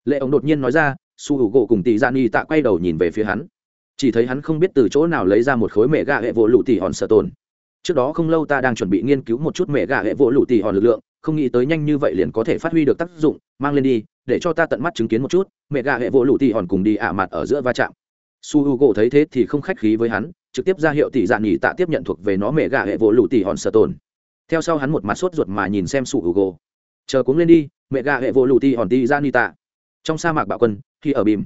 Lệ ống đột nhiên nói ra su h u gỗ cùng Tỷ dạ nghỉ tạ quay đầu nhìn về phía hắn chỉ thấy hắn không biết từ chỗ nào lấy ra một khối mẹ gà hệ vỗ lụ tỉ hòn sợ tồn. Trước đó không lâu ta đang chuẩn bị nghiên cứu một chút mẹ gà hệ vỗ lụ tỉ hòn lực lượng, không nghĩ tới nhanh như vậy liền có thể phát huy được tác dụng, mang lên đi, để cho ta tận mắt chứng kiến một chút, mẹ gà hệ vỗ lụ tỉ hòn cùng đi ả mặt ở giữa va chạm. Su h u gỗ thấy thế thì không khách khí với hắn, trực tiếp ra hiệu tỷ dạ nghỉ tạ tiếp nhận thuộc về nó mẹ gà hệ vỗ lụ tỉ hòn sợ tồn. Theo sau hắn một mặt sốt ruột mà nhìn xem su h u gỗ. Chờ cuống lên đi, mẹ gà hệ vỗ lụ tỉ hòn tỉ dạ nghỉ tạ. Trong sa mạc bạo quân, khi ở bìm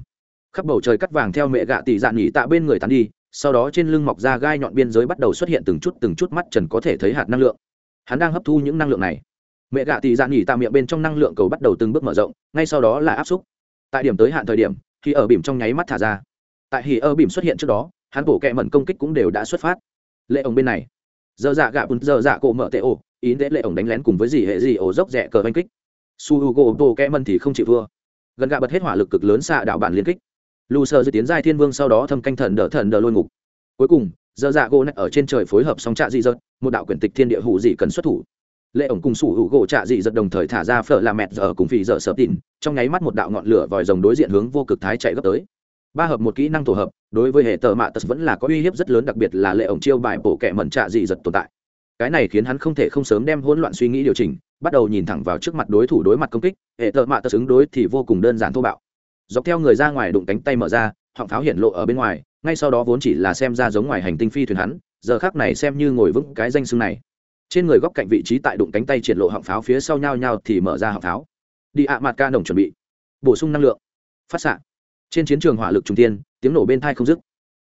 khắp bầu trời cắt vàng theo mẹ gạ tỷ dạ nghỉ tạ bên người tán đi, sau đó trên lưng mọc ra gai nhọn biên giới bắt đầu xuất hiện từng chút từng chút mắt trần có thể thấy hạt năng lượng. Hắn đang hấp thu những năng lượng này. Mẹ gạ tỷ dạ nghỉ tạ miệng bên trong năng lượng cầu bắt đầu từng bước mở rộng, ngay sau đó là áp xúc. Tại điểm tới hạn thời điểm, khi ở bìm trong nháy mắt thả ra. Tại hì ở bìm xuất hiện trước đó, hắn bổ kẹ mẩn công kích cũng đều đã xuất phát. Lệ ổng bên này. Giờ dạ gạ bùn, giờ dạ cổ mở tệ ổ, ý để lệ ổng đánh lén cùng với gì hệ gì ổ dốc rẻ cờ oanh kích. Su h u gỗ bổ kẹ mẩn thì không chịu thua. Gần gạ bật hết hỏa lực cực lớn xạ đạo bản liên kích lù sơ dự tiến giai thiên vương sau đó thâm canh thần đỡ thần đỡ lôi ngục. Cuối cùng giờ dạ gỗ nạch ở trên trời phối hợp song trạ dị dật một đạo quyển tịch thiên địa hủ dị cần xuất thủ. Lệ ổng cùng sủ hữu gỗ trạ dị dật đồng thời thả ra phở làm mẹt giờ cùng phì giờ sợ tìn trong nháy mắt một đạo ngọn lửa vòi rồng đối diện hướng vô cực thái chạy gấp tới. Ba hợp một kỹ năng tổ hợp, đối với hệ tờ mạ tật vẫn là có uy hiếp rất lớn, đặc biệt là lệ ổng chiêu bài bổ kẹ mẩn trạ dị dật tồn tại. Cái này khiến hắn không thể không sớm đem hỗn loạn suy nghĩ điều chỉnh, bắt đầu nhìn thẳng vào trước mặt đối thủ đối mặt công kích, hệ tờ mạ tật ứng đối thì vô cùng đơn giản thô bạo dọc theo người ra ngoài đụng cánh tay mở ra, họng pháo hiện lộ ở bên ngoài, ngay sau đó vốn chỉ là xem ra giống ngoài hành tinh phi thuyền hắn, giờ khác này xem như ngồi vững cái danh xưng này. Trên người góc cạnh vị trí tại đụng cánh tay triển lộ họng pháo phía sau nhau nhau thì mở ra họng pháo. Đi ạ, mặt ca đồng chuẩn bị. Bổ sung năng lượng. Phát xạ. Trên chiến trường hỏa lực trung tiên tiếng nổ bên thai không dứt.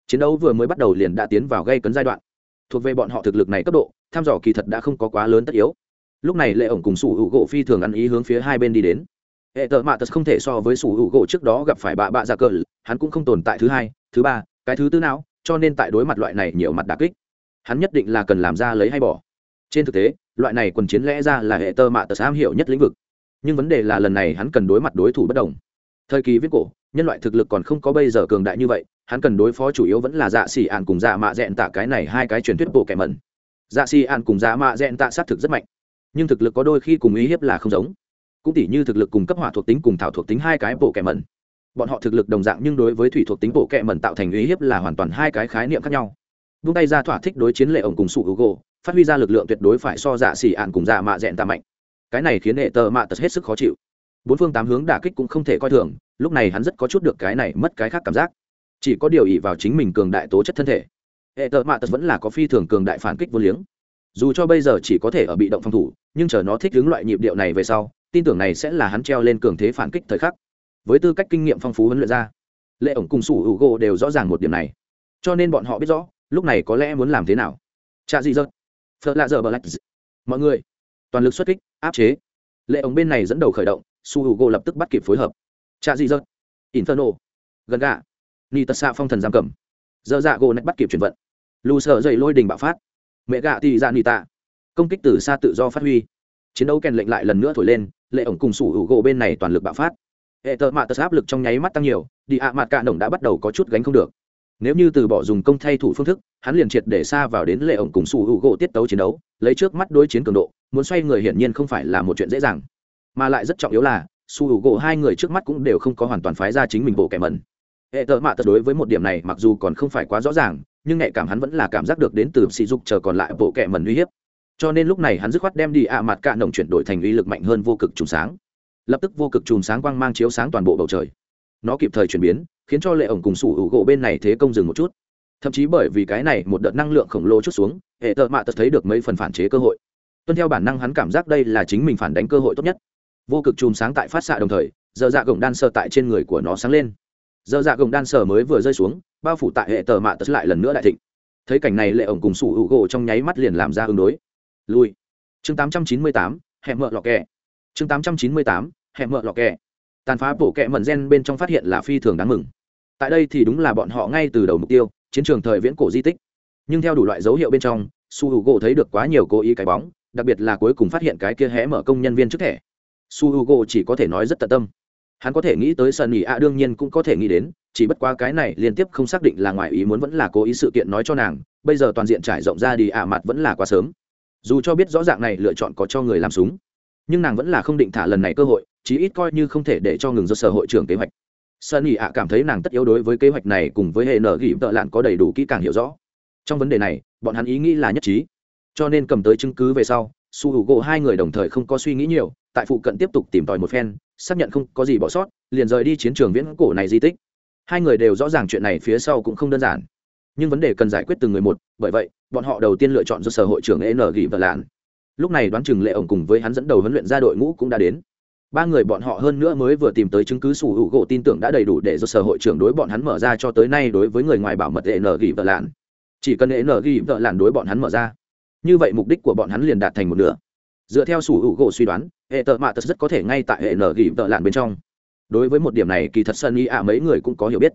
Chiến đấu vừa mới bắt đầu liền đã tiến vào gây cấn giai đoạn. Thuộc về bọn họ thực lực này cấp độ, tham dò kỳ thật đã không có quá lớn tất yếu. Lúc này lệ ổng cùng sủ hữu gỗ phi thường ăn ý hướng phía hai bên đi đến hệ tờ mạ tật không thể so với sủ hữu gỗ trước đó gặp phải bạ bạ ra cờ, hắn cũng không tồn tại thứ hai, thứ ba, cái thứ tư não cho nên tại đối mặt loại này nhiều mặt đà kích, hắn nhất định là cần làm ra lấy hay bỏ. Trên thực tế, loại này quần chiến lẽ ra là hệ tơ mạ tật am hiểu nhất lĩnh vực. Nhưng vấn đề là lần này hắn cần đối mặt đối thủ bất đồng. Thời kỳ viết cổ, nhân loại thực lực còn không có bây giờ cường đại như vậy, hắn cần đối phó chủ yếu vẫn là dạ xỉ ạn cùng dạ mạ dẹn tạ cái này hai cái truyền thuyết bộ kẻ mẩn. Dạ xỉ ạn cùng dạ mạ dẹn tạ xác thực rất mạnh, nhưng thực lực có đôi khi cùng ý hiếp là không giống cũng tỉ như thực lực cùng cấp hỏa thuộc tính cùng thảo thuộc tính hai cái bộ kẻ mẩn. Bọn họ thực lực đồng dạng nhưng đối với thủy thuộc tính bộ kẹ mẩn tạo thành uy hiếp là hoàn toàn hai cái khái niệm khác nhau. Vung tay ra thỏa thích đối chiến lệ ổng cùng sụ hữu gỗ phát huy ra lực lượng tuyệt đối phải so dạ xỉ ạn cùng dạ mạ dẹn tạ mạnh. Cái này khiến hệ tờ mạ tật hết sức khó chịu. Bốn phương tám hướng đả kích cũng không thể coi thường, lúc này hắn rất có chút được cái này mất cái khác cảm giác. Chỉ có điều ỷ vào chính mình cường đại tố chất thân thể. Hệ tờ mạ tật vẫn là có phi thường cường đại phản kích vô liếng. Dù cho bây giờ chỉ có thể ở bị động phòng thủ, nhưng chờ nó thích hướng loại nhịp điệu này về sau tin tưởng này sẽ là hắn treo lên cường thế phản kích thời khắc. Với tư cách kinh nghiệm phong phú huấn luyện ra, lệ ổng cùng sủ hữu gỗ đều rõ ràng một điểm này. Cho nên bọn họ biết rõ, lúc này có lẽ muốn làm thế nào. Cha dị dợt phật lạ giờ bờ lạch mọi người, toàn lực xuất kích, áp chế. Lệ ổng bên này dẫn đầu khởi động su hữu gỗ lập tức bắt kịp phối hợp. Cha dị dợt inferno, gần gà ni tật xạ phong thần giam cầm. Dơ dạ gỗ nách bắt kịp chuyển vận. Lù sợ dậy lôi đình bạo phát. Mẹ gạ thì dạ ni tạ. Công kích từ xa tự do phát huy. Chiến đấu kèn lệnh lại lần nữa thổi lên lệ ổng cùng sủ hữu gỗ bên này toàn lực bạo phát. Hệ tợ mạ tật áp lực trong nháy mắt tăng nhiều, đi ạ à mạt cạ nồng đã bắt đầu có chút gánh không được. Nếu như từ bỏ dùng công thay thủ phương thức, hắn liền triệt để xa vào đến lệ ổng cùng sủ hữu gỗ tiết tấu chiến đấu, lấy trước mắt đối chiến cường độ, muốn xoay người hiển nhiên không phải là một chuyện dễ dàng. Mà lại rất trọng yếu là, sủ hữu gỗ hai người trước mắt cũng đều không có hoàn toàn phái ra chính mình bộ kẻ mẩn. Hệ tợ mạ tật đối với một điểm này mặc dù còn không phải quá rõ ràng, nhưng nhạy cảm hắn vẫn là cảm giác được đến từ sỉ dục chờ còn lại bộ kẻ mẩn uy hiếp cho nên lúc này hắn dứt khoát đem đi ạ à mặt cạ nồng chuyển đổi thành uy lực mạnh hơn vô cực trùng sáng. Lập tức vô cực chùm sáng quang mang chiếu sáng toàn bộ bầu trời. Nó kịp thời chuyển biến, khiến cho lệ ổng cùng sủ hữu gỗ bên này thế công dừng một chút. Thậm chí bởi vì cái này một đợt năng lượng khổng lồ chút xuống, hệ tợ mạ tật thấy được mấy phần phản chế cơ hội. Tuân theo bản năng hắn cảm giác đây là chính mình phản đánh cơ hội tốt nhất. Vô cực chùm sáng tại phát xạ đồng thời dơ dạ gồng đan sờ tại trên người của nó sáng lên. Dơ dạ gồng đan sờ mới vừa rơi xuống, bao phủ tại hệ tờ mạ tật lại lần nữa đại thịnh. Thấy cảnh này lệ ổng cùng sủ hữu gỗ trong nháy mắt liền làm ra ứng đối lui. Chương tám trăm chín mươi tám hẹn mợ lọ kẹ. Chương tám trăm chín mươi tám hẹn mợ lọ kẹ. Tàn phá bổ kẹ mẩn gen bên trong phát hiện là phi thường đáng mừng. Tại đây thì đúng là bọn họ ngay từ đầu mục tiêu, chiến trường thời viễn cổ di tích. Nhưng theo đủ loại dấu hiệu bên trong, su h u gỗ thấy được quá nhiều cố ý cái bóng, đặc biệt là cuối cùng phát hiện cái kia hé mở công nhân viên trước thẻ. Su h u gỗ chỉ có thể nói rất tận tâm. Hắn có thể nghĩ tới sân Ý ạ đương nhiên cũng có thể nghĩ đến, chỉ bất quá cái này liên tiếp không xác định là ngoài ý muốn vẫn là cố ý sự kiện nói cho nàng, bây giờ toàn diện trải rộng ra đi ạ mặt vẫn là quá sớm dù cho biết rõ ràng này lựa chọn có cho người làm súng, nhưng nàng vẫn là không định thả lần này cơ hội, chí ít coi như không thể để cho ngừng do sở hội trưởng kế hoạch. Sơn ỉ ạ cảm thấy nàng tất yếu đối với kế hoạch này cùng với hệ nở gỉ tợ lạn có đầy đủ kỹ càng hiểu rõ. Trong vấn đề này, bọn hắn ý nghĩ là nhất trí. Cho nên cầm tới chứng cứ về sau, su hữu gỗ hai người đồng thời không có suy nghĩ nhiều, tại phụ cận tiếp tục tìm tòi một phen, xác nhận không có gì bỏ sót, liền rời đi chiến trường viễn cổ này di tích. Hai người đều rõ ràng chuyện này phía sau cũng không đơn giản nhưng vấn đề cần giải quyết từng người một, bởi vậy, bọn họ đầu tiên lựa chọn do sở hội trưởng n gỉ và lạn. Lúc này đoán chừng lệ ổng cùng với hắn dẫn đầu huấn luyện ra đội ngũ cũng đã đến. Ba người bọn họ hơn nữa mới vừa tìm tới chứng cứ sủ hữu gỗ tin tưởng đã đầy đủ để do sở hội trưởng đối bọn hắn mở ra cho tới nay đối với người ngoài bảo mật n gỉ và lạn. Chỉ cần n gỉ và lạn đối bọn hắn mở ra, như vậy mục đích của bọn hắn liền đạt thành một nửa. Dựa theo sủ hữu gỗ suy đoán hệ tợ mạ tật rất có thể ngay tại hệ n gỉ vợ lạn bên trong. Đối với một điểm này, kỳ thật sân y ạ mấy người cũng có hiểu biết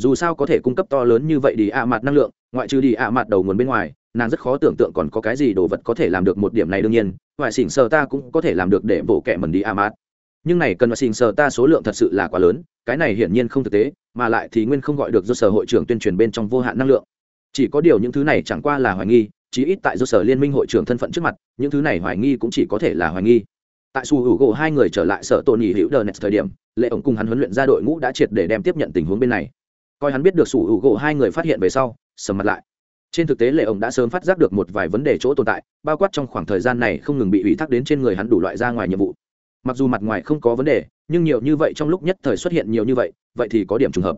dù sao có thể cung cấp to lớn như vậy đi ạ mặt năng lượng, ngoại trừ đi ạ mặt đầu nguồn bên ngoài, nàng rất khó tưởng tượng còn có cái gì đồ vật có thể làm được một điểm này đương nhiên, ngoại xỉn sờ ta cũng có thể làm được để bổ kẻ mần đi ạ mặt nhưng này cần ngoại xỉn sờ ta số lượng thật sự là quá lớn, cái này hiển nhiên không thực tế, mà lại thì nguyên không gọi được do sở hội trưởng tuyên truyền bên trong vô hạn năng lượng. Chỉ có điều những thứ này chẳng qua là hoài nghi, chí ít tại do sở liên minh hội trưởng thân phận trước mặt, những thứ này hoài nghi cũng chỉ có thể là hoài nghi. Tại su hữu gỗ hai người trở lại sở tổ nhì hữu đờ net thời điểm, lệ ổng cùng hắn huấn luyện ra đội ngũ đã triệt để đem tiếp nhận tình huống bên này coi hắn biết được sủ hữu gỗ hai người phát hiện về sau, sầm mặt lại. Trên thực tế, lệ ổng đã sớm phát giác được một vài vấn đề chỗ tồn tại, bao quát trong khoảng thời gian này không ngừng bị ủy thác đến trên người hắn đủ loại ra ngoài nhiệm vụ. Mặc dù mặt ngoài không có vấn đề, nhưng nhiều như vậy trong lúc nhất thời xuất hiện nhiều như vậy vậy thì có điểm trùng hợp.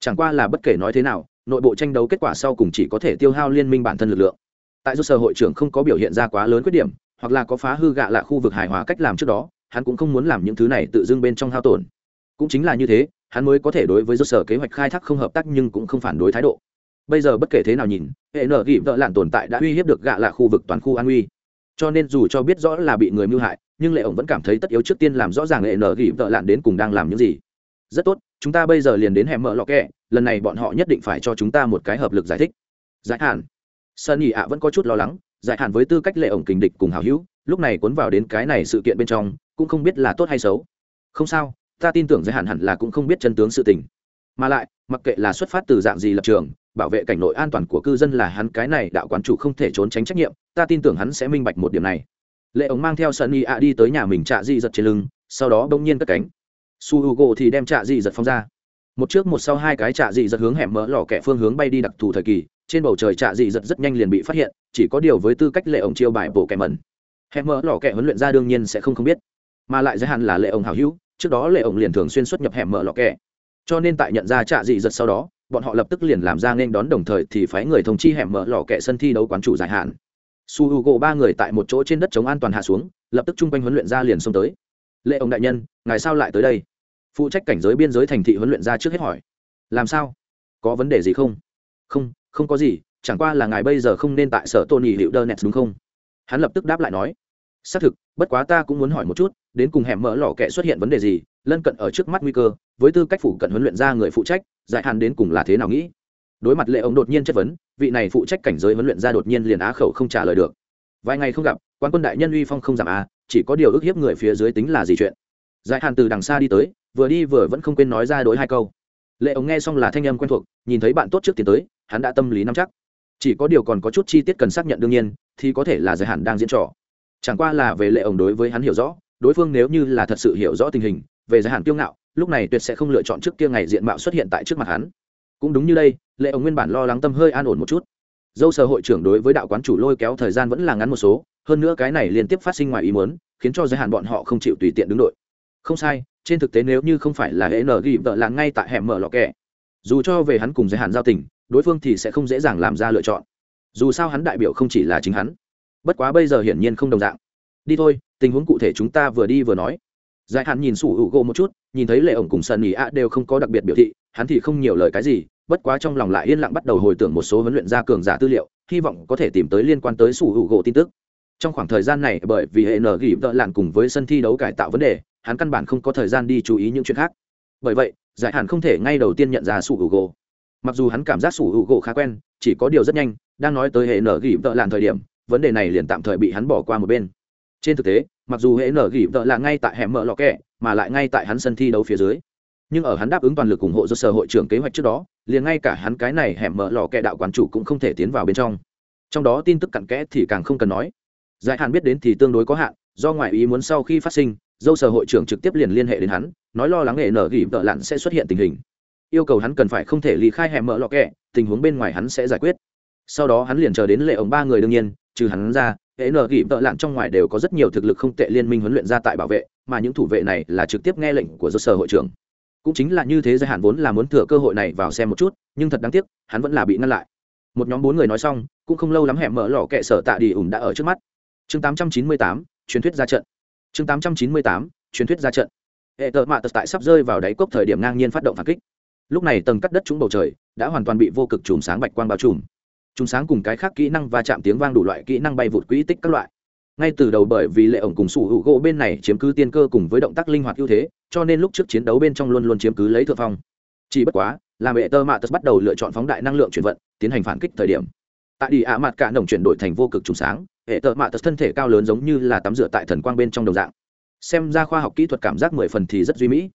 Chẳng qua là bất kể nói thế nào, nội bộ tranh đấu kết quả sau cùng chỉ có thể tiêu hao liên minh bản thân lực lượng. Tại do sở hội trưởng không có biểu hiện ra quá lớn khuyết điểm, hoặc là có phá hư gạ lạ khu vực hài hòa cách làm trước đó, hắn cũng không muốn làm những thứ này tự dưng bên trong hao tổn. Cũng chính là như thế hắn mới có thể đối với do sở kế hoạch khai thác không hợp tác nhưng cũng không phản đối thái độ. Bây giờ bất kể thế nào nhìn, hệ nở gỉ vợ lạn tồn tại đã uy hiếp được gạ lạ khu vực toàn khu an uy. Cho nên dù cho biết rõ là bị người mưu hại, nhưng lệ ổng vẫn cảm thấy tất yếu trước tiên làm rõ ràng hệ nở gỉ vợ lạn đến cùng đang làm những gì. Rất tốt, chúng ta bây giờ liền đến hẻm mở lọ kẹ, lần này bọn họ nhất định phải cho chúng ta một cái hợp lực giải thích. Giải hạn. Sơn nhị ạ vẫn có chút lo lắng, giải hạn với tư cách lệ ổng kình địch cùng hào hữu, lúc này cuốn vào đến cái này sự kiện bên trong, cũng không biết là tốt hay xấu. Không sao ta tin tưởng giới hạn hẳn là cũng không biết chân tướng sự tình. Mà lại, mặc kệ là xuất phát từ dạng gì lập trường, bảo vệ cảnh nội an toàn của cư dân là hắn cái này đạo quán chủ không thể trốn tránh trách nhiệm, ta tin tưởng hắn sẽ minh bạch một điểm này. Lệ ống mang theo sunny ạ đi tới nhà mình trạ di giật trên lưng, sau đó bỗng nhiên cất cánh. Su h u g o thì đem trạ di giật phong ra. Một trước một sau hai cái trạ di giật hướng hẻm mỡ lò kẹ phương hướng bay đi đặc thù thời kỳ, trên bầu trời trạ dị giật rất nhanh liền bị phát hiện, chỉ có điều với tư cách lệ ổng chiêu bài bổ kẻ mẩn. Hẻm mỡ lò kẹ huấn luyện ra đương nhiên sẽ không không biết. Mà lại giới hạn là lệ ổng hào hữu trước đó lệ ổng liền thường xuyên xuất nhập hẻm mở lọ kẹ. Cho nên tại nhận ra trạ dị giật sau đó, bọn họ lập tức liền làm ra nên đón đồng thời thì phái người thông chi hẻm mở lò kẹ sân thi đấu quán chủ dài hạn. Su h u gỗ ba người tại một chỗ trên đất chống an toàn hạ xuống, lập tức chung quanh huấn luyện ra liền xông tới. Lệ ông đại nhân, ngài sao lại tới đây? Phụ trách cảnh giới biên giới thành thị huấn luyện ra trước hết hỏi. Làm sao? Có vấn đề gì không? Không không có gì, chẳng qua là ngài bây giờ không nên tại sở tony hiệu đơ net đúng không? Hắn lập tức đáp lại nói xác thực bất quá ta cũng muốn hỏi một chút đến cùng hẻm mỡ lò kẹ xuất hiện vấn đề gì lân cận ở trước mắt nguy cơ với tư cách phụ cận huấn luyện ra người phụ trách giải hạn đến cùng là thế nào nghĩ? Đối mặt lệ ông đột nhiên chất vấn vị này phụ trách cảnh giới huấn luyện ra đột nhiên liền á khẩu không trả lời được. Vài ngày không gặp quan quân đại nhân uy phong không giảm a, chỉ có điều ức hiếp người phía dưới tính là gì chuyện? Giải hạn từ đằng xa đi tới vừa đi vừa vẫn không quên nói ra đối hai câu. Lệ ống nghe xong là thanh âm quen thuộc nhìn thấy bạn tốt trước tiến tới hắn đã tâm lý nắm chắc. Chỉ có điều còn có chút chi tiết cần xác nhận đương nhiên thì có thể là giới hạn đang diễn trò chẳng qua là về lệ ổng đối với hắn hiểu rõ, đối phương nếu như là thật sự hiểu rõ tình hình, về giới hạn kiêu ngạo, lúc này tuyệt sẽ không lựa chọn trước kia ngày diện mạo xuất hiện tại trước mặt hắn. Cũng đúng như đây, lệ ổng nguyên bản lo lắng tâm hơi an ổn một chút. Dâu sở hội trưởng đối với đạo quán chủ lôi kéo thời gian vẫn là ngắn một số, hơn nữa cái này liên tiếp phát sinh ngoài ý muốn, khiến cho giới hạn bọn họ không chịu tùy tiện đứng đội. Không sai, trên thực tế nếu như không phải là hệ nở ghi vợ là ngay tại hẻm mở lọ kẹ. Dù cho về hắn cùng giới hạn giao tình, đối phương thì sẽ không dễ dàng làm ra lựa chọn. Dù sao hắn đại biểu không chỉ là chính hắn bất quá bây giờ hiển nhiên không đồng dạng. Đi thôi, tình huống cụ thể chúng ta vừa đi vừa nói. Giải hạn nhìn sủ hữu gỗ một chút, nhìn thấy lệ ổng cùng sân ý ạ đều không có đặc biệt biểu thị, hắn thì không nhiều lời cái gì, bất quá trong lòng lại yên lặng bắt đầu hồi tưởng một số huấn luyện gia cường giả tư liệu, hy vọng có thể tìm tới liên quan tới sủ hữu gỗ tin tức. Trong khoảng thời gian này, bởi vì hệ nở gỉ vợ lạn cùng với sân thi đấu cải tạo vấn đề, hắn căn bản không có thời gian đi chú ý những chuyện khác. Bởi vậy, giải hạn không thể ngay đầu tiên nhận ra sủ hữu gỗ. Mặc dù hắn cảm giác sủ hữu gỗ khá quen, chỉ có điều rất nhanh, đang nói tới hệ nở gỉ vợ lặn thời điểm vấn đề này liền tạm thời bị hắn bỏ qua một bên. Trên thực tế, mặc dù hệ nở gỉ vợ là ngay tại hẻm mở lò kẹ, mà lại ngay tại hắn sân thi đấu phía dưới. Nhưng ở hắn đáp ứng toàn lực ủng hộ do sở hội trưởng kế hoạch trước đó, liền ngay cả hắn cái này hẻm mở lò kẹ đạo quán chủ cũng không thể tiến vào bên trong. Trong đó tin tức cặn kẽ thì càng không cần nói. Giải hạn biết đến thì tương đối có hạn, do ngoại ý muốn sau khi phát sinh, dâu sở hội trưởng trực tiếp liền liên hệ đến hắn, nói lo lắng hệ nở gỉ vợ lặn sẽ xuất hiện tình hình. Yêu cầu hắn cần phải không thể ly khai hẻm mở lò kẹ, tình huống bên ngoài hắn sẽ giải quyết. Sau đó hắn liền chờ đến lệ ổng ba người đương nhiên trừ hắn ra hệ nở gỉ vợ lặn trong ngoài đều có rất nhiều thực lực không tệ liên minh huấn luyện ra tại bảo vệ mà những thủ vệ này là trực tiếp nghe lệnh của do sở hội trưởng. Cũng chính là như thế giới hạn vốn là muốn thừa cơ hội này vào xem một chút nhưng thật đáng tiếc hắn vẫn là bị ngăn lại. Một nhóm bốn người nói xong cũng không lâu lắm hẻm mở lò kệ sở tạ đi ủng đã ở trước mắt. Chương 898, truyền thuyết ra trận. Chương 898, truyền thuyết ra trận. Hệ tợ mạ tật tại sắp rơi vào đáy cốc thời điểm ngang nhiên phát động phản kích. Lúc này tầng cắt đất trúng bầu trời đã hoàn toàn bị vô cực chùm sáng bạch quang bao trùm chúng sáng cùng cái khác kỹ năng và chạm tiếng vang đủ loại kỹ năng bay vụt quỹ tích các loại. Ngay từ đầu bởi vì lệ ổng cùng sủ hữu gỗ bên này chiếm cứ tiên cơ cùng với động tác linh hoạt ưu thế, cho nên lúc trước chiến đấu bên trong luôn luôn chiếm cứ lấy thượng phong. Chỉ bất quá làm hệ tơ mạ tật bắt đầu lựa chọn phóng đại năng lượng chuyển vận, tiến hành phản kích thời điểm. Tại đi ạ mặt cả nồng chuyển đổi thành vô cực trùng sáng, hệ tơ mạ tật thân thể cao lớn giống như là tắm rửa tại thần quang bên trong đồng dạng. Xem ra khoa học kỹ thuật cảm giác mười phần thì rất duy mỹ.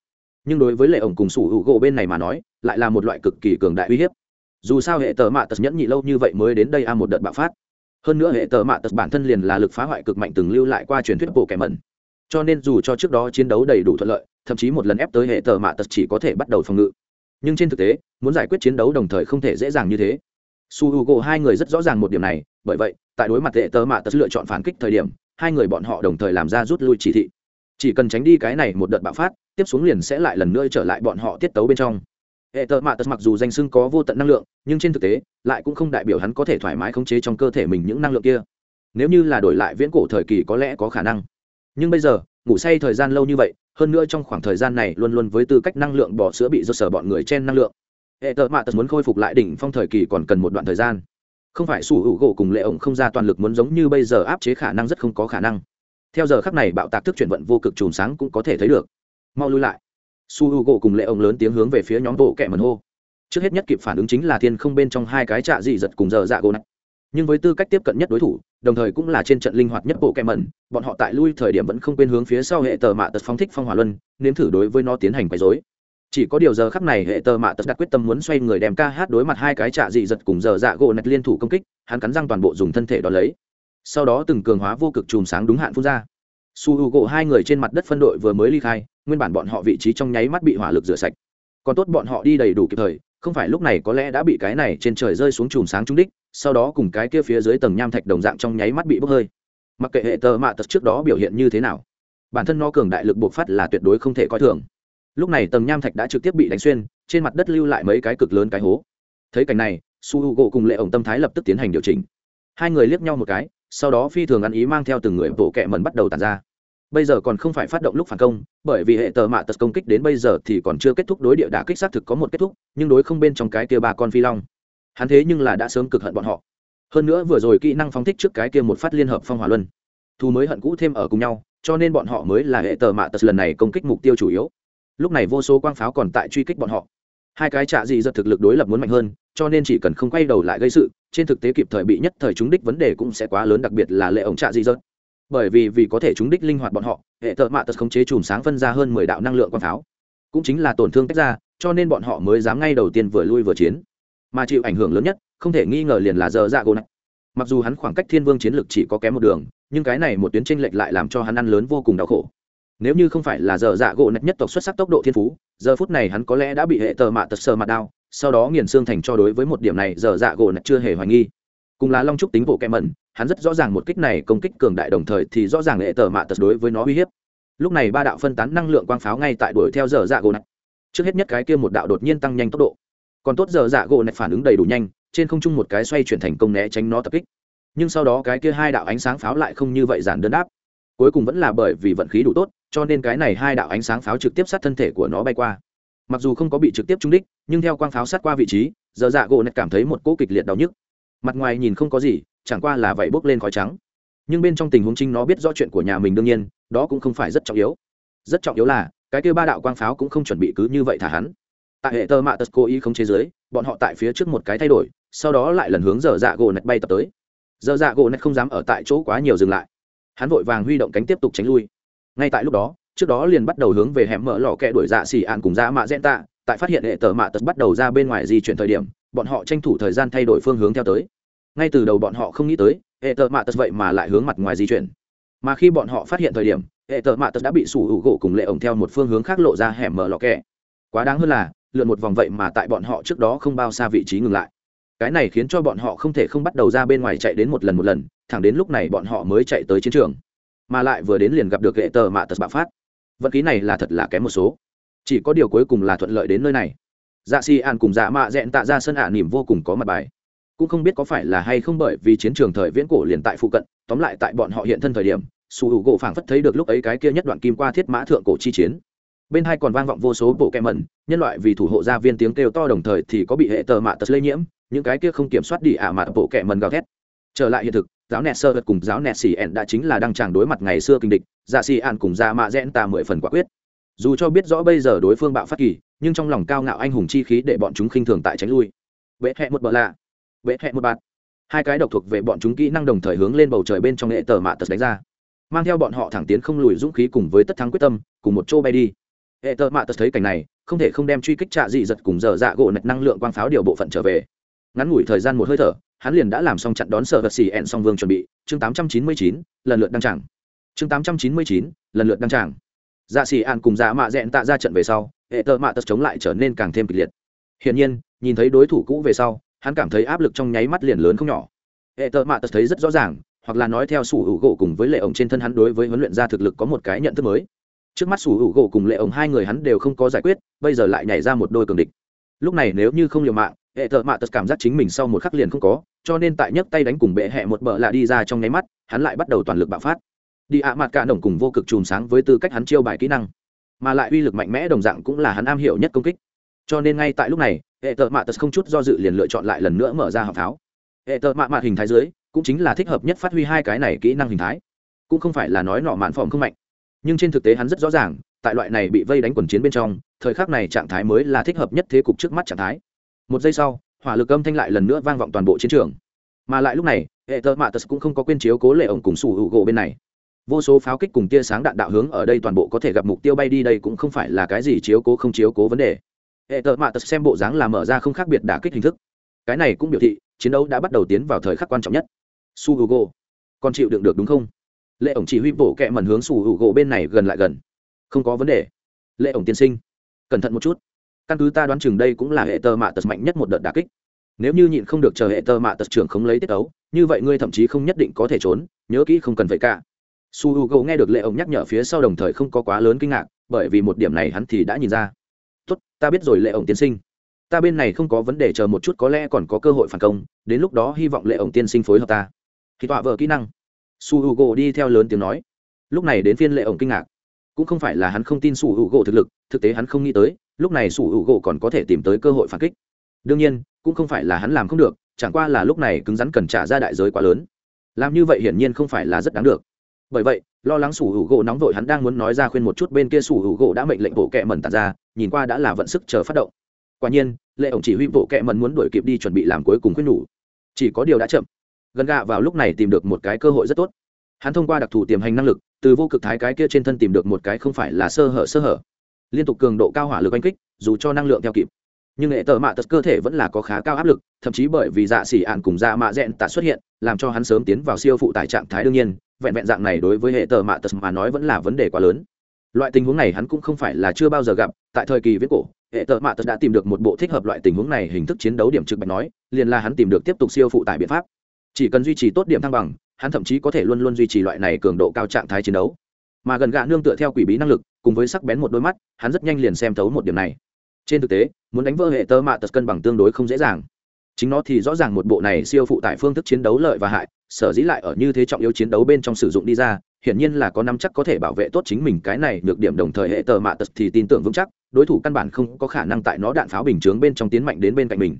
Nhưng đối với lệ ổng cùng sủ hữu gỗ bên này mà nói, lại là một loại cực kỳ cường đại uy hiếp dù sao hệ tờ mạ tật nhẫn nhị lâu như vậy mới đến đây a một đợt bạo phát. Hơn nữa hệ tờ mạ tật bản thân liền là lực phá hoại cực mạnh từng lưu lại qua truyền thuyết bộ kẻ mẩn. Cho nên dù cho trước đó chiến đấu đầy đủ thuận lợi, thậm chí một lần ép tới hệ tờ mạ tật chỉ có thể bắt đầu phòng ngự. Nhưng trên thực tế, muốn giải quyết chiến đấu đồng thời không thể dễ dàng như thế. Su h u g o hai người rất rõ ràng một điểm này, bởi vậy, tại đối mặt hệ tờ mạ tật lựa chọn phản kích thời điểm, hai người bọn họ đồng thời làm ra rút lui chỉ thị. Chỉ cần tránh đi cái này một đợt bạo phát, tiếp xuống liền sẽ lại lần nữa trở lại bọn họ tiết tấu bên trong hệ tờ mạ tật mặc dù danh sưng có vô tận năng lượng, nhưng trên thực tế, lại cũng không đại biểu hắn có thể thoải mái khống chế trong cơ thể mình những năng lượng kia. Nếu như là đổi lại viễn cổ thời kỳ có lẽ có khả năng. Nhưng bây giờ, ngủ say thời gian lâu như vậy, hơn nữa trong khoảng thời gian này luôn luôn với tư cách năng lượng bỏ sữa bị do sở bọn người chen năng lượng. Hệ tờ mạ tật muốn khôi phục lại đỉnh phong thời kỳ còn cần một đoạn thời gian. Không phải sủ hữu gỗ cùng lệ ổng không ra toàn lực muốn giống như bây giờ áp chế khả năng rất không có khả năng. Theo giờ khắc này bạo tạc thức chuyển vận vô cực chùm sáng cũng có thể thấy được. Mau lui lại su h u gỗ cùng lệ ông lớn tiếng hướng về phía nhóm bộ kẻ mần hô. Trước hết nhất kịp phản ứng chính là thiên không bên trong hai cái trạ dị giật cùng giờ dạ gỗ này nhưng với tư cách tiếp cận nhất đối thủ, đồng thời cũng là trên trận linh hoạt nhất bộ kẻ mẩn, bọn họ tại lui thời điểm vẫn không quên hướng phía sau hệ tờ mạ tật phóng thích phong hỏa luân, nếm thử đối với nó tiến hành quấy dối chỉ có điều giờ khắc này hệ tờ mạ tật đặt quyết tâm muốn xoay người đem ca hát đối mặt hai cái trạ dị giật cùng giờ dạ gỗ nạch liên thủ công kích, hắn cắn răng toàn bộ dùng thân thể đo lấy. Sau đó từng cường hóa vô cực chùm sáng đúng hạn phun ra. Su h u gỗ hai người trên mặt đất phân đội vừa mới ly khai nguyên bản bọn họ vị trí trong nháy mắt bị hỏa lực rửa sạch. Còn tốt bọn họ đi đầy đủ kịp thời, không phải lúc này có lẽ đã bị cái này trên trời rơi xuống chùm sáng trúng đích, sau đó cùng cái kia phía dưới tầng nham thạch đồng dạng trong nháy mắt bị bốc hơi. Mặc kệ hệ tờ mạ tật trước đó biểu hiện như thế nào, bản thân nó cường đại lực bộc phát là tuyệt đối không thể coi thường. Lúc này tầng nham thạch đã trực tiếp bị đánh xuyên, trên mặt đất lưu lại mấy cái cực lớn cái hố. Thấy cảnh này, su h u gỗ cùng lệ ổng tâm thái lập tức tiến hành điều chỉnh. Hai người liếc nhau một cái, sau đó phi thường ăn ý mang theo từng người bộ kẹ mần bắt đầu tàn ra bây giờ còn không phải phát động lúc phản công, bởi vì hệ tờ mạ tật công kích đến bây giờ thì còn chưa kết thúc đối địa đã kích xác thực có một kết thúc, nhưng đối không bên trong cái kia ba con phi long. Hắn thế nhưng là đã sớm cực hận bọn họ. Hơn nữa vừa rồi kỹ năng phóng thích trước cái kia một phát liên hợp phong hỏa luân. Thu mới hận cũ thêm ở cùng nhau, cho nên bọn họ mới là hệ tờ mạ tật lần này công kích mục tiêu chủ yếu. Lúc này vô số quang pháo còn tại truy kích bọn họ. Hai cái trạ dị giật thực lực đối lập muốn mạnh hơn, cho nên chỉ cần không quay đầu lại gây sự, trên thực tế kịp thời bị nhất thời trúng đích vấn đề cũng sẽ quá lớn, đặc biệt là lệ ổng trạ dị giật bởi vì vì có thể trúng đích linh hoạt bọn họ, hệ thợ mạ tật khống chế chùm sáng phân ra hơn mười đạo năng lượng quang pháo. Cũng chính là tổn thương tách ra, cho nên bọn họ mới dám ngay đầu tiên vừa lui vừa chiến. Mà chịu ảnh hưởng lớn nhất, không thể nghi ngờ liền là giờ dạ gỗ này. Mặc dù hắn khoảng cách thiên vương chiến lực chỉ có kém một đường, nhưng cái này một tuyến tranh lệch lại làm cho hắn ăn lớn vô cùng đau khổ. Nếu như không phải là giờ dạ gỗ nạch nhất tộc xuất sắc tốc độ thiên phú, giờ phút này hắn có lẽ đã bị hệ tờ mạ tật sờ mặt đau, sau đó nghiền xương thành cho đối với một điểm này, giờ dạ gỗ nạch chưa hề hoài nghi cùng là long trúc tính bộ kẹ mẩn, hắn rất rõ ràng một kích này công kích cường đại đồng thời thì rõ ràng hệ tờ mạ tật đối với nó uy hiếp. Lúc này ba đạo phân tán năng lượng quang pháo ngay tại đuổi theo giờ dạ gỗ này. Trước hết nhất cái kia một đạo đột nhiên tăng nhanh tốc độ. Còn tốt giờ dạ gỗ này phản ứng đầy đủ nhanh, trên không trung một cái xoay chuyển thành công né tránh nó tập kích. Nhưng sau đó cái kia hai đạo ánh sáng pháo lại không như vậy giản đơn đáp cuối cùng vẫn là bởi vì vận khí đủ tốt, cho nên cái này hai đạo ánh sáng pháo trực tiếp sát thân thể của nó bay qua. Mặc dù không có bị trực tiếp trúng đích, nhưng theo quang pháo sát qua vị trí, giờ dạ gỗ này cảm thấy một cỗ kịch liệt đau nhức mặt ngoài nhìn không có gì, chẳng qua là vậy bốc lên khói trắng. Nhưng bên trong tình huống chính nó biết rõ chuyện của nhà mình đương nhiên, đó cũng không phải rất trọng yếu. Rất trọng yếu là, cái kêu ba đạo quang pháo cũng không chuẩn bị cứ như vậy thả hắn. Tại hệ tơ mạ tật cố ý không chế giới, bọn họ tại phía trước một cái thay đổi, sau đó lại lần hướng dở dạ gỗ nạch bay tập tới. Dở dạ gỗ nạch không dám ở tại chỗ quá nhiều dừng lại. Hắn vội vàng huy động cánh tiếp tục tránh lui. Ngay tại lúc đó, trước đó liền bắt đầu hướng về hẻm mở lò kẹ đuổi dạ xỉ ạn cùng dạ mạ dẹn tạ, tại phát hiện hệ tờ mạ tật bắt đầu ra bên ngoài di chuyển thời điểm bọn họ tranh thủ thời gian thay đổi phương hướng theo tới. Ngay từ đầu bọn họ không nghĩ tới, hệ tờ mạ tật vậy mà lại hướng mặt ngoài di chuyển. Mà khi bọn họ phát hiện thời điểm, hệ tờ mạ tật đã bị sủ hữu gỗ cùng lệ ổng theo một phương hướng khác lộ ra hẻm mở lò kẹ. Quá đáng hơn là, lượn một vòng vậy mà tại bọn họ trước đó không bao xa vị trí ngừng lại. Cái này khiến cho bọn họ không thể không bắt đầu ra bên ngoài chạy đến một lần một lần, thẳng đến lúc này bọn họ mới chạy tới chiến trường. Mà lại vừa đến liền gặp được hệ tờ mạ tật bạo phát. Vận khí này là thật là kém một số. Chỉ có điều cuối cùng là thuận lợi đến nơi này dạ si an cùng dạ mạ dẹn tạ ra sân ả à nỉm vô cùng có mặt bài. Cũng không biết có phải là hay không bởi vì chiến trường thời viễn cổ liền tại phụ cận, tóm lại tại bọn họ hiện thân thời điểm, su hữu gỗ phảng phất thấy được lúc ấy cái kia nhất đoạn kim qua thiết mã thượng cổ chi chiến. Bên hai còn vang vọng vô số bộ kem mẩn, nhân loại vì thủ hộ gia viên tiếng kêu to đồng thời thì có bị hệ tờ mạ tật lây nhiễm, những cái kia không kiểm soát đi ả à mạ bộ kẹ mần gào thét. Trở lại hiện thực, giáo nẹt sơ cùng giáo nẹt xì ẹn đã chính là đang tràng đối mặt ngày xưa kinh địch dạ xì ạn cùng dạ mạ rẽn ta mười phần quả quyết. Dù cho biết rõ bây giờ đối phương bạo phát kỳ nhưng trong lòng cao ngạo anh hùng chi khí để bọn chúng khinh thường tại tránh lui. Vệ hẹ một bờ lạ. Vệ hẹ một bạt. Hai cái độc thuộc về bọn chúng kỹ năng đồng thời hướng lên bầu trời bên trong hệ tờ mạ tật đánh ra. Mang theo bọn họ thẳng tiến không lùi dũng khí cùng với tất thắng quyết tâm cùng một chỗ bay đi. Hệ tờ mạ tật thấy cảnh này không thể không đem truy kích trạ dị giật cùng dở dạ gỗ nạch năng lượng quang pháo điều bộ phận trở về. Ngắn ngủi thời gian một hơi thở hắn liền đã làm xong chặn đón sở vật xì ẹn song vương chuẩn bị. Chương 899, lần lượt đăng tràng. Chương 899, lần lượt đăng tràng. Dạ xì ẹn cùng dạ mạ dẹn tạ ra trận về sau hệ tờ mạ tật chống lại trở nên càng thêm kịch liệt. Hiển nhiên, nhìn thấy đối thủ cũ về sau, hắn cảm thấy áp lực trong nháy mắt liền lớn không nhỏ. Hệ tờ mạ tật thấy rất rõ ràng, hoặc là nói theo sủ hữu gỗ cùng với lệ ổng trên thân hắn đối với huấn luyện gia thực lực có một cái nhận thức mới. Trước mắt sủ hữu gỗ cùng lệ ổng hai người hắn đều không có giải quyết, bây giờ lại nhảy ra một đôi cường địch. Lúc này nếu như không liều mạng, hệ thợ mạ tật cảm giác chính mình sau một khắc liền không có, cho nên tại nhấc tay đánh cùng bệ hẹ một bờ lạ đi ra trong nháy mắt, hắn lại bắt đầu toàn lực bạo phát. Đi ạ mặt cả đồng cùng vô cực chùm sáng với tư cách hắn chiêu bài kỹ năng mà lại uy lực mạnh mẽ đồng dạng cũng là hắn am hiểu nhất công kích. Cho nên ngay tại lúc này, hệ thợ mạ tật không chút do dự liền lựa chọn lại lần nữa mở ra họng pháo. Hệ thợ mạ mạ hình thái dưới, cũng chính là thích hợp nhất phát huy hai cái này kỹ năng hình thái. Cũng không phải là nói nọ mạn phỏng không mạnh. Nhưng trên thực tế hắn rất rõ ràng, tại loại này bị vây đánh quần chiến bên trong, thời khắc này trạng thái mới là thích hợp nhất thế cục trước mắt trạng thái. Một giây sau, hỏa lực âm thanh lại lần nữa vang vọng toàn bộ chiến trường. Mà lại lúc này, hệ tơ mạ tật cũng không có quên chiếu cố lệ ổng cùng sủ hữu gỗ bên này vô số pháo kích cùng tia sáng đạn đạo hướng ở đây toàn bộ có thể gặp mục tiêu bay đi đây cũng không phải là cái gì chiếu cố không chiếu cố vấn đề. Hệ tợ mạ tật xem bộ dáng là mở ra không khác biệt đả kích hình thức. Cái này cũng biểu thị chiến đấu đã bắt đầu tiến vào thời khắc quan trọng nhất. Su hữu còn chịu đựng được đúng không? Lệ ổng chỉ huy bổ kẹ mẩn hướng sủ hữu bên này gần lại gần. Không có vấn đề. Lệ ổng tiên sinh, cẩn thận một chút. Căn cứ ta đoán chừng đây cũng là hệ tơ mạ tật mạnh nhất một đợt đà kích. Nếu như nhịn không được chờ hệ tơ mạ tật trưởng không lấy tiết ấu, như vậy ngươi thậm chí không nhất định có thể trốn, nhớ kỹ không cần vậy cả su h u g nghe được lệ ổng nhắc nhở phía sau đồng thời không có quá lớn kinh ngạc, bởi vì một điểm này hắn thì đã nhìn ra. Tốt, ta biết rồi lệ ổng tiên sinh. Ta bên này không có vấn đề chờ một chút, có lẽ còn có cơ hội phản công, đến lúc đó hy vọng lệ ổng tiên sinh phối hợp ta. Khi tọa vợ kỹ năng. Su h u g đi theo lớn tiếng nói. Lúc này đến phiên lệ ổng kinh ngạc. Cũng không phải là hắn không tin su h u g thực lực, thực tế hắn không nghĩ tới, lúc này sủ hữu gỗ còn có thể tìm tới cơ hội phản kích. Đương nhiên, cũng không phải là hắn làm không được, chẳng qua là lúc này cứng rắn cần trả ra đại giới quá lớn. Làm như vậy hiển nhiên không phải là rất đáng được bởi vậy, lo lắng sủ hữu gỗ nóng vội hắn đang muốn nói ra khuyên một chút bên kia sủ hữu gỗ đã mệnh lệnh bộ kẹ mẩn tàn ra, nhìn qua đã là vận sức chờ phát động. Quả nhiên, lệ ổng chỉ huy bộ kẹ mẩn muốn đuổi kịp đi chuẩn bị làm cuối cùng khuyên nhủ. Chỉ có điều đã chậm. Gần gạ vào lúc này tìm được một cái cơ hội rất tốt. Hắn thông qua đặc thù tiềm hành năng lực, từ vô cực thái cái kia trên thân tìm được một cái không phải là sơ hở sơ hở. Liên tục cường độ cao hỏa lực oanh kích, dù cho năng lượng theo kịp nhưng hệ tờ mạ tật cơ thể vẫn là có khá cao áp lực, thậm chí bởi vì dạ xỉ ạn cùng dạ mạ rẽn tạ xuất hiện, làm cho hắn sớm tiến vào siêu phụ tải trạng thái đương nhiên, vẹn vẹn dạng này đối với hệ tờ mạ tật mà nói vẫn là vấn đề quá lớn. Loại tình huống này hắn cũng không phải là chưa bao giờ gặp, tại thời kỳ viết cổ, hệ tờ mạ tật đã tìm được một bộ thích hợp loại tình huống này hình thức chiến đấu điểm trực bạch nói, liền là hắn tìm được tiếp tục siêu phụ tải biện pháp. Chỉ cần duy trì tốt điểm thăng bằng, hắn thậm chí có thể luôn luôn duy trì loại này cường độ cao trạng thái chiến đấu. Mà gần gạ nương tựa theo quỷ bí năng lực, cùng với sắc bén một đôi mắt, hắn rất nhanh liền xem thấu một điểm này. Trên thực tế muốn đánh vỡ hệ tơ mạ tật cân bằng tương đối không dễ dàng. Chính nó thì rõ ràng một bộ này siêu phụ tải phương thức chiến đấu lợi và hại, sở dĩ lại ở như thế trọng yếu chiến đấu bên trong sử dụng đi ra, hiển nhiên là có năm chắc có thể bảo vệ tốt chính mình cái này được điểm đồng thời hệ tờ mạ tật thì tin tưởng vững chắc, đối thủ căn bản không có khả năng tại nó đạn pháo bình chướng bên trong tiến mạnh đến bên cạnh mình.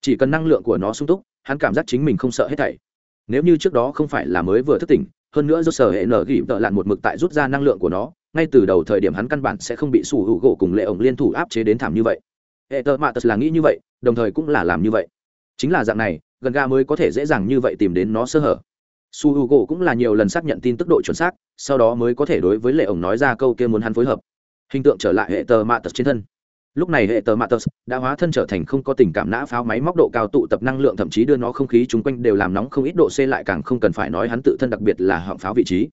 Chỉ cần năng lượng của nó sung túc, hắn cảm giác chính mình không sợ hết thảy. Nếu như trước đó không phải là mới vừa thức tỉnh, hơn nữa do sở hệ nở gỉ tợ lặn một mực tại rút ra năng lượng của nó, ngay từ đầu thời điểm hắn căn bản sẽ không bị sủ hữu gỗ cùng lệ ổng liên thủ áp chế đến thảm như vậy hệ tờ mạ tật là nghĩ như vậy, đồng thời cũng là làm như vậy. Chính là dạng này, gần ga mới có thể dễ dàng như vậy tìm đến nó sơ hở. Su h u gỗ cũng là nhiều lần xác nhận tin tức độ chuẩn xác, sau đó mới có thể đối với lệ ổng nói ra câu kia muốn hắn phối hợp. Hình tượng trở lại hệ tờ mạ tật trên thân. Lúc này hệ tờ matus đã hóa thân trở thành không có tình cảm nã pháo máy móc độ cao tụ tập năng lượng, thậm chí đưa nó không khí chung quanh đều làm nóng không ít độ c lại càng không cần phải nói hắn tự thân đặc biệt là họng pháo vị trí.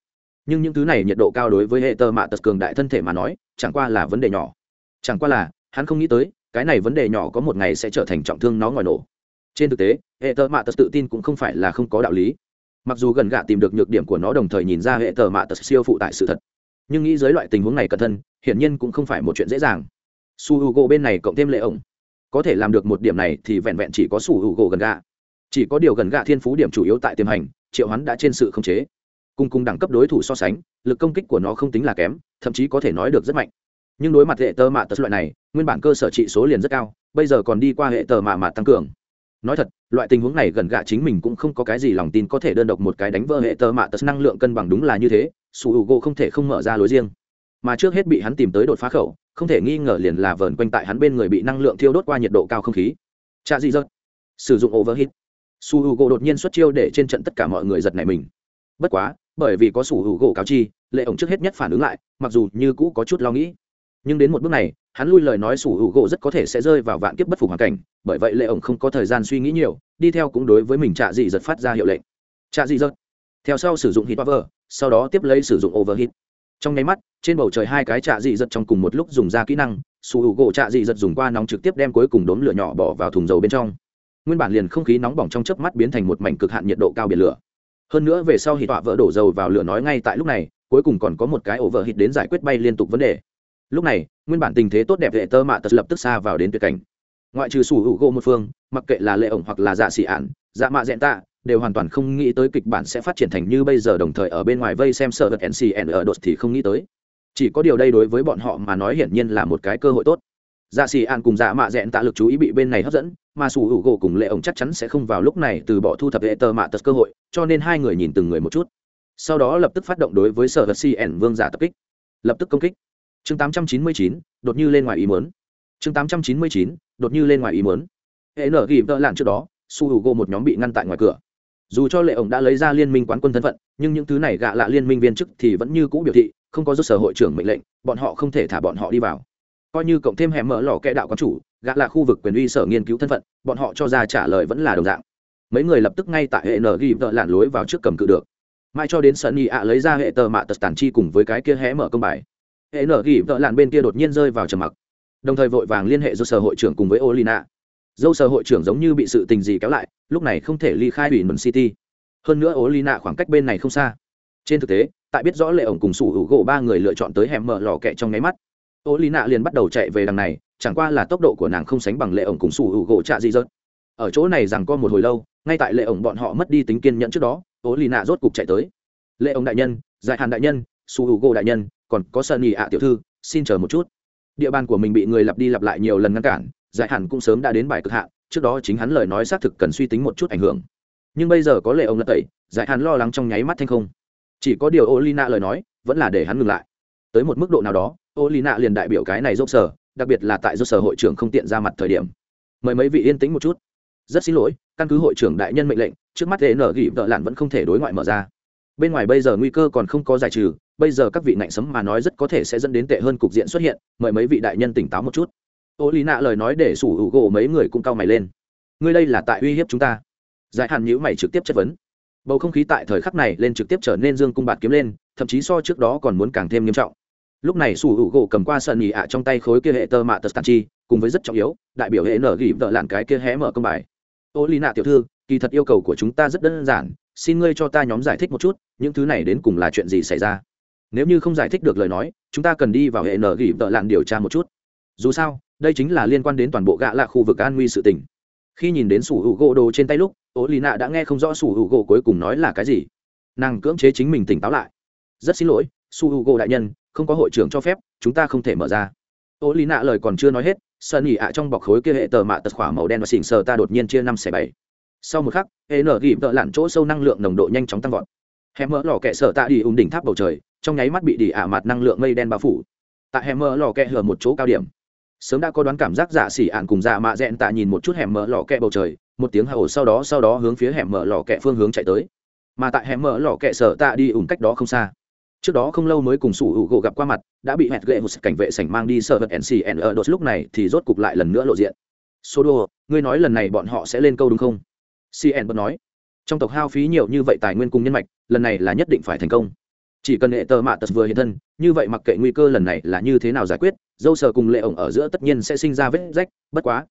Nhưng những thứ này nhiệt độ cao đối với hệ tờ matus cường đại thân thể mà nói, chẳng qua là vấn đề nhỏ. Chẳng qua là, hắn không nghĩ tới cái này vấn đề nhỏ có một ngày sẽ trở thành trọng thương nó ngòi nổ. Trên thực tế hệ tờ tật tự tin cũng không phải là không có đạo lý. Mặc dù gần gạ tìm được nhược điểm của nó đồng thời nhìn ra hệ tờ tật siêu phụ tại sự thật. Nhưng nghĩ dưới loại tình huống này cẩn thân hiển nhiên cũng không phải một chuyện dễ dàng. Su h u gỗ bên này cộng thêm lệ ổng. Có thể làm được một điểm này thì vẹn vẹn chỉ có su h u gỗ gần gạ. Chỉ có điều gần gạ thiên phú điểm chủ yếu tại tiềm hành, triệu hắn đã trên sự khống chế. Cùng cùng đẳng cấp đối thủ so sánh, lực công kích của nó không tính là kém, thậm chí có thể nói được rất mạnh nhưng đối mặt hệ tơ mạ tật loại này, nguyên bản cơ sở trị số liền rất cao, bây giờ còn đi qua hệ tờ mạ mạ tăng cường. Nói thật, loại tình huống này gần gạ chính mình cũng không có cái gì lòng tin có thể đơn độc một cái đánh vỡ hệ tơ mạ tật năng lượng cân bằng đúng là như thế, su h u gỗ không thể không mở ra lối riêng. Mà trước hết bị hắn tìm tới đột phá khẩu, không thể nghi ngờ liền là vờn quanh tại hắn bên người bị năng lượng thiêu đốt qua nhiệt độ cao không khí. Cha dị dật sử dụng overheat. Su h u gỗ đột nhiên xuất chiêu để trên trận tất cả mọi người giật này mình. Bất quá, bởi vì có su h u gỗ cáo chi, lệ ổng trước hết nhất phản ứng lại, mặc dù như cũ có chút lo nghĩ nhưng đến một bước này, hắn lui lời nói sủ hữu gỗ rất có thể sẽ rơi vào vạn kiếp bất phục hoàn cảnh, bởi vậy lệ ổng không có thời gian suy nghĩ nhiều, đi theo cũng đối với mình trạ dị giật phát ra hiệu lệnh. Trạ dị giật, theo sau sử dụng hit power, sau đó tiếp lấy sử dụng overhit trong nháy mắt, trên bầu trời hai cái trạ dị giật trong cùng một lúc dùng ra kỹ năng, sủ hữu gỗ trạ dị giật dùng qua nóng trực tiếp đem cuối cùng đốm lửa nhỏ bỏ vào thùng dầu bên trong. Nguyên bản liền không khí nóng bỏng trong chớp mắt biến thành một mảnh cực hạn nhiệt độ cao biển lửa. Hơn nữa về sau hít tọa vỡ đổ dầu vào lửa nói ngay tại lúc này, cuối cùng còn có một cái ổ vỡ hít đến giải quyết bay liên tục vấn đề lúc này, nguyên bản tình thế tốt đẹp hệ tơ mạ tật lập tức xa vào đến tuyệt cảnh. Ngoại trừ sủ hữu gỗ một phương, mặc kệ là lệ ổng hoặc là dạ xị ản dạ mạ dẹn tạ, đều hoàn toàn không nghĩ tới kịch bản sẽ phát triển thành như bây giờ đồng thời ở bên ngoài vây xem sợ vật ncn ở đột thì không nghĩ tới. Chỉ có điều đây đối với bọn họ mà nói hiển nhiên là một cái cơ hội tốt. Dạ xì an cùng dạ mạ dẹn tạ lực chú ý bị bên này hấp dẫn, mà sủ hữu gỗ cùng lệ ổng chắc chắn sẽ không vào lúc này từ bỏ thu thập hệ tờ mạ tật cơ hội, cho nên hai người nhìn từng người một chút. Sau đó lập tức phát động đối với sở vật cn vương giả tập kích. Lập tức công kích chương 899, đột như lên ngoài ý muốn. Chương 899, đột như lên ngoài ý muốn. Hệ nở ghi vợ lạn trước đó su hữu gỗ một nhóm bị ngăn tại ngoài cửa. Dù cho lệ ổng đã lấy ra liên minh quán quân thân phận nhưng những thứ này gạ lạ liên minh viên chức thì vẫn như cũ biểu thị không có rút sở hội trưởng mệnh lệnh bọn họ không thể thả bọn họ đi vào. Coi như cộng thêm hẻm mở lò kẽ đạo quán chủ gạ lạ khu vực quyền uy sở nghiên cứu thân phận bọn họ cho ra trả lời vẫn là đồng dạng. Mấy người lập tức ngay tại hệ nở ghi vợ lạn lối vào trước cầm cự được. Mai cho đến sunny ạ lấy ra hệ tờ mạ tật tàn chi cùng với cái kia hé mở công bài hệ nở gỉ vợ lạn bên kia đột nhiên rơi vào trầm mặc. Đồng thời vội vàng liên hệ do sở hội trưởng cùng với olina. Dâu sở hội trưởng giống như bị sự tình gì kéo lại, lúc này không thể ly khai ủy mần city. Hơn nữa ố khoảng cách bên này không xa. Trên thực tế, tại biết rõ lệ ổng cùng sủ hữu gỗ ba người lựa chọn tới hẻm mở lò kẹ trong nháy mắt ố liền bắt đầu chạy về đằng này, chẳng qua là tốc độ của nàng không sánh bằng lệ ổng cùng sủ hữu gỗ trạ gì rớt ở chỗ này rằng có một hồi lâu, ngay tại lệ ổng bọn họ mất đi tính kiên nhẫn trước đó ố nạ rốt cục chạy tới. Lệ ổng đại nhân, giải hàn đại nhân, sủ hữu gỗ đại nhân còn có sợ nhị ạ tiểu thư, xin chờ một chút. Địa bàn của mình bị người lặp đi lặp lại nhiều lần ngăn cản, giải hàn cũng sớm đã đến bài cực hạn, trước đó chính hắn lời nói xác thực cần suy tính một chút ảnh hưởng. Nhưng bây giờ có lệ ông lật tẩy, giải hàn lo lắng trong nháy mắt thanh không. Chỉ có điều ô lina lời nói, vẫn là để hắn ngừng lại. Tới một mức độ nào đó ô lina liền đại biểu cái này dốc sở, đặc biệt là tại dốc sở hội trưởng không tiện ra mặt thời điểm. Mời mấy vị yên tĩnh một chút. Rất xin lỗi, căn cứ hội trưởng đại nhân mệnh lệnh, trước mắt nở gỉ vợ lặn vẫn không thể đối ngoại mở ra. Bên ngoài bây giờ nguy cơ còn không có giải trừ bây giờ các vị nạnh sấm mà nói rất có thể sẽ dẫn đến tệ hơn cục diện xuất hiện, mời mấy vị đại nhân tỉnh táo một chút. Ô lý nạ lời nói để sủ hữu gỗ mấy người cũng cau mày lên. Ngươi đây là tại uy hiếp chúng ta? Giải hàn nhữ mày trực tiếp chất vấn. Bầu không khí tại thời khắc này lên trực tiếp trở nên dương cung bạt kiếm lên, thậm chí so trước đó còn muốn càng thêm nghiêm trọng. Lúc này sủ hữu gỗ cầm qua sân nhị ạ trong tay khối kia hệ tơ mạ tật tàn chi, cùng với rất trọng yếu, đại biểu hệ nở gỉ vợ lạn cái kia hé mở công bài. Ô lý nạ tiểu thư, kỳ thật yêu cầu của chúng ta rất đơn giản, xin ngươi cho ta nhóm giải thích một chút, những thứ này đến cùng là chuyện gì xảy ra? Nếu như không giải thích được lời nói, chúng ta cần đi vào hệ nở gỉ vợ lạn điều tra một chút. Dù sao, đây chính là liên quan đến toàn bộ gã lạ khu vực an nguy sự tình. Khi nhìn đến sủ hữu gỗ đồ trên tay lúc ố lì nạ đã nghe không rõ sủ hữu gỗ cuối cùng nói là cái gì. Nàng cưỡng chế chính mình tỉnh táo lại. Rất xin lỗi su hữu gỗ đại nhân, không có hội trưởng cho phép, chúng ta không thể mở ra. Ố lì nạ lời còn chưa nói hết, sơn ỉ ạ trong bọc khối kia hệ tờ mạ tật khỏa màu đen và xỉn sờ ta đột nhiên chia năm xẻ bảy. Sau một khắc, hệ nở gỉ vợ lặn chỗ sâu năng lượng nồng độ nhanh chóng tăng vọt. Hẻm mỡ lò kẹ sợ tạ đi ùn đỉnh tháp bầu trời trong nháy mắt bị đỉ ả mặt năng lượng mây đen bao phủ. Tại hẻm mỡ lò kẹ hở một chỗ cao điểm. Sớm đã có đoán cảm giác giả xỉ ạn cùng dạ mạ dẹn tạ nhìn một chút hẻm mở lò kẹ bầu trời, một tiếng hậu sau đó sau đó hướng phía hẻm mở lò kẹ phương hướng chạy tới. Mà tại hẻm mở lò kẹ sở tạ đi ủn cách đó không xa. Trước đó không lâu mới cùng sủ hữu gỗ gặp qua mặt, đã bị hẹn gậy một cảnh vệ sảnh mang đi sợ vật ncn ở đột lúc này thì rốt cục lại lần nữa lộ diện. Số đồ ngươi nói lần này bọn họ sẽ lên câu đúng không? Cn bật nói. Trong tộc hao phí nhiều như vậy tài nguyên cùng nhân mạch, lần này là nhất định phải thành công chỉ cần hệ tờ mạ tật vừa hiện thân, như vậy mặc kệ nguy cơ lần này là như thế nào giải quyết, dâu sờ cùng lệ ổng ở giữa tất nhiên sẽ sinh ra vết rách, bất quá.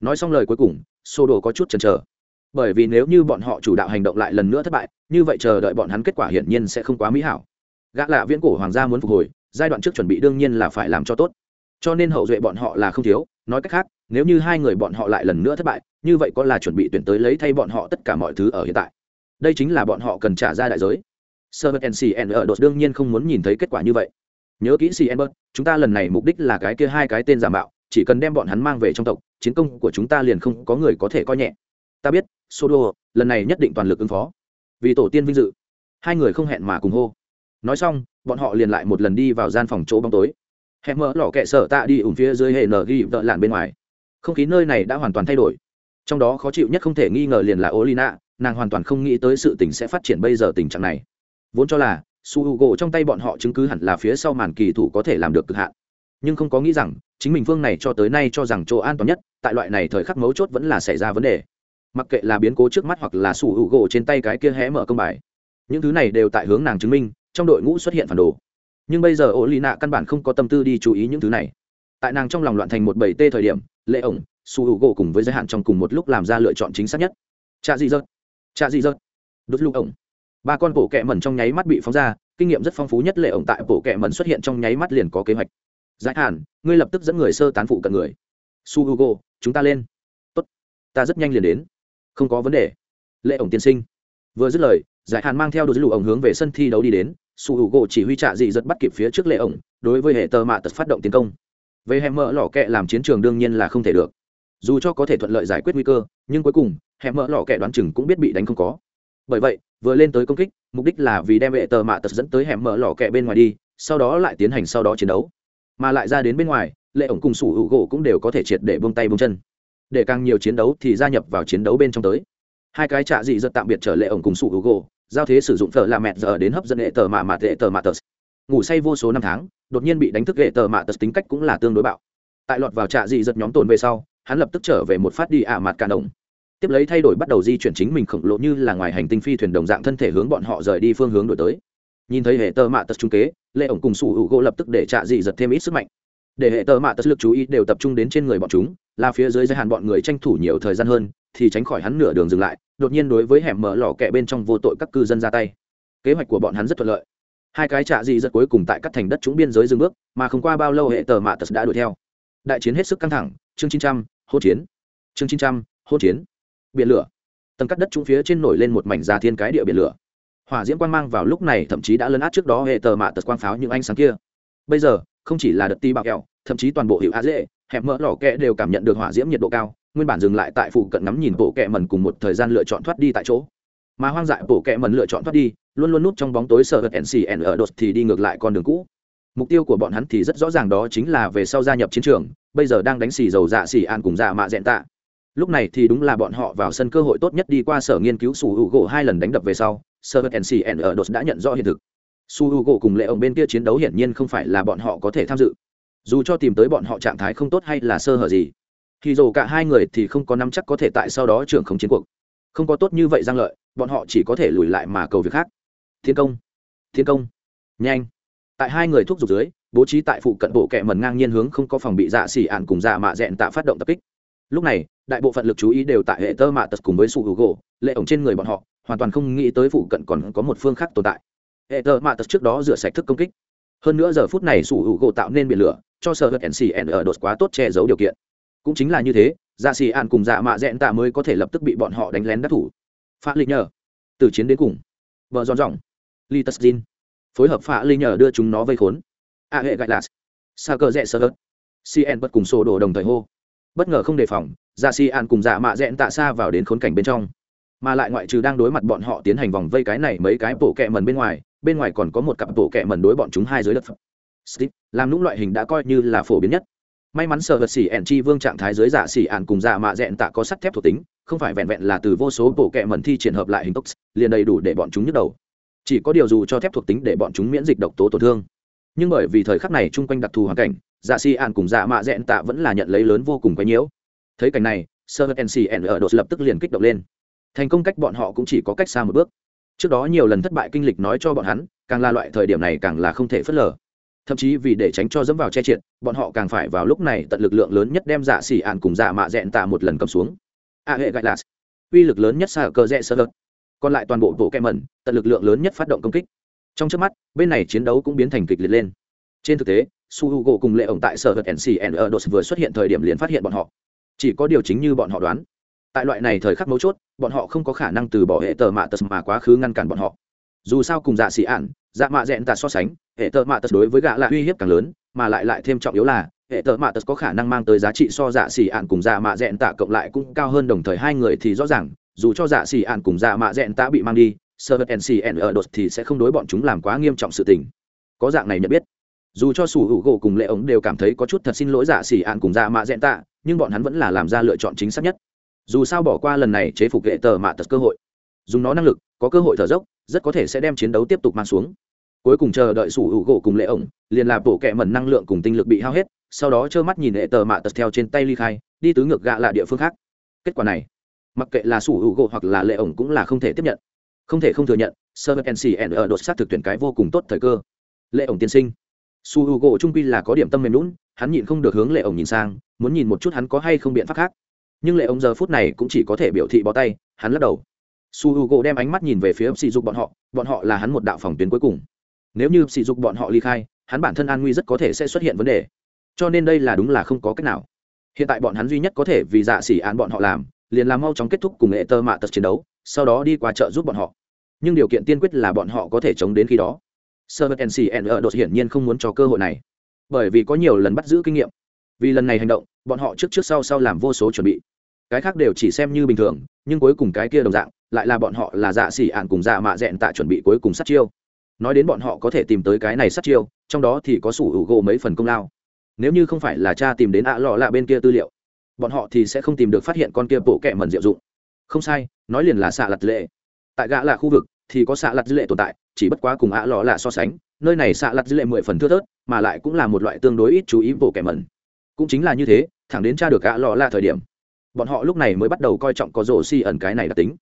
Nói xong lời cuối cùng, sô đồ có chút chần chờ. Bởi vì nếu như bọn họ chủ đạo hành động lại lần nữa thất bại, như vậy chờ đợi bọn hắn kết quả hiển nhiên sẽ không quá mỹ hảo. Gã lạ viễn cổ hoàng gia muốn phục hồi, giai đoạn trước chuẩn bị đương nhiên là phải làm cho tốt. Cho nên hậu duệ bọn họ là không thiếu, nói cách khác, nếu như hai người bọn họ lại lần nữa thất bại, như vậy có là chuẩn bị tuyển tới lấy thay bọn họ tất cả mọi thứ ở hiện tại. Đây chính là bọn họ cần trả ra đại giới. Serbert NCN ở đột đương nhiên không muốn nhìn thấy kết quả như vậy. Nhớ kỹ CN chúng ta lần này mục đích là cái kia hai cái tên giả mạo, chỉ cần đem bọn hắn mang về trong tộc, chiến công của chúng ta liền không có người có thể coi nhẹ. Ta biết, Sodo, lần này nhất định toàn lực ứng phó. Vì tổ tiên vinh dự. Hai người không hẹn mà cùng hô. Nói xong, bọn họ liền lại một lần đi vào gian phòng chỗ bóng tối. hẻm mở lọ kệ sở tạ đi ủng phía dưới hệ nở ghi vợ lạn bên ngoài. Không khí nơi này đã hoàn toàn thay đổi. Trong đó khó chịu nhất không thể nghi ngờ liền là Olina, nàng hoàn toàn không nghĩ tới sự tình sẽ phát triển bây giờ tình trạng này vốn cho là su h u gỗ trong tay bọn họ chứng cứ hẳn là phía sau màn kỳ thủ có thể làm được cực hạn. Nhưng không có nghĩ rằng, chính mình phương này cho tới nay cho rằng chỗ an toàn nhất, tại loại này thời khắc mấu chốt vẫn là xảy ra vấn đề. Mặc kệ là biến cố trước mắt hoặc là su h u gỗ trên tay cái kia hé mở công bài, những thứ này đều tại hướng nàng chứng minh, trong đội ngũ xuất hiện phản đồ. Nhưng bây giờ ổ lì nạ căn bản không có tâm tư đi chú ý những thứ này. Tại nàng trong lòng loạn thành một bảy tê thời điểm, lệ ổng, su h u gỗ cùng với giới hạn trong cùng một lúc làm ra lựa chọn chính xác nhất. Cha dị dợt, cha dị dợt. Đốt lúc ổng ba con bộ kẹ mẩn trong nháy mắt bị phóng ra, kinh nghiệm rất phong phú nhất lệ ổng tại bộ kẹ mẩn xuất hiện trong nháy mắt liền có kế hoạch. Giải hàn ngươi lập tức dẫn người sơ tán phụ cận người. Su hugo, chúng ta lên. Tốt. Ta rất nhanh liền đến. Không có vấn đề. Lệ ổng tiên sinh. Vừa dứt lời, giải hàn mang theo đồ dữ lụ ổng hướng về sân thi đấu đi đến. Su hugo chỉ huy trạ dị giật bắt kịp phía trước lệ ổng, đối với hệ tờ mạ tật phát động tiến công. Về hẻm mỡ lò kẹ làm chiến trường đương nhiên là không thể được. Dù cho có thể thuận lợi giải quyết nguy cơ, nhưng cuối cùng, hẻm mỡ lò kẹ đoán chừng cũng biết bị đánh không có bởi vậy, vừa lên tới công kích, mục đích là vì đem vệ tờ mạ tật dẫn tới hẻm mở lò kẹ bên ngoài đi, sau đó lại tiến hành sau đó chiến đấu. Mà lại ra đến bên ngoài, lệ ổng cùng sủ hữu gỗ cũng đều có thể triệt để bông tay bông chân. Để càng nhiều chiến đấu thì gia nhập vào chiến đấu bên trong tới. Hai cái trạ dị giật tạm biệt trở lệ ổng cùng sủ hữu gỗ, giao thế sử dụng thợ là mẹt giờ đến hấp dẫn hệ tờ mạ mạ hệ tờ mạ tật. Ngủ say vô số năm tháng, đột nhiên bị đánh thức hệ tờ mạ tật tính cách cũng là tương đối bạo. Tại lọt vào trạ dị giật nhóm tồn về sau, hắn lập tức trở về một phát đi ả mặt cả đồng tiếp lấy thay đổi bắt đầu di chuyển chính mình khổng lồ như là ngoài hành tinh phi thuyền đồng dạng thân thể hướng bọn họ rời đi phương hướng đổi tới. Nhìn thấy hệ tơ mạ tật trung kế, lệ ổng cùng sủ hữu gỗ lập tức để trạ dị giật thêm ít sức mạnh. Để hệ tơ mạ tật lực chú ý đều tập trung đến trên người bọn chúng, là phía dưới giới hạn bọn người tranh thủ nhiều thời gian hơn, thì tránh khỏi hắn nửa đường dừng lại, đột nhiên đối với hẻm mở lò kẹ bên trong vô tội các cư dân ra tay. Kế hoạch của bọn hắn rất thuận lợi. Hai cái trạ dị giật cuối cùng tại các thành đất chúng biên giới dừng bước, mà không qua bao lâu hệ tờ mạ tật đã đuổi theo. Đại chiến hết sức căng thẳng, chương chín trăm hô chiến. Chương chín trăm hô chiến biển lửa. Tầng cắt đất trúng phía trên nổi lên một mảnh da thiên cái địa biển lửa. Hỏa diễm quang mang vào lúc này thậm chí đã lấn át trước đó hệ tờ mạ tật quang pháo những ánh sáng kia. Bây giờ, không chỉ là đợt ti bạo kẹo, thậm chí toàn bộ hiệu a dễ hẹp mỡ lò kẹ đều cảm nhận được hỏa diễm nhiệt độ cao, nguyên bản dừng lại tại phụ cận ngắm nhìn bộ kẹ mần cùng một thời gian lựa chọn thoát đi tại chỗ. Mà hoang dại bộ kẹ mần lựa chọn thoát đi, luôn luôn núp trong bóng tối sợ vật ncn ở đột thì đi ngược lại con đường cũ. Mục tiêu của bọn hắn thì rất rõ ràng đó chính là về sau gia nhập chiến trường, bây giờ đang đánh xì dầu dạ xì an cùng dạ mạ dẹn tạ lúc này thì đúng là bọn họ vào sân cơ hội tốt nhất đi qua sở nghiên cứu su hữu gỗ hai lần đánh đập về sau sơ vật ncn ở đột đã nhận rõ hiện thực. Su hữu gỗ cùng lệ ông bên kia chiến đấu hiển nhiên không phải là bọn họ có thể tham dự. Dù cho tìm tới bọn họ trạng thái không tốt hay là sơ hở gì thì dù cả hai người thì không có nắm chắc có thể tại sau đó trưởng không chiến cuộc. Không có tốt như vậy giang lợi, bọn họ chỉ có thể lùi lại mà cầu việc khác. Thiên công thiên công, nhanh. Tại hai người thuốc giục dưới, bố trí tại phụ cận bộ kẹ mần ngang nhiên hướng không có phòng bị dạ xỉ ạn cùng dạ mạ dẹn tạ phát động tập kích lúc này, đại bộ phận lực chú ý đều tại hệ tơ mạ tật cùng với sụ hữu gỗ lệ ổng trên người bọn họ, hoàn toàn không nghĩ tới phụ cận còn có một phương khác tồn tại. Hệ tơ mạ tật trước đó rửa sạch thức công kích. Hơn nữa giờ phút này sụ hữu gỗ tạo nên biển lửa, cho sở hữu ncn ở đột quá tốt che giấu điều kiện. Cũng chính là như thế dạ xì ạn cùng dạ mạ dẹn tạ mới có thể lập tức bị bọn họ đánh lén đắc thủ. Phá lịch nhờ. Từ chiến đến cùng. Vợ giòn rộng li tất phối hợp phá ly nhờ đưa chúng nó vây khốn. A hệ gạch lạt. Sa cờ rẽ sơ hớt. Cn bất cùng sổ đồ đồng thời hô bất ngờ không đề phòng dạ xì ạn cùng dạ mạ rẽn tạ xa vào đến khốn cảnh bên trong. Mà lại ngoại trừ đang đối mặt bọn họ tiến hành vòng vây cái này mấy cái bộ kẹ mần bên ngoài bên ngoài còn có một cặp bộ kẹ mần đối bọn chúng hai giới đất Steve, làm nũng loại hình đã coi như là phổ biến nhất. May mắn sợ vật xỉ ẻn chi vương trạng thái dưới dạ xỉ ạn cùng dạ mạ dẹn tạ có sắt thép thuộc tính không phải vẹn vẹn là từ vô số bộ kẹ mẩn thi triển hợp lại hình tốc liền đầy đủ để bọn chúng nhức đầu. Chỉ có điều dù cho thép thuộc tính để bọn chúng miễn dịch độc tố tổn thương. Nhưng bởi vì thời khắc này chung quanh đặc thù hoàn cảnh dạ si ạn cùng dạ mạ dẹn tạ vẫn là nhận lấy lớn vô cùng quấy nhiễu. Thấy cảnh này sơ ncn ở đột lập tức liền kích động lên. Thành công cách bọn họ cũng chỉ có cách xa một bước. Trước đó nhiều lần thất bại kinh lịch nói cho bọn hắn, càng là loại thời điểm này càng là không thể phớt lờ. Thậm chí vì để tránh cho dẫm vào che triệt, bọn họ càng phải vào lúc này tận lực lượng lớn nhất đem dạ xỉ ạn cùng dạ mạ dẹn tạ một lần cầm xuống. A hệ gạch lạt. Uy lực lớn nhất xa cờ rẽ sơ lợt còn lại toàn bộ bộ kem mẩn, tận lực lượng lớn nhất phát động công kích. Trong trước mắt, bên này chiến đấu cũng biến thành kịch liệt lên. Trên thực tế su h u gỗ cùng lệ ổng tại sở hật ncn ở đột vừa xuất hiện thời điểm liền phát hiện bọn họ. Chỉ có điều chính như bọn họ đoán, tại loại này thời khắc mấu chốt, bọn họ không có khả năng từ bỏ hệ tờ mạ tật mà quá khứ ngăn cản bọn họ. Dù sao cùng dạ xỉ ản dạ mạ dẹn ta so sánh, hệ tờ mạ tật đối với gã là uy hiếp càng lớn, mà lại lại thêm trọng yếu là, hệ tờ mạ tật có khả năng mang tới giá trị so dạ xỉ ản cùng dạ mạ dẹn tạ cộng lại cũng cao hơn đồng thời hai người thì rõ ràng, dù cho dạ xỉ ạn cùng dạ mạ dẹn tạ bị mang đi sơ vật ncn ở đột thì sẽ không đối bọn chúng làm quá nghiêm trọng sự tình. Có dạng này nhận biết dù cho sủ hữu gỗ cùng lệ ống đều cảm thấy có chút thật xin lỗi giả xỉ ạn cùng dạ mạ dẹn tạ, nhưng bọn hắn vẫn là làm ra lựa chọn chính xác nhất. Dù sao bỏ qua lần này chế phục hệ tờ mạ tật cơ hội, dùng nó năng lực, có cơ hội thở dốc, rất có thể sẽ đem chiến đấu tiếp tục mang xuống. Cuối cùng chờ đợi sủ hữu gỗ cùng lệ ổng, liền là bộ kẹ mẩn năng lượng cùng tinh lực bị hao hết, sau đó trơ mắt nhìn hệ tờ mạ tật theo trên tay ly khai, đi tứ ngược gạ là địa phương khác. Kết quả này, mặc kệ là sủ hữu gỗ hoặc là lệ ổng cũng là không thể tiếp nhận. Không thể không thừa nhận sơ vật ncn ở đột sát thực tuyển cái vô cùng tốt thời cơ. Lệ ổng tiên sinh su h u gỗ trung pi là có điểm tâm mềm lún hắn nhịn không được hướng lệ ổng nhìn sang, muốn nhìn một chút hắn có hay không biện pháp khác. Nhưng lệ ổng giờ phút này cũng chỉ có thể biểu thị bó tay, hắn lắc đầu. Su h u gỗ đem ánh mắt nhìn về phía sỉ dục bọn họ bọn họ là hắn một đạo phòng tuyến cuối cùng. Nếu như sỉ dục bọn họ ly khai, hắn bản thân an nguy rất có thể sẽ xuất hiện vấn đề. Cho nên đây là đúng là không có cách nào. Hiện tại bọn hắn duy nhất có thể vì dạ xỉ án bọn họ làm, liền làm mau chóng kết thúc cùng hệ tơ mạ tật chiến đấu, sau đó đi qua chợ giúp bọn họ. Nhưng điều kiện tiên quyết là bọn họ có thể chống đến khi đó sơ ncn ở đột hiển nhiên không muốn cho cơ hội này. Bởi vì có nhiều lần bắt giữ kinh nghiệm. Vì lần này hành động, bọn họ trước trước sau sau làm vô số chuẩn bị. Cái khác đều chỉ xem như bình thường, nhưng cuối cùng cái kia đồng dạng, lại là bọn họ là dạ xỉ ạn cùng dạ mạ dẹn tạ chuẩn bị cuối cùng sát chiêu. Nói đến bọn họ có thể tìm tới cái này sát chiêu, trong đó thì có sủ hữu gỗ mấy phần công lao. Nếu như không phải là cha tìm đến ạ lọ lạ bên kia tư liệu, bọn họ thì sẽ không tìm được phát hiện con kia bộ kệ mần diệu dụng. Không sai, nói liền là xạ lật lệ. Tại gã là khu vực thì có xạ lật dữ lệ tồn tại chỉ bất quá cùng ạ lọ là so sánh, nơi này xạ lặt dữ lệ mười phần thưa thớt, mà lại cũng là một loại tương đối ít chú ý bộ kẻ mẩn. Cũng chính là như thế, thẳng đến tra được ạ lọ là thời điểm, bọn họ lúc này mới bắt đầu coi trọng có rổ xi ẩn cái này đặc tính.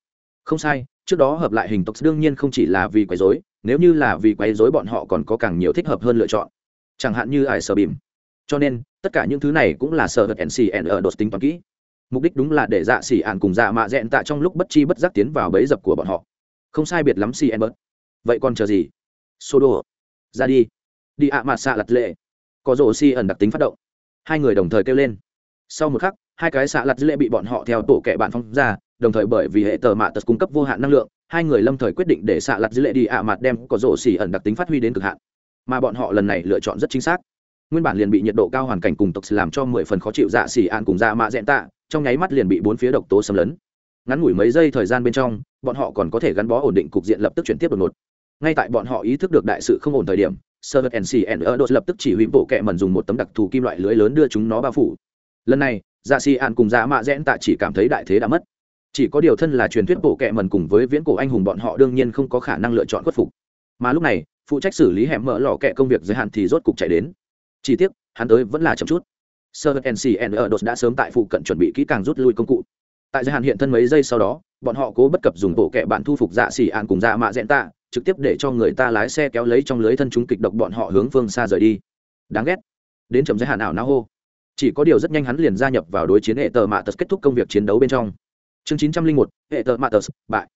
Không sai, trước đó hợp lại hình tộc đương nhiên không chỉ là vì quấy rối, nếu như là vì quấy rối bọn họ còn có càng nhiều thích hợp hơn lựa chọn. Chẳng hạn như ải sở bìm. Cho nên, tất cả những thứ này cũng là sở hật nc ở đột tính toán kỹ. Mục đích đúng là để dạ xỉ ạn cùng dạ mạ dẹn tạ trong lúc bất chi bất giác tiến vào bẫy dập của bọn họ. Không sai biệt lắm cn bớt vậy còn chờ gì? Sô đồ ra đi. Đi ạ à mạ xạ lặt lệ. Có rổ si ẩn đặc tính phát động. Hai người đồng thời kêu lên. Sau một khắc, hai cái xạ lặt dữ lệ bị bọn họ theo tổ kẻ bạn phong ra, đồng thời bởi vì hệ tờ mạ tật cung cấp vô hạn năng lượng, hai người lâm thời quyết định để xạ lặt dữ lệ đi ạ à mặt đem có rổ xỉ ẩn đặc tính phát huy đến cực hạn. Mà bọn họ lần này lựa chọn rất chính xác. Nguyên bản liền bị nhiệt độ cao hoàn cảnh cùng tộc làm cho mười phần khó chịu dạ xỉ ạn cùng dạ mạ dẹn tạ, trong nháy mắt liền bị bốn phía độc tố xâm lấn. Ngắn ngủi mấy giây thời gian bên trong, bọn họ còn có thể gắn bó ổn định cục diện lập tức chuyển tiếp đột ngột ngay tại bọn họ ý thức được đại sự không ổn thời điểm Servet NCN ở đột lập tức chỉ huy bộ kệ mẩn dùng một tấm đặc thù kim loại lưới lớn đưa chúng nó bao phủ. Lần này, Dạ xì An cùng Dạ Mạ Rẽn Tạ chỉ cảm thấy đại thế đã mất. Chỉ có điều thân là truyền thuyết bộ kệ mẩn cùng với viễn cổ anh hùng bọn họ đương nhiên không có khả năng lựa chọn khuất phục. Mà lúc này, phụ trách xử lý hẻm mở lò kệ công việc giới hạn thì rốt cục chạy đến. Chỉ tiếc, hắn tới vẫn là chậm chút. Servet NCN ở đột đã sớm tại phụ cận chuẩn bị kỹ càng rút lui công cụ tại giới hạn hiện thân mấy giây sau đó bọn họ cố bất cập dùng bộ kệ bạn thu phục dạ xì ạn cùng dạ mạ Rẽn tạ trực tiếp để cho người ta lái xe kéo lấy trong lưới thân chúng kịch độc bọn họ hướng phương xa rời đi. Đáng ghét. Đến chấm giới hạn ảo não hô. Chỉ có điều rất nhanh hắn liền gia nhập vào đối chiến hệ tờ mạ tật kết thúc công việc chiến đấu bên trong. Chương chín trăm linh một hệ tờ mạ tật bại.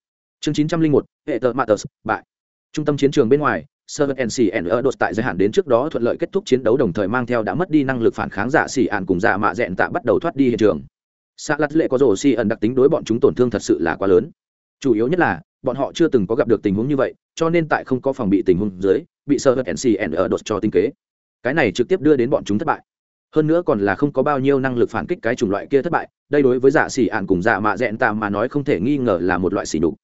Chương chín trăm linh một hệ tờ mạ tật bại. Trung tâm chiến trường bên ngoài Servet NCN ở đột tại giới hạn đến trước đó thuận lợi kết thúc chiến đấu đồng thời mang theo đã mất đi năng lực phản kháng giả xỉ ạn cùng giả mạ dẹn tạ bắt đầu thoát đi hiện trường. Xạ lặt lệ có rổ xỉ ẩn đặc tính đối bọn chúng tổn thương thật sự là quá lớn. Chủ yếu nhất là bọn họ chưa từng có gặp được tình huống như vậy, cho nên tại không có phòng bị tình huống dưới, bị sơ hở ncn ở đột cho tinh kế. Cái này trực tiếp đưa đến bọn chúng thất bại. Hơn nữa còn là không có bao nhiêu năng lực phản kích cái chủng loại kia thất bại, đây đối với giả xỉ ạn cùng giả mạ dẹn tạm mà nói không thể nghi ngờ là một loại xỉ đục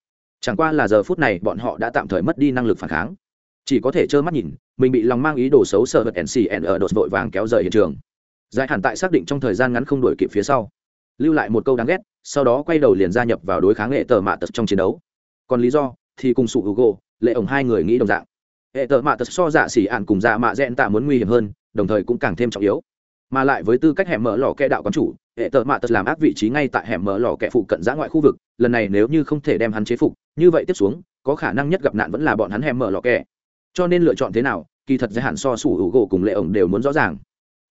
chẳng qua là giờ phút này bọn họ đã tạm thời mất đi năng lực phản kháng. Chỉ có thể trơ mắt nhìn, mình bị lòng mang ý đồ xấu sợ hật ncn ở đột vội vàng kéo rời hiện trường. Giải hẳn tại xác định trong thời gian ngắn không đổi kịp phía sau. Lưu lại một câu đáng ghét, sau đó quay đầu liền gia nhập vào đối kháng nghệ tờ mạ tật trong chiến đấu còn lý do thì cùng sụ hữu gỗ lệ ổng hai người nghĩ đồng dạng. Hệ tợ mạ tật so dạ xỉ ạn cùng dạ mạ dẹn tạ muốn nguy hiểm hơn, đồng thời cũng càng thêm trọng yếu. Mà lại với tư cách hẻm mở lò kẽ đạo quán chủ, hệ tợ mạ tật làm ác vị trí ngay tại hẻm mở lò kẽ phụ cận giã ngoại khu vực, lần này nếu như không thể đem hắn chế phục, như vậy tiếp xuống, có khả năng nhất gặp nạn vẫn là bọn hắn hẻm mở lò kẽ cho nên lựa chọn thế nào, kỳ thật giới hạn so sủ hữu gỗ cùng lệ ổng đều muốn rõ ràng.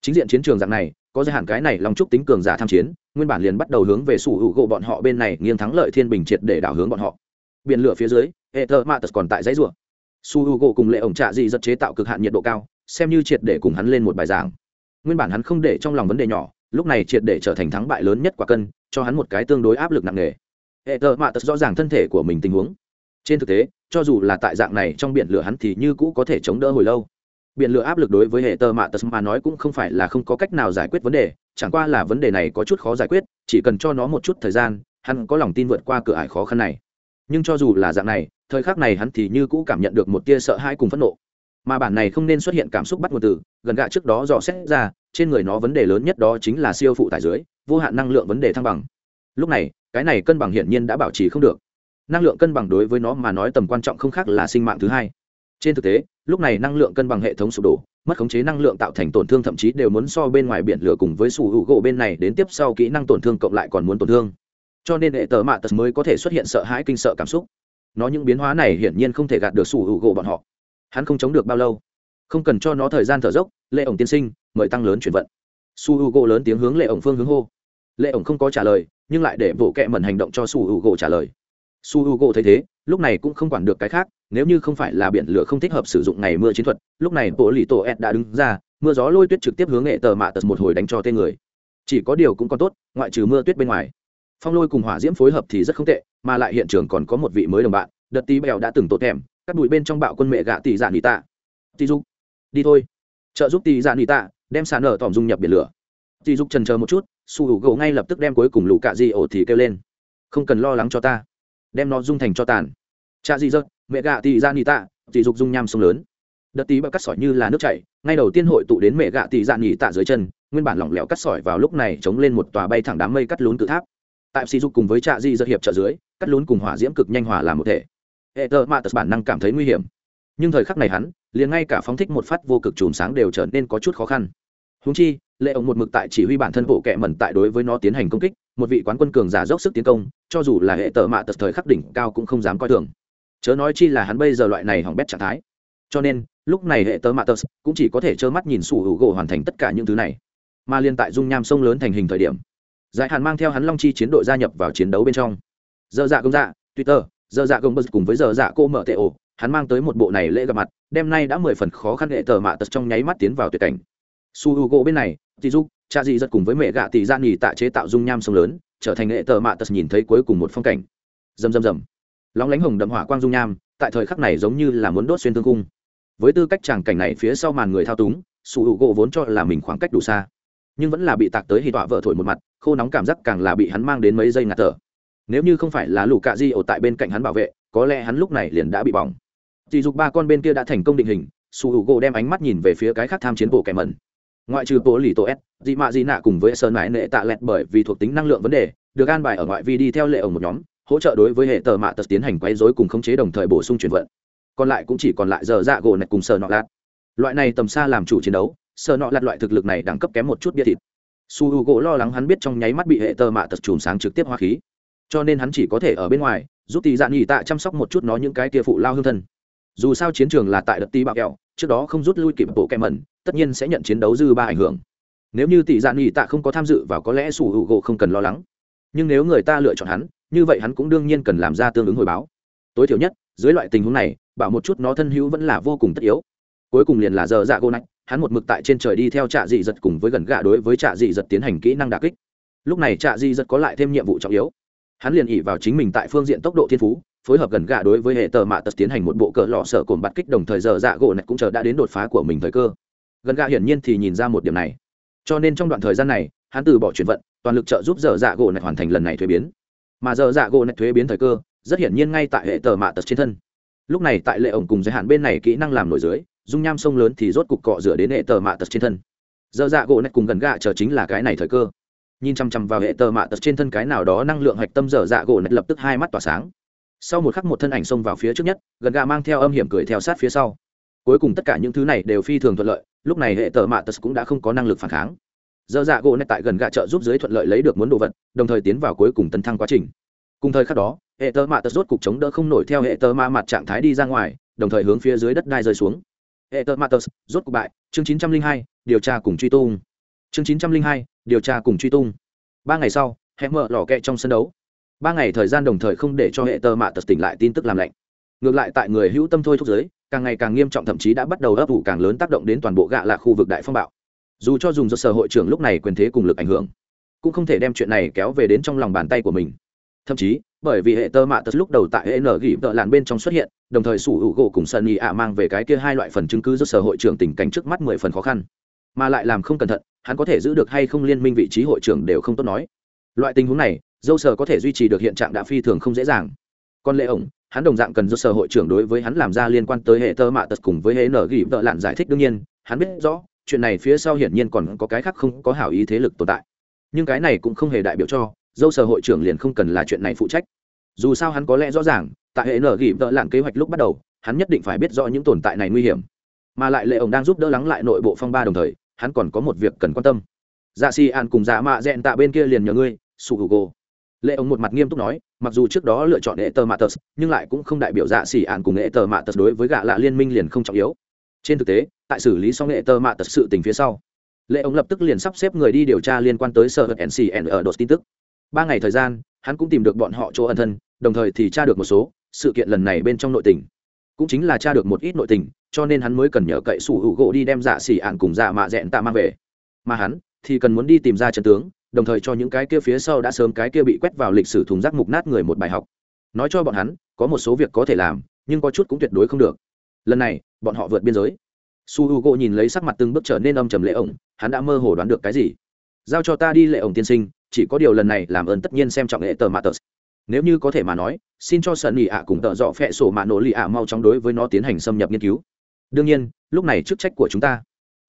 Chính diện chiến trường dạng này, có giới hạn cái này lòng trúc tính cường giả tham chiến, nguyên bản liền bắt đầu hướng về sủ hữu gỗ bọn họ bên này nghiêng thắng lợi thiên bình triệt để đảo hướng bọn họ biển lửa phía dưới hệ thơ mạ tật còn tại dãy rùa. Su hữu gỗ cùng lệ ổng trạ dị giật chế tạo cực hạn nhiệt độ cao, xem như triệt để cùng hắn lên một bài giảng. Nguyên bản hắn không để trong lòng vấn đề nhỏ, lúc này triệt để trở thành thắng bại lớn nhất quả cân, cho hắn một cái tương đối áp lực nặng nề. Hệ thơ mạ tật rõ ràng thân thể của mình tình huống. Trên thực tế, cho dù là tại dạng này trong biển lửa hắn thì như cũ có thể chống đỡ hồi lâu. Biển lửa áp lực đối với hệ tơ mạ tật mà nói cũng không phải là không có cách nào giải quyết vấn đề, chẳng qua là vấn đề này có chút khó giải quyết, chỉ cần cho nó một chút thời gian, hắn có lòng tin vượt qua cửa ải khó khăn này nhưng cho dù là dạng này, thời khắc này hắn thì như cũ cảm nhận được một tia sợ hãi cùng phẫn nộ. Mà bản này không nên xuất hiện cảm xúc bắt nguồn từ, gần gạ trước đó dò xét ra, trên người nó vấn đề lớn nhất đó chính là siêu phụ tải dưới, vô hạn năng lượng vấn đề thăng bằng. Lúc này, cái này cân bằng hiển nhiên đã bảo trì không được. Năng lượng cân bằng đối với nó mà nói tầm quan trọng không khác là sinh mạng thứ hai. Trên thực tế, lúc này năng lượng cân bằng hệ thống sụp đổ, mất khống chế năng lượng tạo thành tổn thương thậm chí đều muốn so bên ngoài biển lửa cùng với sủ hữu gỗ bên này đến tiếp sau kỹ năng tổn thương cộng lại còn muốn tổn thương cho nên hệ tờ mạ tật mới có thể xuất hiện sợ hãi kinh sợ cảm xúc. Nó những biến hóa này hiển nhiên không thể gạt được sủ hữu gỗ bọn họ. Hắn không chống được bao lâu, không cần cho nó thời gian thở dốc, lệ ổng tiên sinh, mời tăng lớn chuyển vận. Su h u gỗ lớn tiếng hướng lệ ổng phương hướng hô. Lệ ổng không có trả lời, nhưng lại để bộ kẹ mẩn hành động cho su h u gỗ trả lời. Su h u gỗ thấy thế, lúc này cũng không quản được cái khác, nếu như không phải là biển lửa không thích hợp sử dụng ngày mưa chiến thuật, lúc này bộ lì tổ ed đã đứng ra, mưa gió lôi tuyết trực tiếp hướng nghệ tờ mạ tật một hồi đánh cho tên người. Chỉ có điều cũng còn tốt, ngoại trừ mưa tuyết bên ngoài phong lôi cùng hỏa diễm phối hợp thì rất không tệ, mà lại hiện trường còn có một vị mới đồng bạn đợt tí bèo đã từng tốt thèm, cắt bụi bên trong bạo quân mẹ gạ tỷ dạ nỉ tạ. Tỷ dục, đi thôi. Trợ giúp tỷ dạ nỉ tạ, đem sàn nở tòm dung nhập biển lửa. Tỷ dục trần chờ một chút, su hữu gỗ ngay lập tức đem cuối cùng lũ cạ di ổ thì kêu lên. Không cần lo lắng cho ta. Đem nó dung thành cho tàn. Cha di dơ mẹ gạ tỷ dạ nỉ tạ, tỷ dục dung nham sông lớn. Đợt tí bèo cắt sỏi như là nước chảy, ngay đầu tiên hội tụ đến mẹ gạ tỷ dạ nỉ tạ dưới chân, nguyên bản lỏng lẻo cắt sỏi vào lúc này chống lên một tòa bay thẳng đám mây cắt lún cự tháp tại sỉ dục cùng với trạ di dơ hiệp trợ dưới, cắt lún cùng hỏa diễm cực nhanh hỏa làm một thể. Hệ tờ mạ tật bản năng cảm thấy nguy hiểm. Nhưng thời khắc này hắn, liền ngay cả phóng thích một phát vô cực chùm sáng đều trở nên có chút khó khăn. Húng chi, lệ ổng một mực tại chỉ huy bản thân bộ kệ mẩn tại đối với nó tiến hành công kích, một vị quán quân cường giả dốc sức tiến công, cho dù là hệ tờ mạ tật thời khắc đỉnh cao cũng không dám coi thường. Chớ nói chi là hắn bây giờ loại này hỏng bét trạng thái. Cho nên, lúc này hệ tờ mạ tật cũng chỉ có thể trơ mắt nhìn sủ hữu gỗ hoàn thành tất cả những thứ này. Mà liên tại dung nham sông lớn thành hình thời điểm giải hàn mang theo hắn long chi chiến đội gia nhập vào chiến đấu bên trong. Dơ dạ công dạ twitter dơ dạ công bơ cùng với dơ dạ cô mở tệ ổ, hắn mang tới một bộ này lễ gặp mặt, đêm nay đã mười phần khó khăn hệ tờ mạ tật trong nháy mắt tiến vào tuyệt cảnh. Su h u gỗ bên này thì giúp cha dị giật cùng với mẹ gạ tỷ gian nghỉ tạ chế tạo dung nham sông lớn, trở thành hệ tờ mạ tật nhìn thấy cuối cùng một phong cảnh. Rầm rầm rầm. Lóng lánh hồng đậm hỏa quang dung nham, tại thời khắc này giống như là muốn đốt xuyên thương cung với tư cách tràng cảnh này phía sau màn người thao túng, su h u gỗ vốn cho là mình khoảng cách đủ xa, nhưng vẫn là bị tạc tới hì tọa vợ thổi một mặt khô nóng cảm giác càng là bị hắn mang đến mấy giây ngạt thở. Nếu như không phải là lũ cạ di ổ tại bên cạnh hắn bảo vệ, có lẽ hắn lúc này liền đã bị bỏng. Dì dục ba con bên kia đã thành công định hình, su u gỗ đem ánh mắt nhìn về phía cái khác tham chiến bộ kẻ mẩn. Ngoại trừ bố lì tổ s, dị mạ dị nạ cùng với sơn mãi nệ tạ lẹt bởi vì thuộc tính năng lượng vấn đề, được an bài ở ngoại vi đi theo lệ ổng một nhóm, hỗ trợ đối với hệ tờ mạ tật tiến hành quấy dối cùng khống chế đồng thời bổ sung chuyển vận. Còn lại cũng chỉ còn lại giờ dạ gỗ này cùng sờ nọ lạt. Loại này tầm xa làm chủ chiến đấu sờ nọ lạt loại thực lực này đẳng cấp kém một chút bia thịt su h u gỗ lo lắng hắn biết trong nháy mắt bị hệ tờ mạ tật chùm sáng trực tiếp hoa khí. Cho nên hắn chỉ có thể ở bên ngoài, giúp tỷ Dạn nghỉ tạ chăm sóc một chút nó những cái kia phụ lao hương thân. Dù sao chiến trường là tại đợt tí bạo kẹo, trước đó không rút lui kịp bộ kẹ mẩn, tất nhiên sẽ nhận chiến đấu dư ba ảnh hưởng. Nếu như tỷ Dạn nghỉ tạ không có tham dự và có lẽ sủ hữu gỗ không cần lo lắng. Nhưng nếu người ta lựa chọn hắn, như vậy hắn cũng đương nhiên cần làm ra tương ứng hồi báo. Tối thiểu nhất, dưới loại tình huống này, bảo một chút nó thân hữu vẫn là vô cùng tất yếu. Cuối cùng liền là giờ dạ gô nách hắn một mực tại trên trời đi theo trạ dị giật cùng với gần gạ đối với trạ dị giật tiến hành kỹ năng đà kích. Lúc này trạ dị giật có lại thêm nhiệm vụ trọng yếu. Hắn liền ỉ vào chính mình tại phương diện tốc độ thiên phú, phối hợp gần gạ đối với hệ tờ mạ tật tiến hành một bộ cờ lọ sở cồn bắt kích đồng thời giờ dạ gỗ này cũng chờ đã đến đột phá của mình thời cơ. Gần gạ hiển nhiên thì nhìn ra một điểm này. Cho nên trong đoạn thời gian này, hắn từ bỏ chuyển vận, toàn lực trợ giúp giờ dạ gỗ này hoàn thành lần này thuế biến. Mà giờ dạ gỗ này thuế biến thời cơ, rất hiển nhiên ngay tại hệ tờ mạ tật trên thân. Lúc này tại lệ ổng cùng giới hạn bên này kỹ năng làm nổi dưới dung nham sông lớn thì rốt cục cọ rửa đến hệ tờ mạ tật trên thân. Dơ dạ gỗ nạch cùng gần gạ chờ chính là cái này thời cơ. Nhìn chăm chăm vào hệ tờ mạ tật trên thân cái nào đó năng lượng hạch tâm dở dạ gỗ nạch lập tức hai mắt tỏa sáng. Sau một khắc một thân ảnh xông vào phía trước nhất, gần gạ mang theo âm hiểm cười theo sát phía sau. Cuối cùng tất cả những thứ này đều phi thường thuận lợi, lúc này hệ tờ mạ tật cũng đã không có năng lực phản kháng. Dơ dạ gỗ nạch tại gần gạ trợ giúp giới thuận lợi lấy được muốn đồ vật, đồng thời tiến vào cuối cùng tấn thăng quá trình. Cùng thời khắc đó, hệ tờ mạ tật rốt cục chống đỡ không nổi theo hệ tờ ma mặt trạng thái đi ra ngoài, đồng thời hướng phía dưới đất đai rơi xuống hệ tờ mạ rốt cuộc bại. Chương chín trăm linh hai, điều tra cùng truy tung. Chương chín trăm linh hai, điều tra cùng truy tung. Ba ngày sau, hẹ mở lò kẹ trong sân đấu. Ba ngày thời gian đồng thời không để cho hệ tờ mạ tật tỉnh lại tin tức làm lạnh. Ngược lại tại người hữu tâm thôi thúc giới, càng ngày càng nghiêm trọng thậm chí đã bắt đầu ấp ủ càng lớn tác động đến toàn bộ gạ là khu vực đại phong bạo. Dù cho dùng do sở hội trưởng lúc này quyền thế cùng lực ảnh hưởng, cũng không thể đem chuyện này kéo về đến trong lòng bàn tay của mình thậm chí, bởi vì hệ tơ mạ tật lúc đầu tại hệ nở gỉ tợ làn bên trong xuất hiện, đồng thời sủ hữu gỗ cùng sân ý ạ mang về cái kia hai loại phần chứng cứ do sở hội trưởng tình cảnh trước mắt mười phần khó khăn. Mà lại làm không cẩn thận, hắn có thể giữ được hay không liên minh vị trí hội trưởng đều không tốt nói. Loại tình huống này, dâu sở có thể duy trì được hiện trạng đã phi thường không dễ dàng. Còn lệ ổng, hắn đồng dạng cần do sở hội trưởng đối với hắn làm ra liên quan tới hệ tơ mạ tật cùng với hệ nở gỉ tợ lạn giải thích đương nhiên, hắn biết rõ, chuyện này phía sau hiển nhiên còn có cái khác không có hảo ý thế lực tồn tại. Nhưng cái này cũng không hề đại biểu cho dâu sở hội trưởng liền không cần là chuyện này phụ trách. Dù sao hắn có lẽ rõ ràng, tại hệ nở gỉ vợ lạn kế hoạch lúc bắt đầu, hắn nhất định phải biết rõ những tồn tại này nguy hiểm. Mà lại lệ ổng đang giúp đỡ lắng lại nội bộ phong ba đồng thời, hắn còn có một việc cần quan tâm. Dạ xì an cùng dạ mạ dẹn tạ bên kia liền nhờ ngươi sụ hữu u lệ ổng một mặt nghiêm túc nói, mặc dù trước đó lựa chọn hệ tờ mạ tật, nhưng lại cũng không đại biểu dạ xì an cùng hệ tờ mạ tật đối với gạ lạ liên minh liền không trọng yếu. Trên thực tế, tại xử lý xong hệ tờ mạ tật sự tình phía sau, lệ ổng lập tức liền sắp xếp người đi điều tra liên quan tới sở hữu ncn ở đột tin tức ba ngày thời gian, hắn cũng tìm được bọn họ chỗ ẩn thân, đồng thời thì tra được một số sự kiện lần này bên trong nội tình. Cũng chính là tra được một ít nội tình, cho nên hắn mới cần nhờ cậy sủ hữu gỗ đi đem dạ xỉ ạn cùng dạ mạ dẹn tạ mang về. Mà hắn thì cần muốn đi tìm ra chân tướng, đồng thời cho những cái kia phía sau đã sớm cái kia bị quét vào lịch sử thùng rác mục nát người một bài học. Nói cho bọn hắn, có một số việc có thể làm, nhưng có chút cũng tuyệt đối không được. Lần này, bọn họ vượt biên giới. Su h u gỗ nhìn lấy sắc mặt từng bước trở nên âm trầm lệ ổng, hắn đã mơ hồ đoán được cái gì? Giao cho ta đi lệ ổng tiên sinh chỉ có điều lần này làm ơn tất nhiên xem trọng hệ tờ mạ tờ. Nếu như có thể mà nói, xin cho sân ỉ ạ cùng tợ dọ phẹ sổ mạ nổ lì ạ mau chóng đối với nó tiến hành xâm nhập nghiên cứu. Đương nhiên, lúc này chức trách của chúng ta.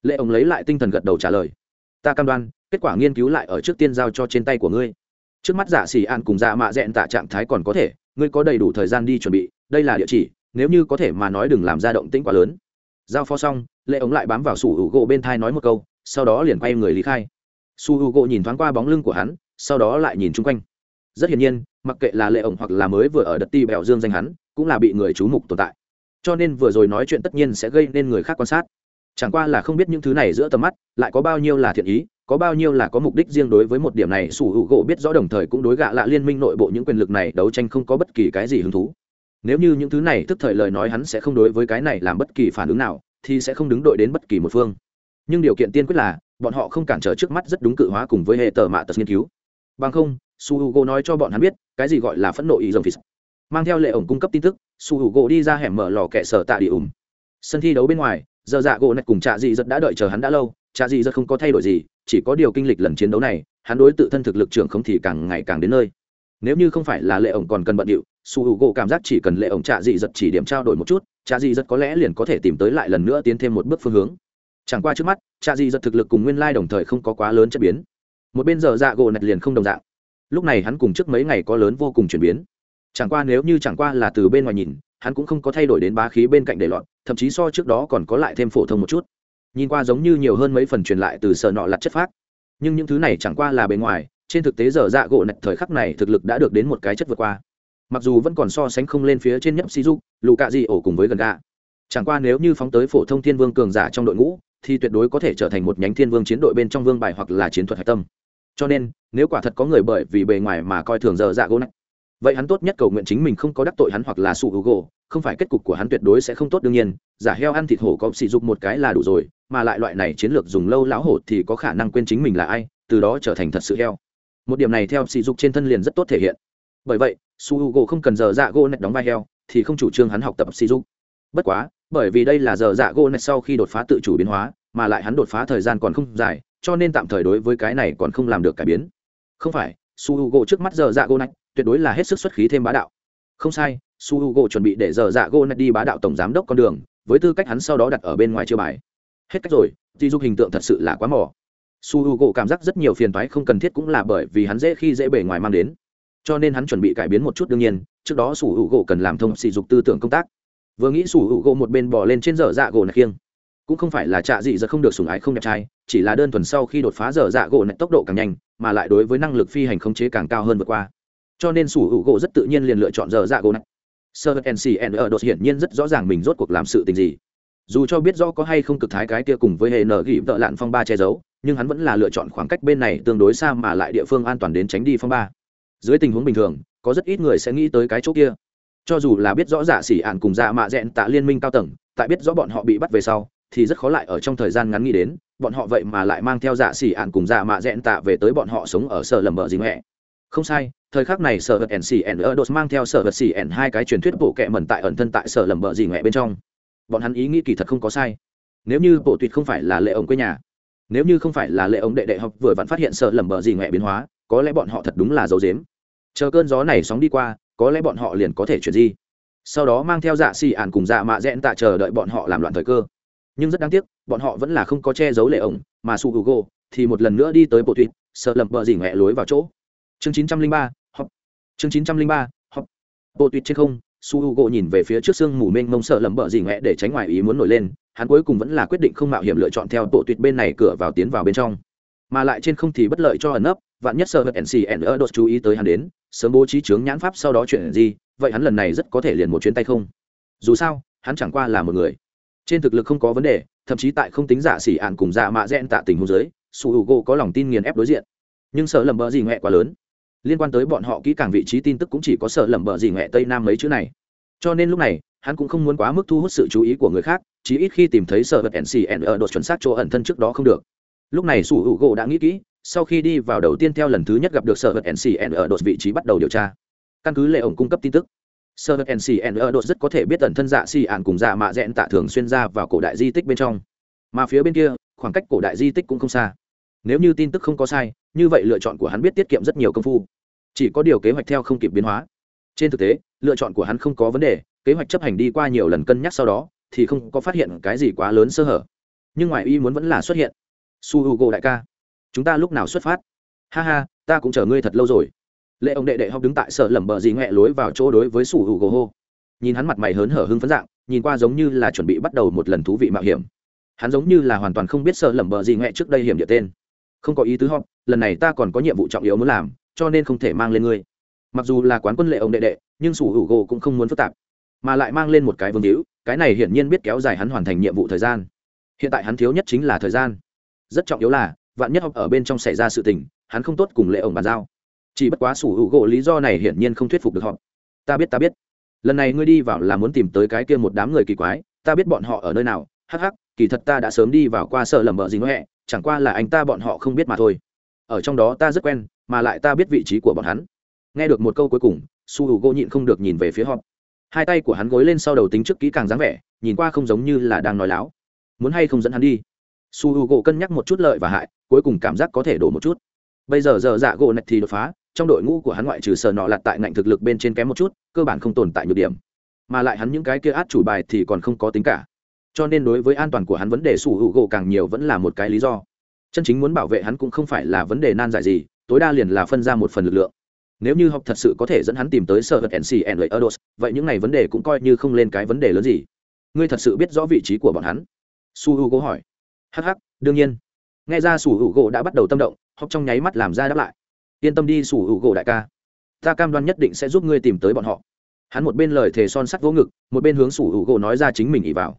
Lệ ông lấy lại tinh thần gật đầu trả lời. Ta cam đoan, kết quả nghiên cứu lại ở trước tiên giao cho trên tay của ngươi. Trước mắt giả xỉ an cùng dạ mạ dẹn tạ trạng thái còn có thể, ngươi có đầy đủ thời gian đi chuẩn bị, đây là địa chỉ, nếu như có thể mà nói đừng làm ra động tĩnh quá lớn. Giao phó xong, lệ ống lại bám vào sủ hữu gỗ bên thai nói một câu, sau đó liền quay người lý khai su U gỗ nhìn thoáng qua bóng lưng của hắn, sau đó lại nhìn chung quanh. Rất hiển nhiên, mặc kệ là lệ ổng hoặc là mới vừa ở đất ti bẹo dương danh hắn, cũng là bị người chú mục tồn tại. Cho nên vừa rồi nói chuyện tất nhiên sẽ gây nên người khác quan sát. Chẳng qua là không biết những thứ này giữa tầm mắt, lại có bao nhiêu là thiện ý, có bao nhiêu là có mục đích riêng đối với một điểm này sủ hữu gỗ biết rõ đồng thời cũng đối gạ lạ liên minh nội bộ những quyền lực này đấu tranh không có bất kỳ cái gì hứng thú. Nếu như những thứ này tức thời lời nói hắn sẽ không đối với cái này làm bất kỳ phản ứng nào, thì sẽ không đứng đội đến bất kỳ một phương. Nhưng điều kiện tiên quyết là bọn họ không cản trở trước mắt rất đúng cự hóa cùng với hệ tờ mạ tật nghiên cứu. Bằng không, su h u g o nói cho bọn hắn biết, cái gì gọi là phẫn nộ ý dòng phí. Mang theo lệ ổng cung cấp tin tức, su h u g o đi ra hẻm mở lò kẹ sở tạ đi ủng. Sân thi đấu bên ngoài, giờ dạ gỗ này cùng trạ dị dật đã đợi chờ hắn đã lâu. Trạ dị dật không có thay đổi gì, chỉ có điều kinh lịch lần chiến đấu này, hắn đối tự thân thực lực trưởng không thì càng ngày càng đến nơi. Nếu như không phải là lệ ổng còn cần bận điệu, su h u g o cảm giác chỉ cần lệ ổng trạ dị giật chỉ điểm trao đổi một chút, trạ dị giật có lẽ liền có thể tìm tới lại lần nữa tiến thêm một bước phương hướng chẳng qua trước mắt, trạ dị giật thực lực cùng nguyên lai đồng thời không có quá lớn chất biến. Một bên giờ dạ gỗ nạch liền không đồng dạng. Lúc này hắn cùng trước mấy ngày có lớn vô cùng chuyển biến. Chẳng qua nếu như chẳng qua là từ bên ngoài nhìn, hắn cũng không có thay đổi đến bá khí bên cạnh để lọt, thậm chí so trước đó còn có lại thêm phổ thông một chút. Nhìn qua giống như nhiều hơn mấy phần truyền lại từ sợ nọ lặt chất phác. Nhưng những thứ này chẳng qua là bề ngoài, trên thực tế giờ dạ gỗ nạch thời khắc này thực lực đã được đến một cái chất vượt qua. Mặc dù vẫn còn so sánh không lên phía trên nhấp si dục lù cạ dị ổ cùng với gần gà chẳng qua nếu như phóng tới phổ thông thiên vương cường giả trong đội ngũ thì tuyệt đối có thể trở thành một nhánh thiên vương chiến đội bên trong vương bài hoặc là chiến thuật hạch tâm. Cho nên, nếu quả thật có người bởi vì bề ngoài mà coi thường giờ dạ gỗ nạch vậy hắn tốt nhất cầu nguyện chính mình không có đắc tội hắn hoặc là sụ hữu gỗ, không phải kết cục của hắn tuyệt đối sẽ không tốt đương nhiên, giả heo ăn thịt hổ có sỉ dục một cái là đủ rồi, mà lại loại này chiến lược dùng lâu lão hổ thì có khả năng quên chính mình là ai, từ đó trở thành thật sự heo. Một điểm này theo sỉ dục trên thân liền rất tốt thể hiện. Bởi vậy su h u gỗ không cần giờ dạ gỗ nạch đóng vai heo, thì không chủ trương hắn học tập sỉ dục. Bất quá bởi vì đây là giờ dạ gỗ này sau khi đột phá tự chủ biến hóa, mà lại hắn đột phá thời gian còn không dài, cho nên tạm thời đối với cái này còn không làm được cải biến. Không phải, su h u gỗ trước mắt giờ dạ gỗ này, tuyệt đối là hết sức xuất khí thêm bá đạo. Không sai, su h u gỗ chuẩn bị để giờ dạ gỗ này đi bá đạo tổng giám đốc con đường, với tư cách hắn sau đó đặt ở bên ngoài chiêu bài. Hết cách rồi di dục hình tượng thật sự là quá mỏ su h u gỗ cảm giác rất nhiều phiền toái không cần thiết cũng là bởi vì hắn dễ khi dễ bề ngoài mang đến. Cho nên hắn chuẩn bị cải biến một chút đương nhiên, trước đó su h u gỗ cần làm thông sỉ dục tư tưởng công tác vừa nghĩ sủ hữu gỗ một bên bỏ lên trên dở dạ gỗ này khiêng cũng không phải là trạ dị giật không được sủng ái không đẹp trai, chỉ là đơn thuần sau khi đột phá dở dạ gỗ này tốc độ càng nhanh, mà lại đối với năng lực phi hành khống chế càng cao hơn vượt qua. Cho nên sủ hữu gỗ rất tự nhiên liền lựa chọn dở dạ gỗ này sơ ncn ở đột hiển nhiên rất rõ ràng mình rốt cuộc làm sự tình gì. Dù cho biết rõ có hay không cực thái cái kia cùng với hệ nở gỉ vợ lạn phong ba che giấu, nhưng hắn vẫn là lựa chọn khoảng cách bên này tương đối xa mà lại địa phương an toàn đến tránh đi phong ba. Dưới tình huống bình thường, có rất ít người sẽ nghĩ tới cái chỗ kia cho dù là biết rõ giả xỉ ạn cùng dạ mạ dẹn tạ liên minh cao tầng, tại biết rõ bọn họ bị bắt về sau, thì rất khó lại ở trong thời gian ngắn nghĩ đến, bọn họ vậy mà lại mang theo dạ xỉ ạn cùng dạ mạ dẹn tạ về tới bọn họ sống ở sở lầm bờ gì mẹ. Không sai, thời khắc này sở vật ncn ở đột mang theo sở vật cn hai cái truyền thuyết bộ kệ mẩn tại ẩn thân tại sở lầm bờ gì mẹ bên trong. Bọn hắn ý nghĩ kỳ thật không có sai. Nếu như bộ tuyệt không phải là lệ ổng quê nhà, nếu như không phải là lệ ổng đệ đệ học vừa vặn phát hiện sở lầm bờ gì mẹ biến hóa, có lẽ bọn họ thật đúng là dấu dếm chờ cơn gió này sóng đi qua có lẽ bọn họ liền có thể chuyển di. Sau đó mang theo dạ xì ạn cùng dạ mạ rẽn tạ chờ đợi bọn họ làm loạn thời cơ. Nhưng rất đáng tiếc, bọn họ vẫn là không có che giấu lệ ổng, mà su hugo thì một lần nữa đi tới bộ tuyệt, sợ lầm bờ gì ngoẹ lối vào chỗ. Chương chín trăm linh ba, họp. Chương chín trăm linh ba, họp. Bộ tuyệt trên không, su h u nhìn về phía trước sương mù mênh mông sợ lầm bợ gì ngoẹ để tránh ngoài ý muốn nổi lên, hắn cuối cùng vẫn là quyết định không mạo hiểm lựa chọn theo bộ tuyệt bên này cửa vào tiến vào bên trong. Mà lại trên không thì bất lợi cho ẩn nấp vạn nhất sơ vật nc ở đột chú ý tới hắn đến, sớm bố trí chướng nhãn pháp sau đó chuyện gì, vậy hắn lần này rất có thể liền một chuyến tay không. Dù sao, hắn chẳng qua là một người. Trên thực lực không có vấn đề, thậm chí tại không tính giả xỉ ạn cùng giả mạ rẽn tạ tình hôn giới su h u gỗ có lòng tin nghiền ép đối diện. Nhưng sợ lầm bờ gì ngoẹ quá lớn. Liên quan tới bọn họ kỹ càng vị trí tin tức cũng chỉ có sợ lầm bờ gì ngoẹ tây nam mấy chữ này. Cho nên lúc này, hắn cũng không muốn quá mức thu hút sự chú ý của người khác, chí ít khi tìm thấy sợ vật ncn ở đột chuẩn xác chỗ ẩn thân trước đó không được lúc này sủ hữu gỗ đã nghĩ kỹ, sau khi đi vào đầu tiên theo lần thứ nhất gặp được sở vật ncn ở đột vị trí bắt đầu điều tra. Căn cứ lệ ổng cung cấp tin tức sở vật ncn ở đột rất có thể biết tần thân dạ xì ạn cùng dạ mạ dẹn tạ thường xuyên ra vào cổ đại di tích bên trong. Mà phía bên kia, khoảng cách cổ đại di tích cũng không xa. Nếu như tin tức không có sai, như vậy lựa chọn của hắn biết tiết kiệm rất nhiều công phu. Chỉ có điều kế hoạch theo không kịp biến hóa. Trên thực tế, lựa chọn của hắn không có vấn đề, kế hoạch chấp hành đi qua nhiều lần cân nhắc sau đó, thì không có phát hiện cái gì quá lớn sơ hở. Nhưng ngoài ý muốn vẫn là xuất hiện su h u g o đại ca. Chúng ta lúc nào xuất phát? Ha ha, ta cũng chờ ngươi thật lâu rồi. Lệ ông đệ đệ học đứng tại sở lẩm bờ gì ngoẹ lối vào chỗ đối với su h u g o hô. Nhìn hắn mặt mày hớn hở hưng phấn dạng, nhìn qua giống như là chuẩn bị bắt đầu một lần thú vị mạo hiểm. Hắn giống như là hoàn toàn không biết sở lẩm bờ gì ngoẹ trước đây hiểm địa tên. Không có ý tứ họp lần này ta còn có nhiệm vụ trọng yếu muốn làm, cho nên không thể mang lên ngươi. Mặc dù là quán quân lệ ông đệ đệ, nhưng sủ hữu gỗ cũng không muốn phức tạp, mà lại mang lên một cái vương hữu, cái này hiển nhiên biết kéo dài hắn hoàn thành nhiệm vụ thời gian. Hiện tại hắn thiếu nhất chính là thời gian rất trọng yếu là, vạn nhất học ở bên trong xảy ra sự tình, hắn không tốt cùng lệ ổng bàn giao. Chỉ bất quá sủ hữu gỗ lý do này hiển nhiên không thuyết phục được họ. Ta biết ta biết. Lần này ngươi đi vào là muốn tìm tới cái kia một đám người kỳ quái, ta biết bọn họ ở nơi nào, hắc hắc, kỳ thật ta đã sớm đi vào qua sợ lầm bợ gì ngoẹ chẳng qua là anh ta bọn họ không biết mà thôi. Ở trong đó ta rất quen, mà lại ta biết vị trí của bọn hắn. Nghe được một câu cuối cùng su hữu gỗ nhịn không được nhìn về phía họ. Hai tay của hắn gối lên sau đầu tính trước kỹ càng dáng vẻ, nhìn qua không giống như là đang nói láo. Muốn hay không dẫn hắn đi? Su h u gỗ cân nhắc một chút lợi và hại, cuối cùng cảm giác có thể đổ một chút. Bây giờ giờ dạ gỗ nạch thì đột phá, trong đội ngũ của hắn ngoại trừ sờ nọ lặt tại ngạnh thực lực bên trên kém một chút, cơ bản không tồn tại nhược điểm. Mà lại hắn những cái kia át chủ bài thì còn không có tính cả. Cho nên đối với an toàn của hắn vấn đề su h u gỗ càng nhiều vẫn là một cái lý do. Chân chính muốn bảo vệ hắn cũng không phải là vấn đề nan giải gì, tối đa liền là phân ra một phần lực lượng. Nếu như học thật sự có thể dẫn hắn tìm tới sở vật nc lợi erdos vậy những này vấn đề cũng coi như không lên cái vấn đề lớn gì. Ngươi thật sự biết rõ vị trí của bọn hắn? Su h u gỗ hỏi hh đương nhiên. Nghe ra sủ hữu gỗ đã bắt đầu tâm động học trong nháy mắt làm ra đáp lại. Yên tâm đi, sủ hữu gỗ đại ca. Ta cam đoan nhất định sẽ giúp ngươi tìm tới bọn họ. Hắn một bên lời thề son sắt vỗ ngực, một bên hướng sủ hữu gỗ nói ra chính mình ỉ vào.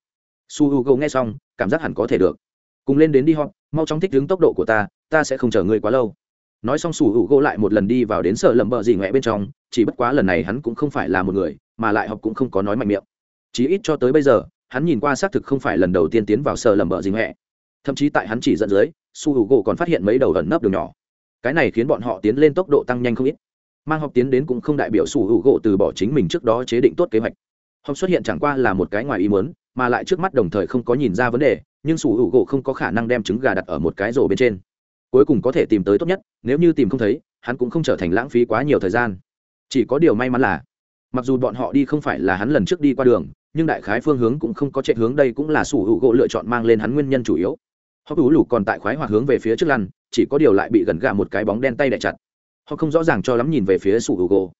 Su hữu gỗ nghe xong, cảm giác hẳn có thể được. Cùng lên đến đi họ mau chóng thích đứng tốc độ của ta ta sẽ không chờ ngươi quá lâu. Nói xong sủ hữu gỗ lại một lần đi vào đến sợ lầm bợ gì ngoẹ bên trong, chỉ bất quá lần này hắn cũng không phải là một người, mà lại học cũng không có nói mạnh miệng. Chí ít cho tới bây giờ, hắn nhìn qua xác thực không phải lần đầu tiên tiến vào sợ lầm bợ gì ngoẹ thậm chí tại hắn chỉ dẫn dưới, su hữu gỗ còn phát hiện mấy đầu ẩn nấp đường nhỏ. Cái này khiến bọn họ tiến lên tốc độ tăng nhanh không ít. Mang học tiến đến cũng không đại biểu su hữu gỗ từ bỏ chính mình trước đó chế định tốt kế hoạch. Học xuất hiện chẳng qua là một cái ngoài ý muốn, mà lại trước mắt đồng thời không có nhìn ra vấn đề, nhưng su hữu gỗ không có khả năng đem trứng gà đặt ở một cái rổ bên trên. Cuối cùng có thể tìm tới tốt nhất, nếu như tìm không thấy, hắn cũng không trở thành lãng phí quá nhiều thời gian. Chỉ có điều may mắn là, mặc dù bọn họ đi không phải là hắn lần trước đi qua đường, nhưng đại khái phương hướng cũng không có chạy hướng đây cũng là sủ hữu gỗ lựa chọn mang lên hắn nguyên nhân chủ yếu họ ủ lù còn tại khoái hoặc hướng về phía trước lăn, chỉ có điều lại bị gần gà một cái bóng đen tay đẻ chặt. Họ không rõ ràng cho lắm nhìn về phía su hữu gỗ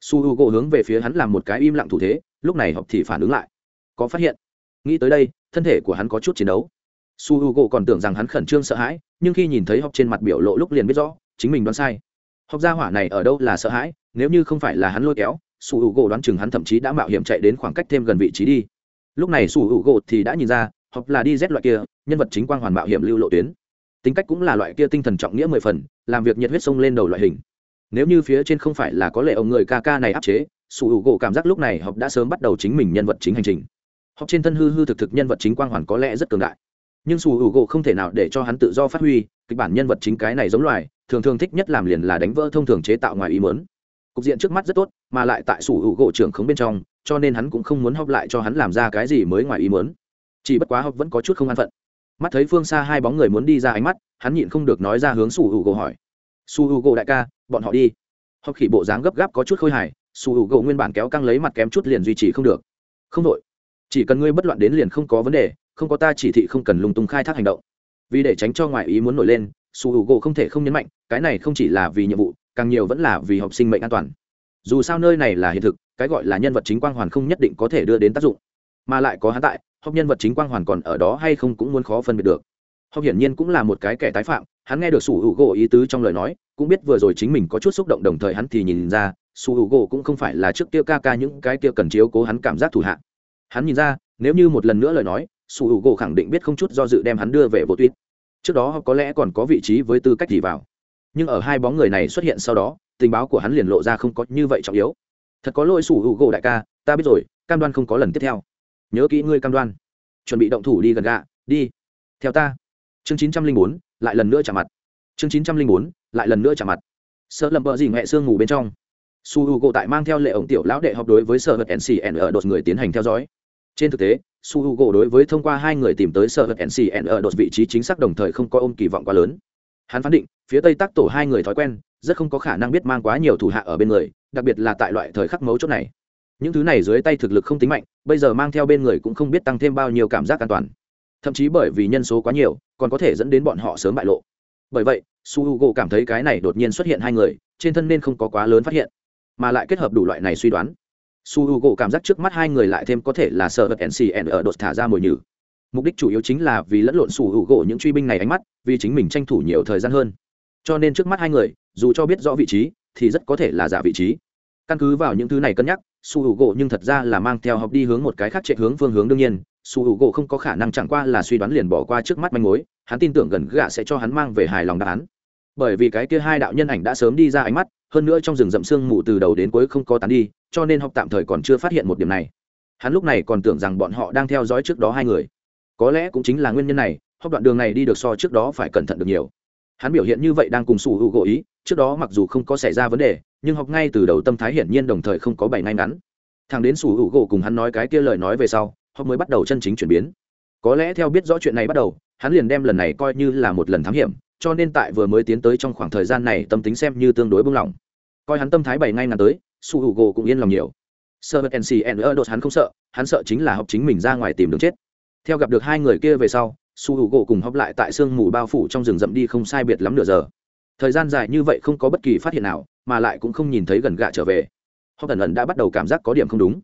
su hữu gỗ hướng về phía hắn làm một cái im lặng thủ thế, lúc này họ thì phản ứng lại. Có phát hiện. Nghĩ tới đây, thân thể của hắn có chút chiến đấu. Su h u còn tưởng rằng hắn khẩn trương sợ hãi, nhưng khi nhìn thấy học trên mặt biểu lộ lúc liền biết rõ, chính mình đoán sai. Học gia hỏa này ở đâu là sợ hãi, nếu như không phải là hắn lôi kéo, su h u đoán chừng hắn thậm chí đã mạo hiểm chạy đến khoảng cách thêm gần vị trí đi. Lúc này su h u thì đã nhìn ra học là đi rét loại kia, nhân vật chính quang hoàn mạo hiểm lưu lộ tuyến. Tính cách cũng là loại kia tinh thần trọng nghĩa mười phần, làm việc nhiệt huyết sông lên đầu loại hình. Nếu như phía trên không phải là có lệ ông người ca ca này áp chế, sủ hữu gỗ cảm giác lúc này học đã sớm bắt đầu chính mình nhân vật chính hành trình. Học trên thân hư hư thực thực nhân vật chính quang hoàn có lẽ rất cường đại. Nhưng sủ hữu gỗ không thể nào để cho hắn tự do phát huy, kịch bản nhân vật chính cái này giống loài, thường thường thích nhất làm liền là đánh vỡ thông thường chế tạo ngoài ý mớn cục diện trước mắt rất tốt, mà lại tại sủ hữu gỗ trưởng khống bên trong, cho nên hắn cũng không muốn họp lại cho hắn làm ra cái gì mới ngoài ý mớn chỉ bất quá học vẫn có chút không an phận. Mắt thấy phương xa hai bóng người muốn đi ra ánh mắt, hắn nhịn không được nói ra hướng su h u gỗ hỏi. Su h u gỗ đại ca, bọn họ đi. Học khỉ bộ dáng gấp gáp có chút khôi hài, su h u gỗ nguyên bản kéo căng lấy mặt kém chút liền duy trì không được. Không đội. Chỉ cần ngươi bất loạn đến liền không có vấn đề, không có ta chỉ thị không cần lung tung khai thác hành động. Vì để tránh cho ngoại ý muốn nổi lên, su h u gỗ không thể không nhấn mạnh, cái này không chỉ là vì nhiệm vụ, càng nhiều vẫn là vì học sinh mệnh an toàn. Dù sao nơi này là hiện thực, cái gọi là nhân vật chính quang hoàn không nhất định có thể đưa đến tác dụng mà lại có hắn tại học nhân vật chính quang hoàn còn ở đó hay không cũng muốn khó phân biệt được. Học hiển nhiên cũng là một cái kẻ tái phạm, hắn nghe được su h u gỗ ý tứ trong lời nói, cũng biết vừa rồi chính mình có chút xúc động đồng thời hắn thì nhìn ra su h u gỗ cũng không phải là trước kia ca ca những cái kia cần chiếu cố hắn cảm giác thủ hạ. Hắn nhìn ra, nếu như một lần nữa lời nói su h u gỗ khẳng định biết không chút do dự đem hắn đưa về bộ tuyết. Trước đó có lẽ còn có vị trí với tư cách gì vào. Nhưng ở hai bóng người này xuất hiện sau đó, tình báo của hắn liền lộ ra không có như vậy trọng yếu. Thật có lỗi su h u gỗ đại ca, ta biết rồi, cam đoan không có lần tiếp theo nhớ kỹ ngươi cam đoan. Chuẩn bị động thủ đi gần gạ đi. Theo ta. Chương chín trăm linh bốn, lại lần nữa trả mặt. Chương chín trăm linh bốn, lại lần nữa trả mặt. Sợ lầm vợ gì mẹ sương ngủ bên trong. Su h u gỗ tại mang theo lệ ổng tiểu lão đệ học đối với sở hật ncn ở đột người tiến hành theo dõi. Trên thực tế, su h u gỗ đối với thông qua hai người tìm tới sở hữu ncn ở đột vị trí chính xác đồng thời không có ôm kỳ vọng quá lớn. Hắn phán định, phía tây tác tổ hai người thói quen, rất không có khả năng biết mang quá nhiều thủ hạ ở bên người, đặc biệt là tại loại thời khắc mấu chốt này. Những thứ này dưới tay thực lực không tính mạnh bây giờ mang theo bên người cũng không biết tăng thêm bao nhiêu cảm giác an toàn. Thậm chí bởi vì nhân số quá nhiều, còn có thể dẫn đến bọn họ sớm bại lộ. Bởi vậy, su h u gỗ cảm thấy cái này đột nhiên xuất hiện hai người, trên thân nên không có quá lớn phát hiện, mà lại kết hợp đủ loại này suy đoán. Su h u gỗ cảm giác trước mắt hai người lại thêm có thể là sợ vật ncn ở đột thả ra mồi nhử. Mục đích chủ yếu chính là vì lẫn lộn su h u gỗ những truy binh này ánh mắt, vì chính mình tranh thủ nhiều thời gian hơn. Cho nên trước mắt hai người, dù cho biết rõ vị trí, thì rất có thể là giả vị trí. Căn cứ vào những thứ này cân nhắc su h u gỗ nhưng thật ra là mang theo học đi hướng một cái khác chạy hướng phương hướng đương nhiên. Su h u gỗ không có khả năng chẳng qua là suy đoán liền bỏ qua trước mắt manh mối. Hắn tin tưởng gần gạ sẽ cho hắn mang về hài lòng đáp án. Bởi vì cái kia hai đạo nhân ảnh đã sớm đi ra ánh mắt, hơn nữa trong rừng rậm sương mù từ đầu đến cuối không có tán đi, cho nên học tạm thời còn chưa phát hiện một điểm này. Hắn lúc này còn tưởng rằng bọn họ đang theo dõi trước đó hai người. Có lẽ cũng chính là nguyên nhân này, học đoạn đường này đi được so trước đó phải cẩn thận được nhiều. Hắn biểu hiện như vậy đang cùng sủ hữu gỗ ý, trước đó mặc dù không có xảy ra vấn đề nhưng học ngay từ đầu tâm thái hiển nhiên đồng thời không có bảy ngay ngắn. Thằng đến sủ hữu gỗ cùng hắn nói cái kia lời nói về sau, học mới bắt đầu chân chính chuyển biến. Có lẽ theo biết rõ chuyện này bắt đầu, hắn liền đem lần này coi như là một lần thám hiểm, cho nên tại vừa mới tiến tới trong khoảng thời gian này tâm tính xem như tương đối bung lỏng coi hắn tâm thái bảy ngay ngắn tới su h u gỗ cũng yên lòng nhiều. Sợ vật n ơ đột hắn không sợ, hắn sợ chính là học chính mình ra ngoài tìm đường chết. Theo gặp được hai người kia về sau su h u gỗ cùng họp lại tại sương mù bao phủ trong rừng rậm đi không sai biệt lắm nửa giờ. Thời gian dài như vậy không có bất kỳ phát hiện nào mà lại cũng không nhìn thấy gần gạ trở về. Họ tần ẩn đã bắt đầu cảm giác có điểm không đúng.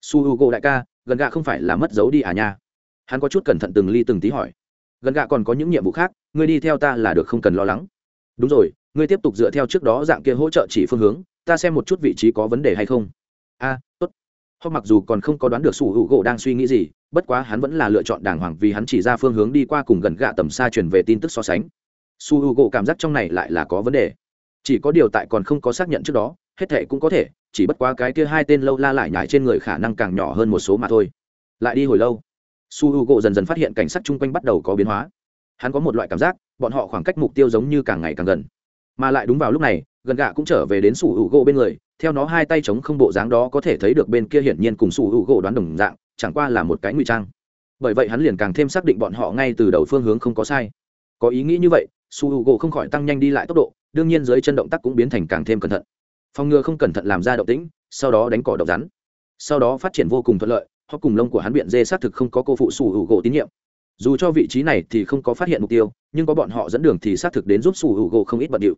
Su h u gỗ đại ca, gần gạ không phải là mất dấu đi à nha? Hắn có chút cẩn thận từng ly từng tí hỏi. Gần gạ còn có những nhiệm vụ khác, ngươi đi theo ta là được không cần lo lắng. Đúng rồi, ngươi tiếp tục dựa theo trước đó dạng kia hỗ trợ chỉ phương hướng, ta xem một chút vị trí có vấn đề hay không. A, tốt. Họ mặc dù còn không có đoán được sủ hữu gỗ đang suy nghĩ gì, bất quá hắn vẫn là lựa chọn đàng hoàng vì hắn chỉ ra phương hướng đi qua cùng gần gạ tầm xa truyền về tin tức so sánh. Su hữu gỗ cảm giác trong này lại là có vấn đề chỉ có điều tại còn không có xác nhận trước đó, hết thệ cũng có thể, chỉ bất quá cái kia hai tên lâu la lại nhải trên người khả năng càng nhỏ hơn một số mà thôi. Lại đi hồi lâu, su h u gộ dần dần phát hiện cảnh sát chung quanh bắt đầu có biến hóa. Hắn có một loại cảm giác, bọn họ khoảng cách mục tiêu giống như càng ngày càng gần. Mà lại đúng vào lúc này, gần gạ cũng trở về đến su h u gộ bên người, theo nó hai tay chống không bộ dáng đó có thể thấy được bên kia hiển nhiên cùng su h u gộ đoán đồng dạng, chẳng qua là một cái ngụy trang. Bởi vậy hắn liền càng thêm xác định bọn họ ngay từ đầu phương hướng không có sai. Có ý nghĩ như vậy, su h u gộ không khỏi tăng nhanh đi lại tốc độ đương nhiên dưới chân động tác cũng biến thành càng thêm cẩn thận. Phòng ngừa không cẩn thận làm ra động tĩnh, sau đó đánh cỏ độc rắn. Sau đó phát triển vô cùng thuận lợi họ cùng lông của hắn biện dê xác thực không có cô phụ sủ hữu gỗ tín nhiệm. Dù cho vị trí này thì không có phát hiện mục tiêu, nhưng có bọn họ dẫn đường thì xác thực đến giúp sủ hữu gỗ không ít bận điệu.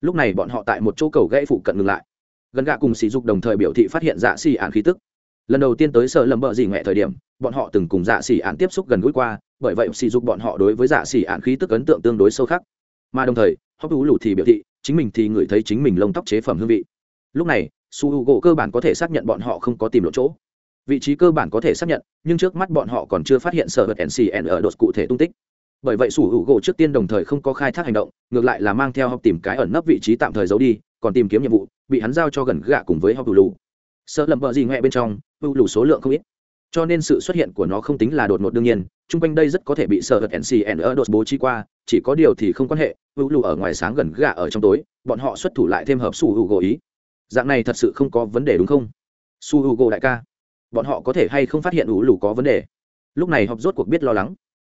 Lúc này bọn họ tại một chỗ cầu gãy phụ cận ngừng lại. Gần gạ cùng sỉ dục đồng thời biểu thị phát hiện dạ xỉ ạn khí tức. Lần đầu tiên tới sợ lầm bợ gì ngoại thời điểm, bọn họ từng cùng dạ xỉ ạn tiếp xúc gần gũi qua, bởi vậy sỉ dục bọn họ đối với dạ xỉ ạn khí tức ấn tượng tương đối sâu khắc mà đồng thời, hóc hữu lù thì biểu thị, chính mình thì ngửi thấy chính mình lông tóc chế phẩm hương vị. Lúc này, su h u gỗ cơ bản có thể xác nhận bọn họ không có tìm lộ chỗ. Vị trí cơ bản có thể xác nhận, nhưng trước mắt bọn họ còn chưa phát hiện sở vật ncn ở đột cụ thể tung tích. Bởi vậy sủ hữu gỗ trước tiên đồng thời không có khai thác hành động, ngược lại là mang theo học tìm cái ẩn nấp vị trí tạm thời giấu đi, còn tìm kiếm nhiệm vụ, bị hắn giao cho gần gạ cùng với học hữu lù. Sợ lầm bợ gì ngoẹ bên trong hữu lù số lượng không ít. Cho nên sự xuất hiện của nó không tính là đột ngột đương nhiên chung quanh đây rất có thể bị sợ vật ncn ở đột bố trí qua, chỉ có điều thì không quan hệ hữu lù ở ngoài sáng gần gà ở trong tối, bọn họ xuất thủ lại thêm hợp su hữu gỗ ý. Dạng này thật sự không có vấn đề đúng không? Su hữu gỗ đại ca, bọn họ có thể hay không phát hiện ủ lù có vấn đề? Lúc này học rốt cuộc biết lo lắng.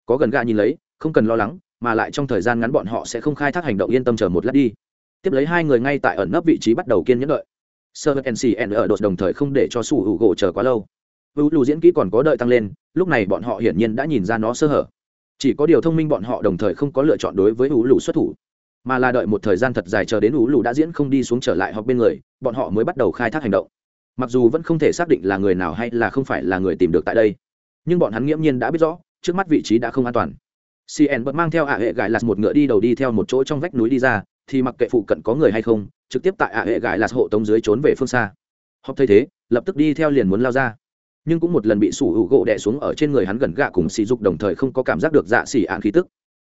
Có gần gà nhìn lấy, không cần lo lắng, mà lại trong thời gian ngắn bọn họ sẽ không khai thác hành động yên tâm chờ một lát đi. Tiếp lấy hai người ngay tại ẩn nấp vị trí bắt đầu kiên nhẫn đợi. Sơ ncn ở đột đồng thời không để cho su hữu gỗ chờ quá lâu ủ lù diễn kỹ còn có đợi tăng lên, lúc này bọn họ hiển nhiên đã nhìn ra nó sơ hở. Chỉ có điều thông minh bọn họ đồng thời không có lựa chọn đối với ủ lù xuất thủ, mà là đợi một thời gian thật dài chờ đến ủ lù đã diễn không đi xuống trở lại hoặc bên người, bọn họ mới bắt đầu khai thác hành động. Mặc dù vẫn không thể xác định là người nào hay là không phải là người tìm được tại đây, nhưng bọn hắn nghiễm nhiên đã biết rõ, trước mắt vị trí đã không an toàn. Cn bật mang theo ả hệ gãi lạt một ngựa đi đầu đi theo một chỗ trong vách núi đi ra, thì mặc kệ phụ cận có người hay không, trực tiếp tại ả hệ gãi lạt hộ tống dưới trốn về phương xa. Họp thấy thế, lập tức đi theo liền muốn lao ra nhưng cũng một lần bị sủ hữu gỗ đẻ xuống ở trên người hắn gần gạ cùng sỉ dục đồng thời không có cảm giác được dạ xỉ ạn khí tức.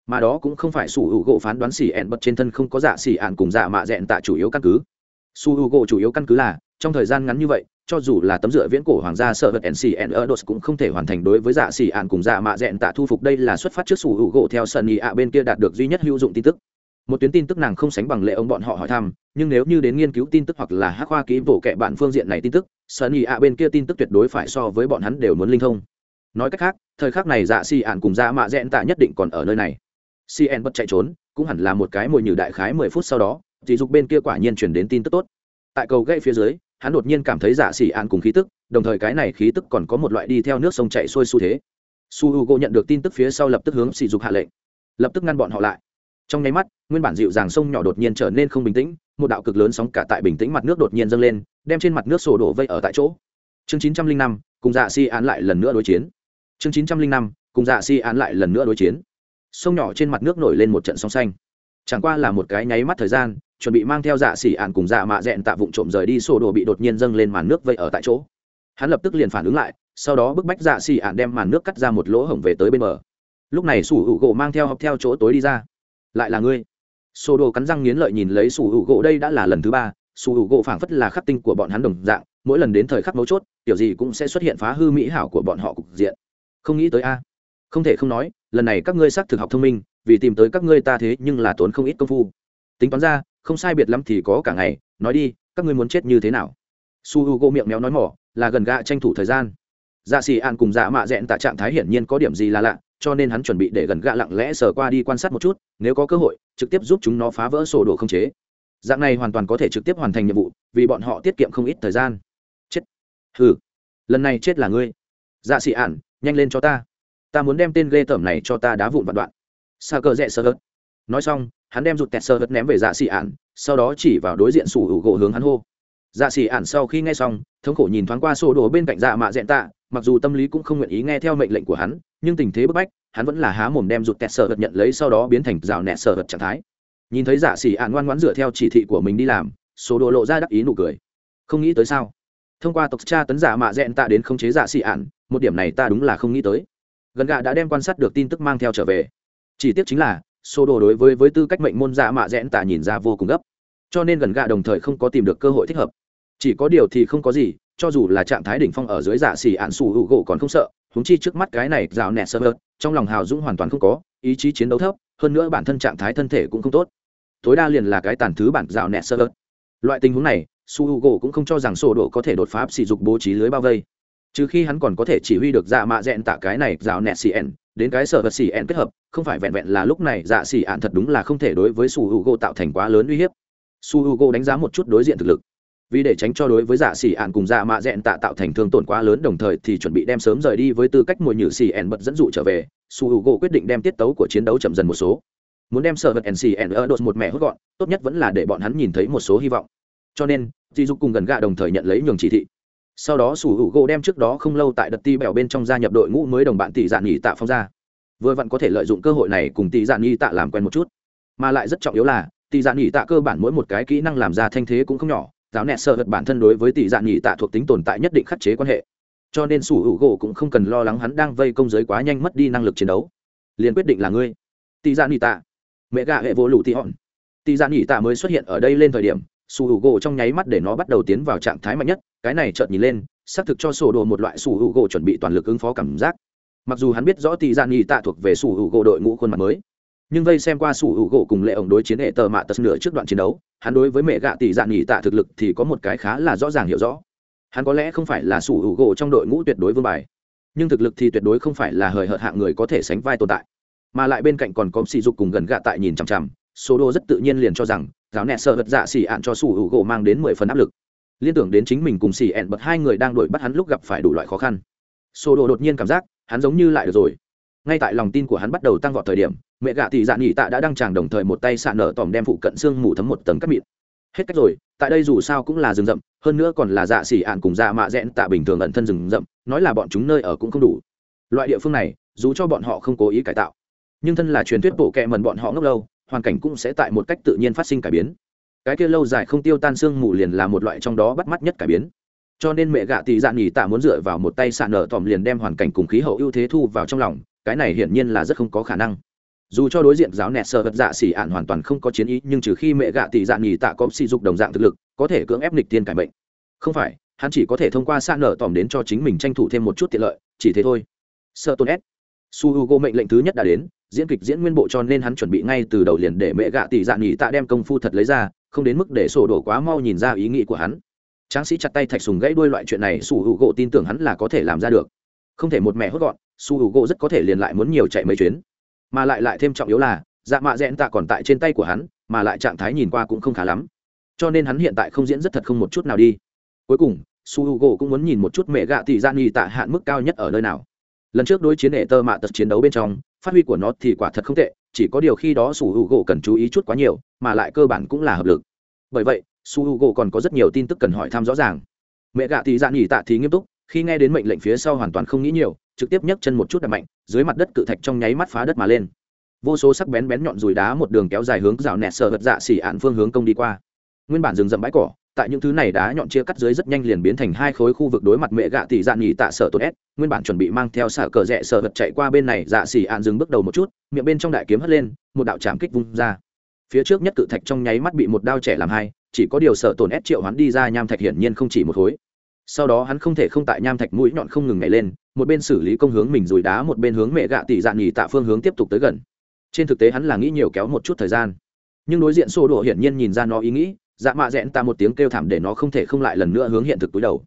Mà đó cũng không phải sủ hữu gỗ phán đoán xỉ ạn bật trên thân không có dạ xỉ ạn cùng dạ mạ dẹn tạ chủ yếu căn cứ. Sủ hữu gỗ chủ yếu căn cứ là, trong thời gian ngắn như vậy, cho dù là tấm dựa viễn cổ hoàng gia sợ vật nc ở đột cũng không thể hoàn thành đối với dạ xỉ ạn cùng dạ mạ dẹn tạ thu phục. Đây là xuất phát trước sủ hữu gỗ theo sân ý ạ bên kia đạt được duy nhất hữu dụng tin tức. Một tuyến tin tức nàng không sánh bằng lệ ông bọn họ hỏi thăm, nhưng nếu như đến nghiên cứu tin tức hoặc là hắc khoa kỹ bổ kệ bạn phương diện này tin tức sân ý ạ bên kia tin tức tuyệt đối phải so với bọn hắn đều muốn linh thông. Nói cách khác, thời khắc này dạ xì ạn cùng dạ mạ rẽn tạ nhất định còn ở nơi này. Cn bất chạy trốn, cũng hẳn là một cái mồi nhử đại khái mười phút sau đó thì dục bên kia quả nhiên chuyển đến tin tức tốt. Tại cầu gậy phía dưới, hắn đột nhiên cảm thấy dạ xì ạn cùng khí tức, đồng thời cái này khí tức còn có một loại đi theo nước sông chạy xuôi xu thế. Su h u g o nhận được tin tức phía sau lập tức hướng sỉ dục hạ lệnh, lập tức ngăn bọn họ lại. Trong nháy mắt, nguyên bản dịu dàng sông nhỏ đột nhiên trở nên không bình tĩnh, một đạo cực lớn sóng cả tại bình tĩnh mặt nước đột nhiên dâng lên đem trên mặt nước sổ đổ vây ở tại chỗ. Chương chín trăm linh năm, cùng dạ si án lại lần nữa đối chiến. Chương chín trăm linh năm, cùng dạ si án lại lần nữa đối chiến. Sông nhỏ trên mặt nước nổi lên một trận sóng xanh. Chẳng qua là một cái nháy mắt thời gian, chuẩn bị mang theo dạ xỉ ạn cùng dạ mạ dẹn tạ vụng trộm rời đi, sổ đồ bị đột nhiên dâng lên màn nước vây ở tại chỗ. Hắn lập tức liền phản ứng lại, sau đó bức bách dạ xỉ ạn đem màn nước cắt ra một lỗ hổng về tới bên bờ. Lúc này sủ hữu gỗ mang theo học theo chỗ tối đi ra. Lại là ngươi. Sổ đồ cắn răng nghiến lợi nhìn lấy sủ hữu gỗ, đây đã là lần thứ ba sủ hữu gỗ phảng phất là khắc tinh của bọn hắn đồng dạng, mỗi lần đến thời khắc mấu chốt kiểu gì cũng sẽ xuất hiện phá hư mỹ hảo của bọn họ cục diện. Không nghĩ tới a. Không thể không nói, lần này các ngươi xác thực học thông minh, vì tìm tới các ngươi ta thế nhưng là tốn không ít công phu. Tính toán ra, không sai biệt lắm thì có cả ngày, nói đi, các ngươi muốn chết như thế nào? Su h u gỗ miệng méo nói mỏ, là gần gạ tranh thủ thời gian. Dạ xì an cùng dạ mạ dẹn tại trạng thái hiển nhiên có điểm gì là lạ, cho nên hắn chuẩn bị để gần gạ lặng lẽ sờ qua đi quan sát một chút, nếu có cơ hội, trực tiếp giúp chúng nó phá vỡ sổ đồ không chế dạng này hoàn toàn có thể trực tiếp hoàn thành nhiệm vụ, vì bọn họ tiết kiệm không ít thời gian. Chết. Hừ. Lần này chết là ngươi. Dạ xị ản, nhanh lên cho ta. Ta muốn đem tên ghê tởm này cho ta đá vụn vạn đoạn. Sa cờ rẽ sơ hớt nói xong, hắn đem rụt tẹt sơ hớt ném về dạ xị ản, sau đó chỉ vào đối diện sủ hữu gỗ hướng hắn hô. Dạ xì ản sau khi nghe xong, thống khổ nhìn thoáng qua sổ đồ bên cạnh dạ mạ dẹn tạ, mặc dù tâm lý cũng không nguyện ý nghe theo mệnh lệnh của hắn, nhưng tình thế bức bách, hắn vẫn là há mồm đem rụt tẹt sơ hớt nhận lấy sau đó biến thành rào nẹt sơ hớt trạng thái nhìn thấy dạ sĩ ạn ngoan ngoãn dựa theo chỉ thị của mình đi làm số đồ lộ ra đắc ý nụ cười. Không nghĩ tới sao? Thông qua tộc cha tấn giả mạ dẹn tạ đến khống chế dạ sĩ ạn một điểm này ta đúng là không nghĩ tới. Gần gạ đã đem quan sát được tin tức mang theo trở về. Chỉ tiếc chính là số đồ đối với với tư cách mệnh môn dạ mạ rẽn ta nhìn ra vô cùng gấp. Cho nên gần gạ đồng thời không có tìm được cơ hội thích hợp. Chỉ có điều thì không có gì, cho dù là trạng thái đỉnh phong ở dưới dạ xỉ ạn xù hữu gỗ còn không sợ húng chi trước mắt cái này rào nẹt sơ hớt trong lòng hào dũng hoàn toàn không có, ý chí chiến đấu thấp, hơn nữa bản thân trạng thái thân thể cũng không tốt tối đa liền là cái tàn thứ bản rào nẹt sơ ớt. Loại tình huống này, su h u gỗ cũng không cho rằng sổ đồ có thể đột phá sỉ dục bố trí lưới bao vây. Trừ khi hắn còn có thể chỉ huy được dạ mạ dẹn tạ cái này rào nẹt cn đến cái sở vật cn kết hợp, không phải vẹn vẹn là lúc này dạ xì ạn thật đúng là không thể đối với su h u g o tạo thành quá lớn uy hiếp. Su h u g o đánh giá một chút đối diện thực lực. Vì để tránh cho đối với dạ xỉ ạn cùng dạ mạ dẹn tạ tạo thành thương tổn quá lớn đồng thời thì chuẩn bị đem sớm rời đi với tư cách mồi nhử xỉ ạn bật dẫn dụ trở về, su hữu gỗ quyết định đem tiết tấu của chiến đấu chậm dần một số muốn đem sở vật nc ở đột một mẹ hút gọn, tốt nhất vẫn là để bọn hắn nhìn thấy một số hy vọng. Cho nên dì dục cùng gần gạ đồng thời nhận lấy nhường chỉ thị. Sau đó sủ hữu gỗ đem trước đó không lâu tại đợt ti bèo bên trong gia nhập đội ngũ mới đồng bạn tỷ dạn nghỉ tạ phong ra. Vừa vặn có thể lợi dụng cơ hội này cùng tỷ dạn nghỉ tạ làm quen một chút. Mà lại rất trọng yếu là, tỷ dạn nghỉ tạ cơ bản mỗi một cái kỹ năng làm ra thanh thế cũng không nhỏ, giáo nẹt sợ vật bản thân đối với tỷ dạn nghỉ tạ thuộc tính tồn tại nhất định khắc chế quan hệ. Cho nên sủ hữu gỗ cũng không cần lo lắng hắn đang vây công giới quá nhanh mất đi năng lực chiến đấu. Liền quyết định là ngươi. Tỷ dạn nghỉ tạ mẹ gà hệ vô lụ tị hòn tị gian nhị tạ mới xuất hiện ở đây lên thời điểm, sủ hữu gỗ trong nháy mắt để nó bắt đầu tiến vào trạng thái mạnh nhất. Cái này chợt nhìn lên, xác thực cho sổ đồ một loại sủ hữu gỗ chuẩn bị toàn lực ứng phó cảm giác. Mặc dù hắn biết rõ tị gian nhị tạ thuộc về sủ hữu gỗ đội ngũ khuôn mặt mới, nhưng vây xem qua sủ hữu gỗ cùng lệ ổng đối chiến hệ tờ mạ tật nửa trước đoạn chiến đấu, hắn đối với mẹ gạ tỷ dạn nghỉ tạ thực lực thì có một cái khá là rõ ràng hiểu rõ. Hắn có lẽ không phải là sủ hữu gỗ trong đội ngũ tuyệt đối vương bài, nhưng thực lực thì tuyệt đối không phải là hời hợt hạng người có thể sánh vai tồn tại mà lại bên cạnh còn có sỉ dục cùng gần gạ tại nhìn chằm chằm, số đô rất tự nhiên liền cho rằng, giáo nẹ sợ vật dạ xỉ ạn cho sủ hữu gỗ mang đến mười phần áp lực. Liên tưởng đến chính mình cùng xỉ ẹn bật hai người đang đuổi bắt hắn lúc gặp phải đủ loại khó khăn. Số đồ đột nhiên cảm giác, hắn giống như lại được rồi. Ngay tại lòng tin của hắn bắt đầu tăng vọt thời điểm, mẹ gạ tỷ dạ nghỉ tạ đã đăng tràng đồng thời một tay xạ nở tòm đem phụ cận xương mù thấm một tầng cắt mịn. Hết cách rồi, tại đây dù sao cũng là rừng rậm, hơn nữa còn là dạ xỉ ạn cùng dạ mạ rẽn tạ bình thường ẩn thân rừng rậm, nói là bọn chúng nơi ở cũng không đủ. Loại địa phương này, dù cho bọn họ không cố ý cải tạo nhưng thân là truyền thuyết bộ kệ mần bọn họ ngốc lâu, hoàn cảnh cũng sẽ tại một cách tự nhiên phát sinh cải biến. Cái kia lâu dài không tiêu tan xương mù liền là một loại trong đó bắt mắt nhất cải biến. Cho nên mẹ gạ tỷ dạ nghỉ tạ muốn dựa vào một tay sạn nở tòm liền đem hoàn cảnh cùng khí hậu ưu thế thu vào trong lòng, cái này hiển nhiên là rất không có khả năng. Dù cho đối diện giáo nẹt sơ vật dạ xỉ ạn hoàn toàn không có chiến ý, nhưng trừ khi mẹ gạ tỷ dạ nghỉ tạ có sỉ dục đồng dạng thực lực, có thể cưỡng ép nịch tiên cải mệnh. Không phải, hắn chỉ có thể thông qua sạn nở tòm đến cho chính mình tranh thủ thêm một chút tiện lợi, chỉ thế thôi. Sơ tôn s su h u g o mệnh lệnh thứ nhất đã đến diễn kịch diễn nguyên bộ cho nên hắn chuẩn bị ngay từ đầu liền để mẹ gạ tỷ dạ nghỉ tạ đem công phu thật lấy ra, không đến mức để sổ đổ quá mau nhìn ra ý nghĩ của hắn. Tráng sĩ chặt tay thạch sùng gãy đuôi loại chuyện này su h u g tin tưởng hắn là có thể làm ra được. Không thể một mẹ hốt gọn, su h u g rất có thể liền lại muốn nhiều chạy mấy chuyến. Mà lại lại thêm trọng yếu là dạ mạ rẽn tạ còn tại trên tay của hắn, mà lại trạng thái nhìn qua cũng không khá lắm. Cho nên hắn hiện tại không diễn rất thật không một chút nào đi. Cuối cùng, su h u g o cũng muốn nhìn một chút mẹ gạ tỷ dạ nghỉ tạ hạn mức cao nhất ở nơi nào. Lần trước đối chiến hệ tơ mạ tật chiến đấu bên trong phát huy của nó thì quả thật không tệ, chỉ có điều khi đó su h u Gỗ cần chú ý chút quá nhiều, mà lại cơ bản cũng là hợp lực. Bởi vậy, su h u Gỗ còn có rất nhiều tin tức cần hỏi thăm rõ ràng. Mẹ gạ thì dạ nghỉ tạ thì nghiêm túc, khi nghe đến mệnh lệnh phía sau hoàn toàn không nghĩ nhiều, trực tiếp nhấc chân một chút đập mạnh, dưới mặt đất cự thạch trong nháy mắt phá đất mà lên. Vô số sắc bén bén nhọn dùi đá một đường kéo dài hướng rào nẹt sờ vật dạ xỉ ạn phương hướng công đi qua. Nguyên bản rừng rậm bãi cỏ tại những thứ này đá nhọn chia cắt dưới rất nhanh liền biến thành hai khối khu vực đối mặt mẹ gạ tỷ dạn nhì tạ sở tốt s, nguyên bản chuẩn bị mang theo xả cờ rẽ sở vật chạy qua bên này dạ xỉ ạn dừng bước đầu một chút, miệng bên trong đại kiếm hất lên, một đạo trảm kích vung ra. Phía trước nhất cự thạch trong nháy mắt bị một đao trẻ làm hai, chỉ có điều sở tổn ép triệu hắn đi ra, nham thạch hiển nhiên không chỉ một khối. Sau đó hắn không thể không tại nham thạch mũi nhọn không ngừng nhảy lên, một bên xử lý công hướng mình rồi đá, một bên hướng mẹ gạ tỷ dạn nhì tạ phương hướng tiếp tục tới gần. Trên thực tế hắn là nghĩ nhiều kéo một chút thời gian. Nhưng đối diện xô đổ hiển nhiên nhìn ra nó ý nghĩ dạ mạ rẽn ta một tiếng kêu thảm để nó không thể không lại lần nữa hướng hiện thực túi đầu.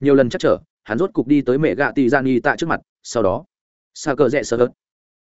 Nhiều lần chắc trở, hắn rốt cục đi tới mẹ gạ tì gian y tạ trước mặt, sau đó xa cờ rẽ sơ hớt.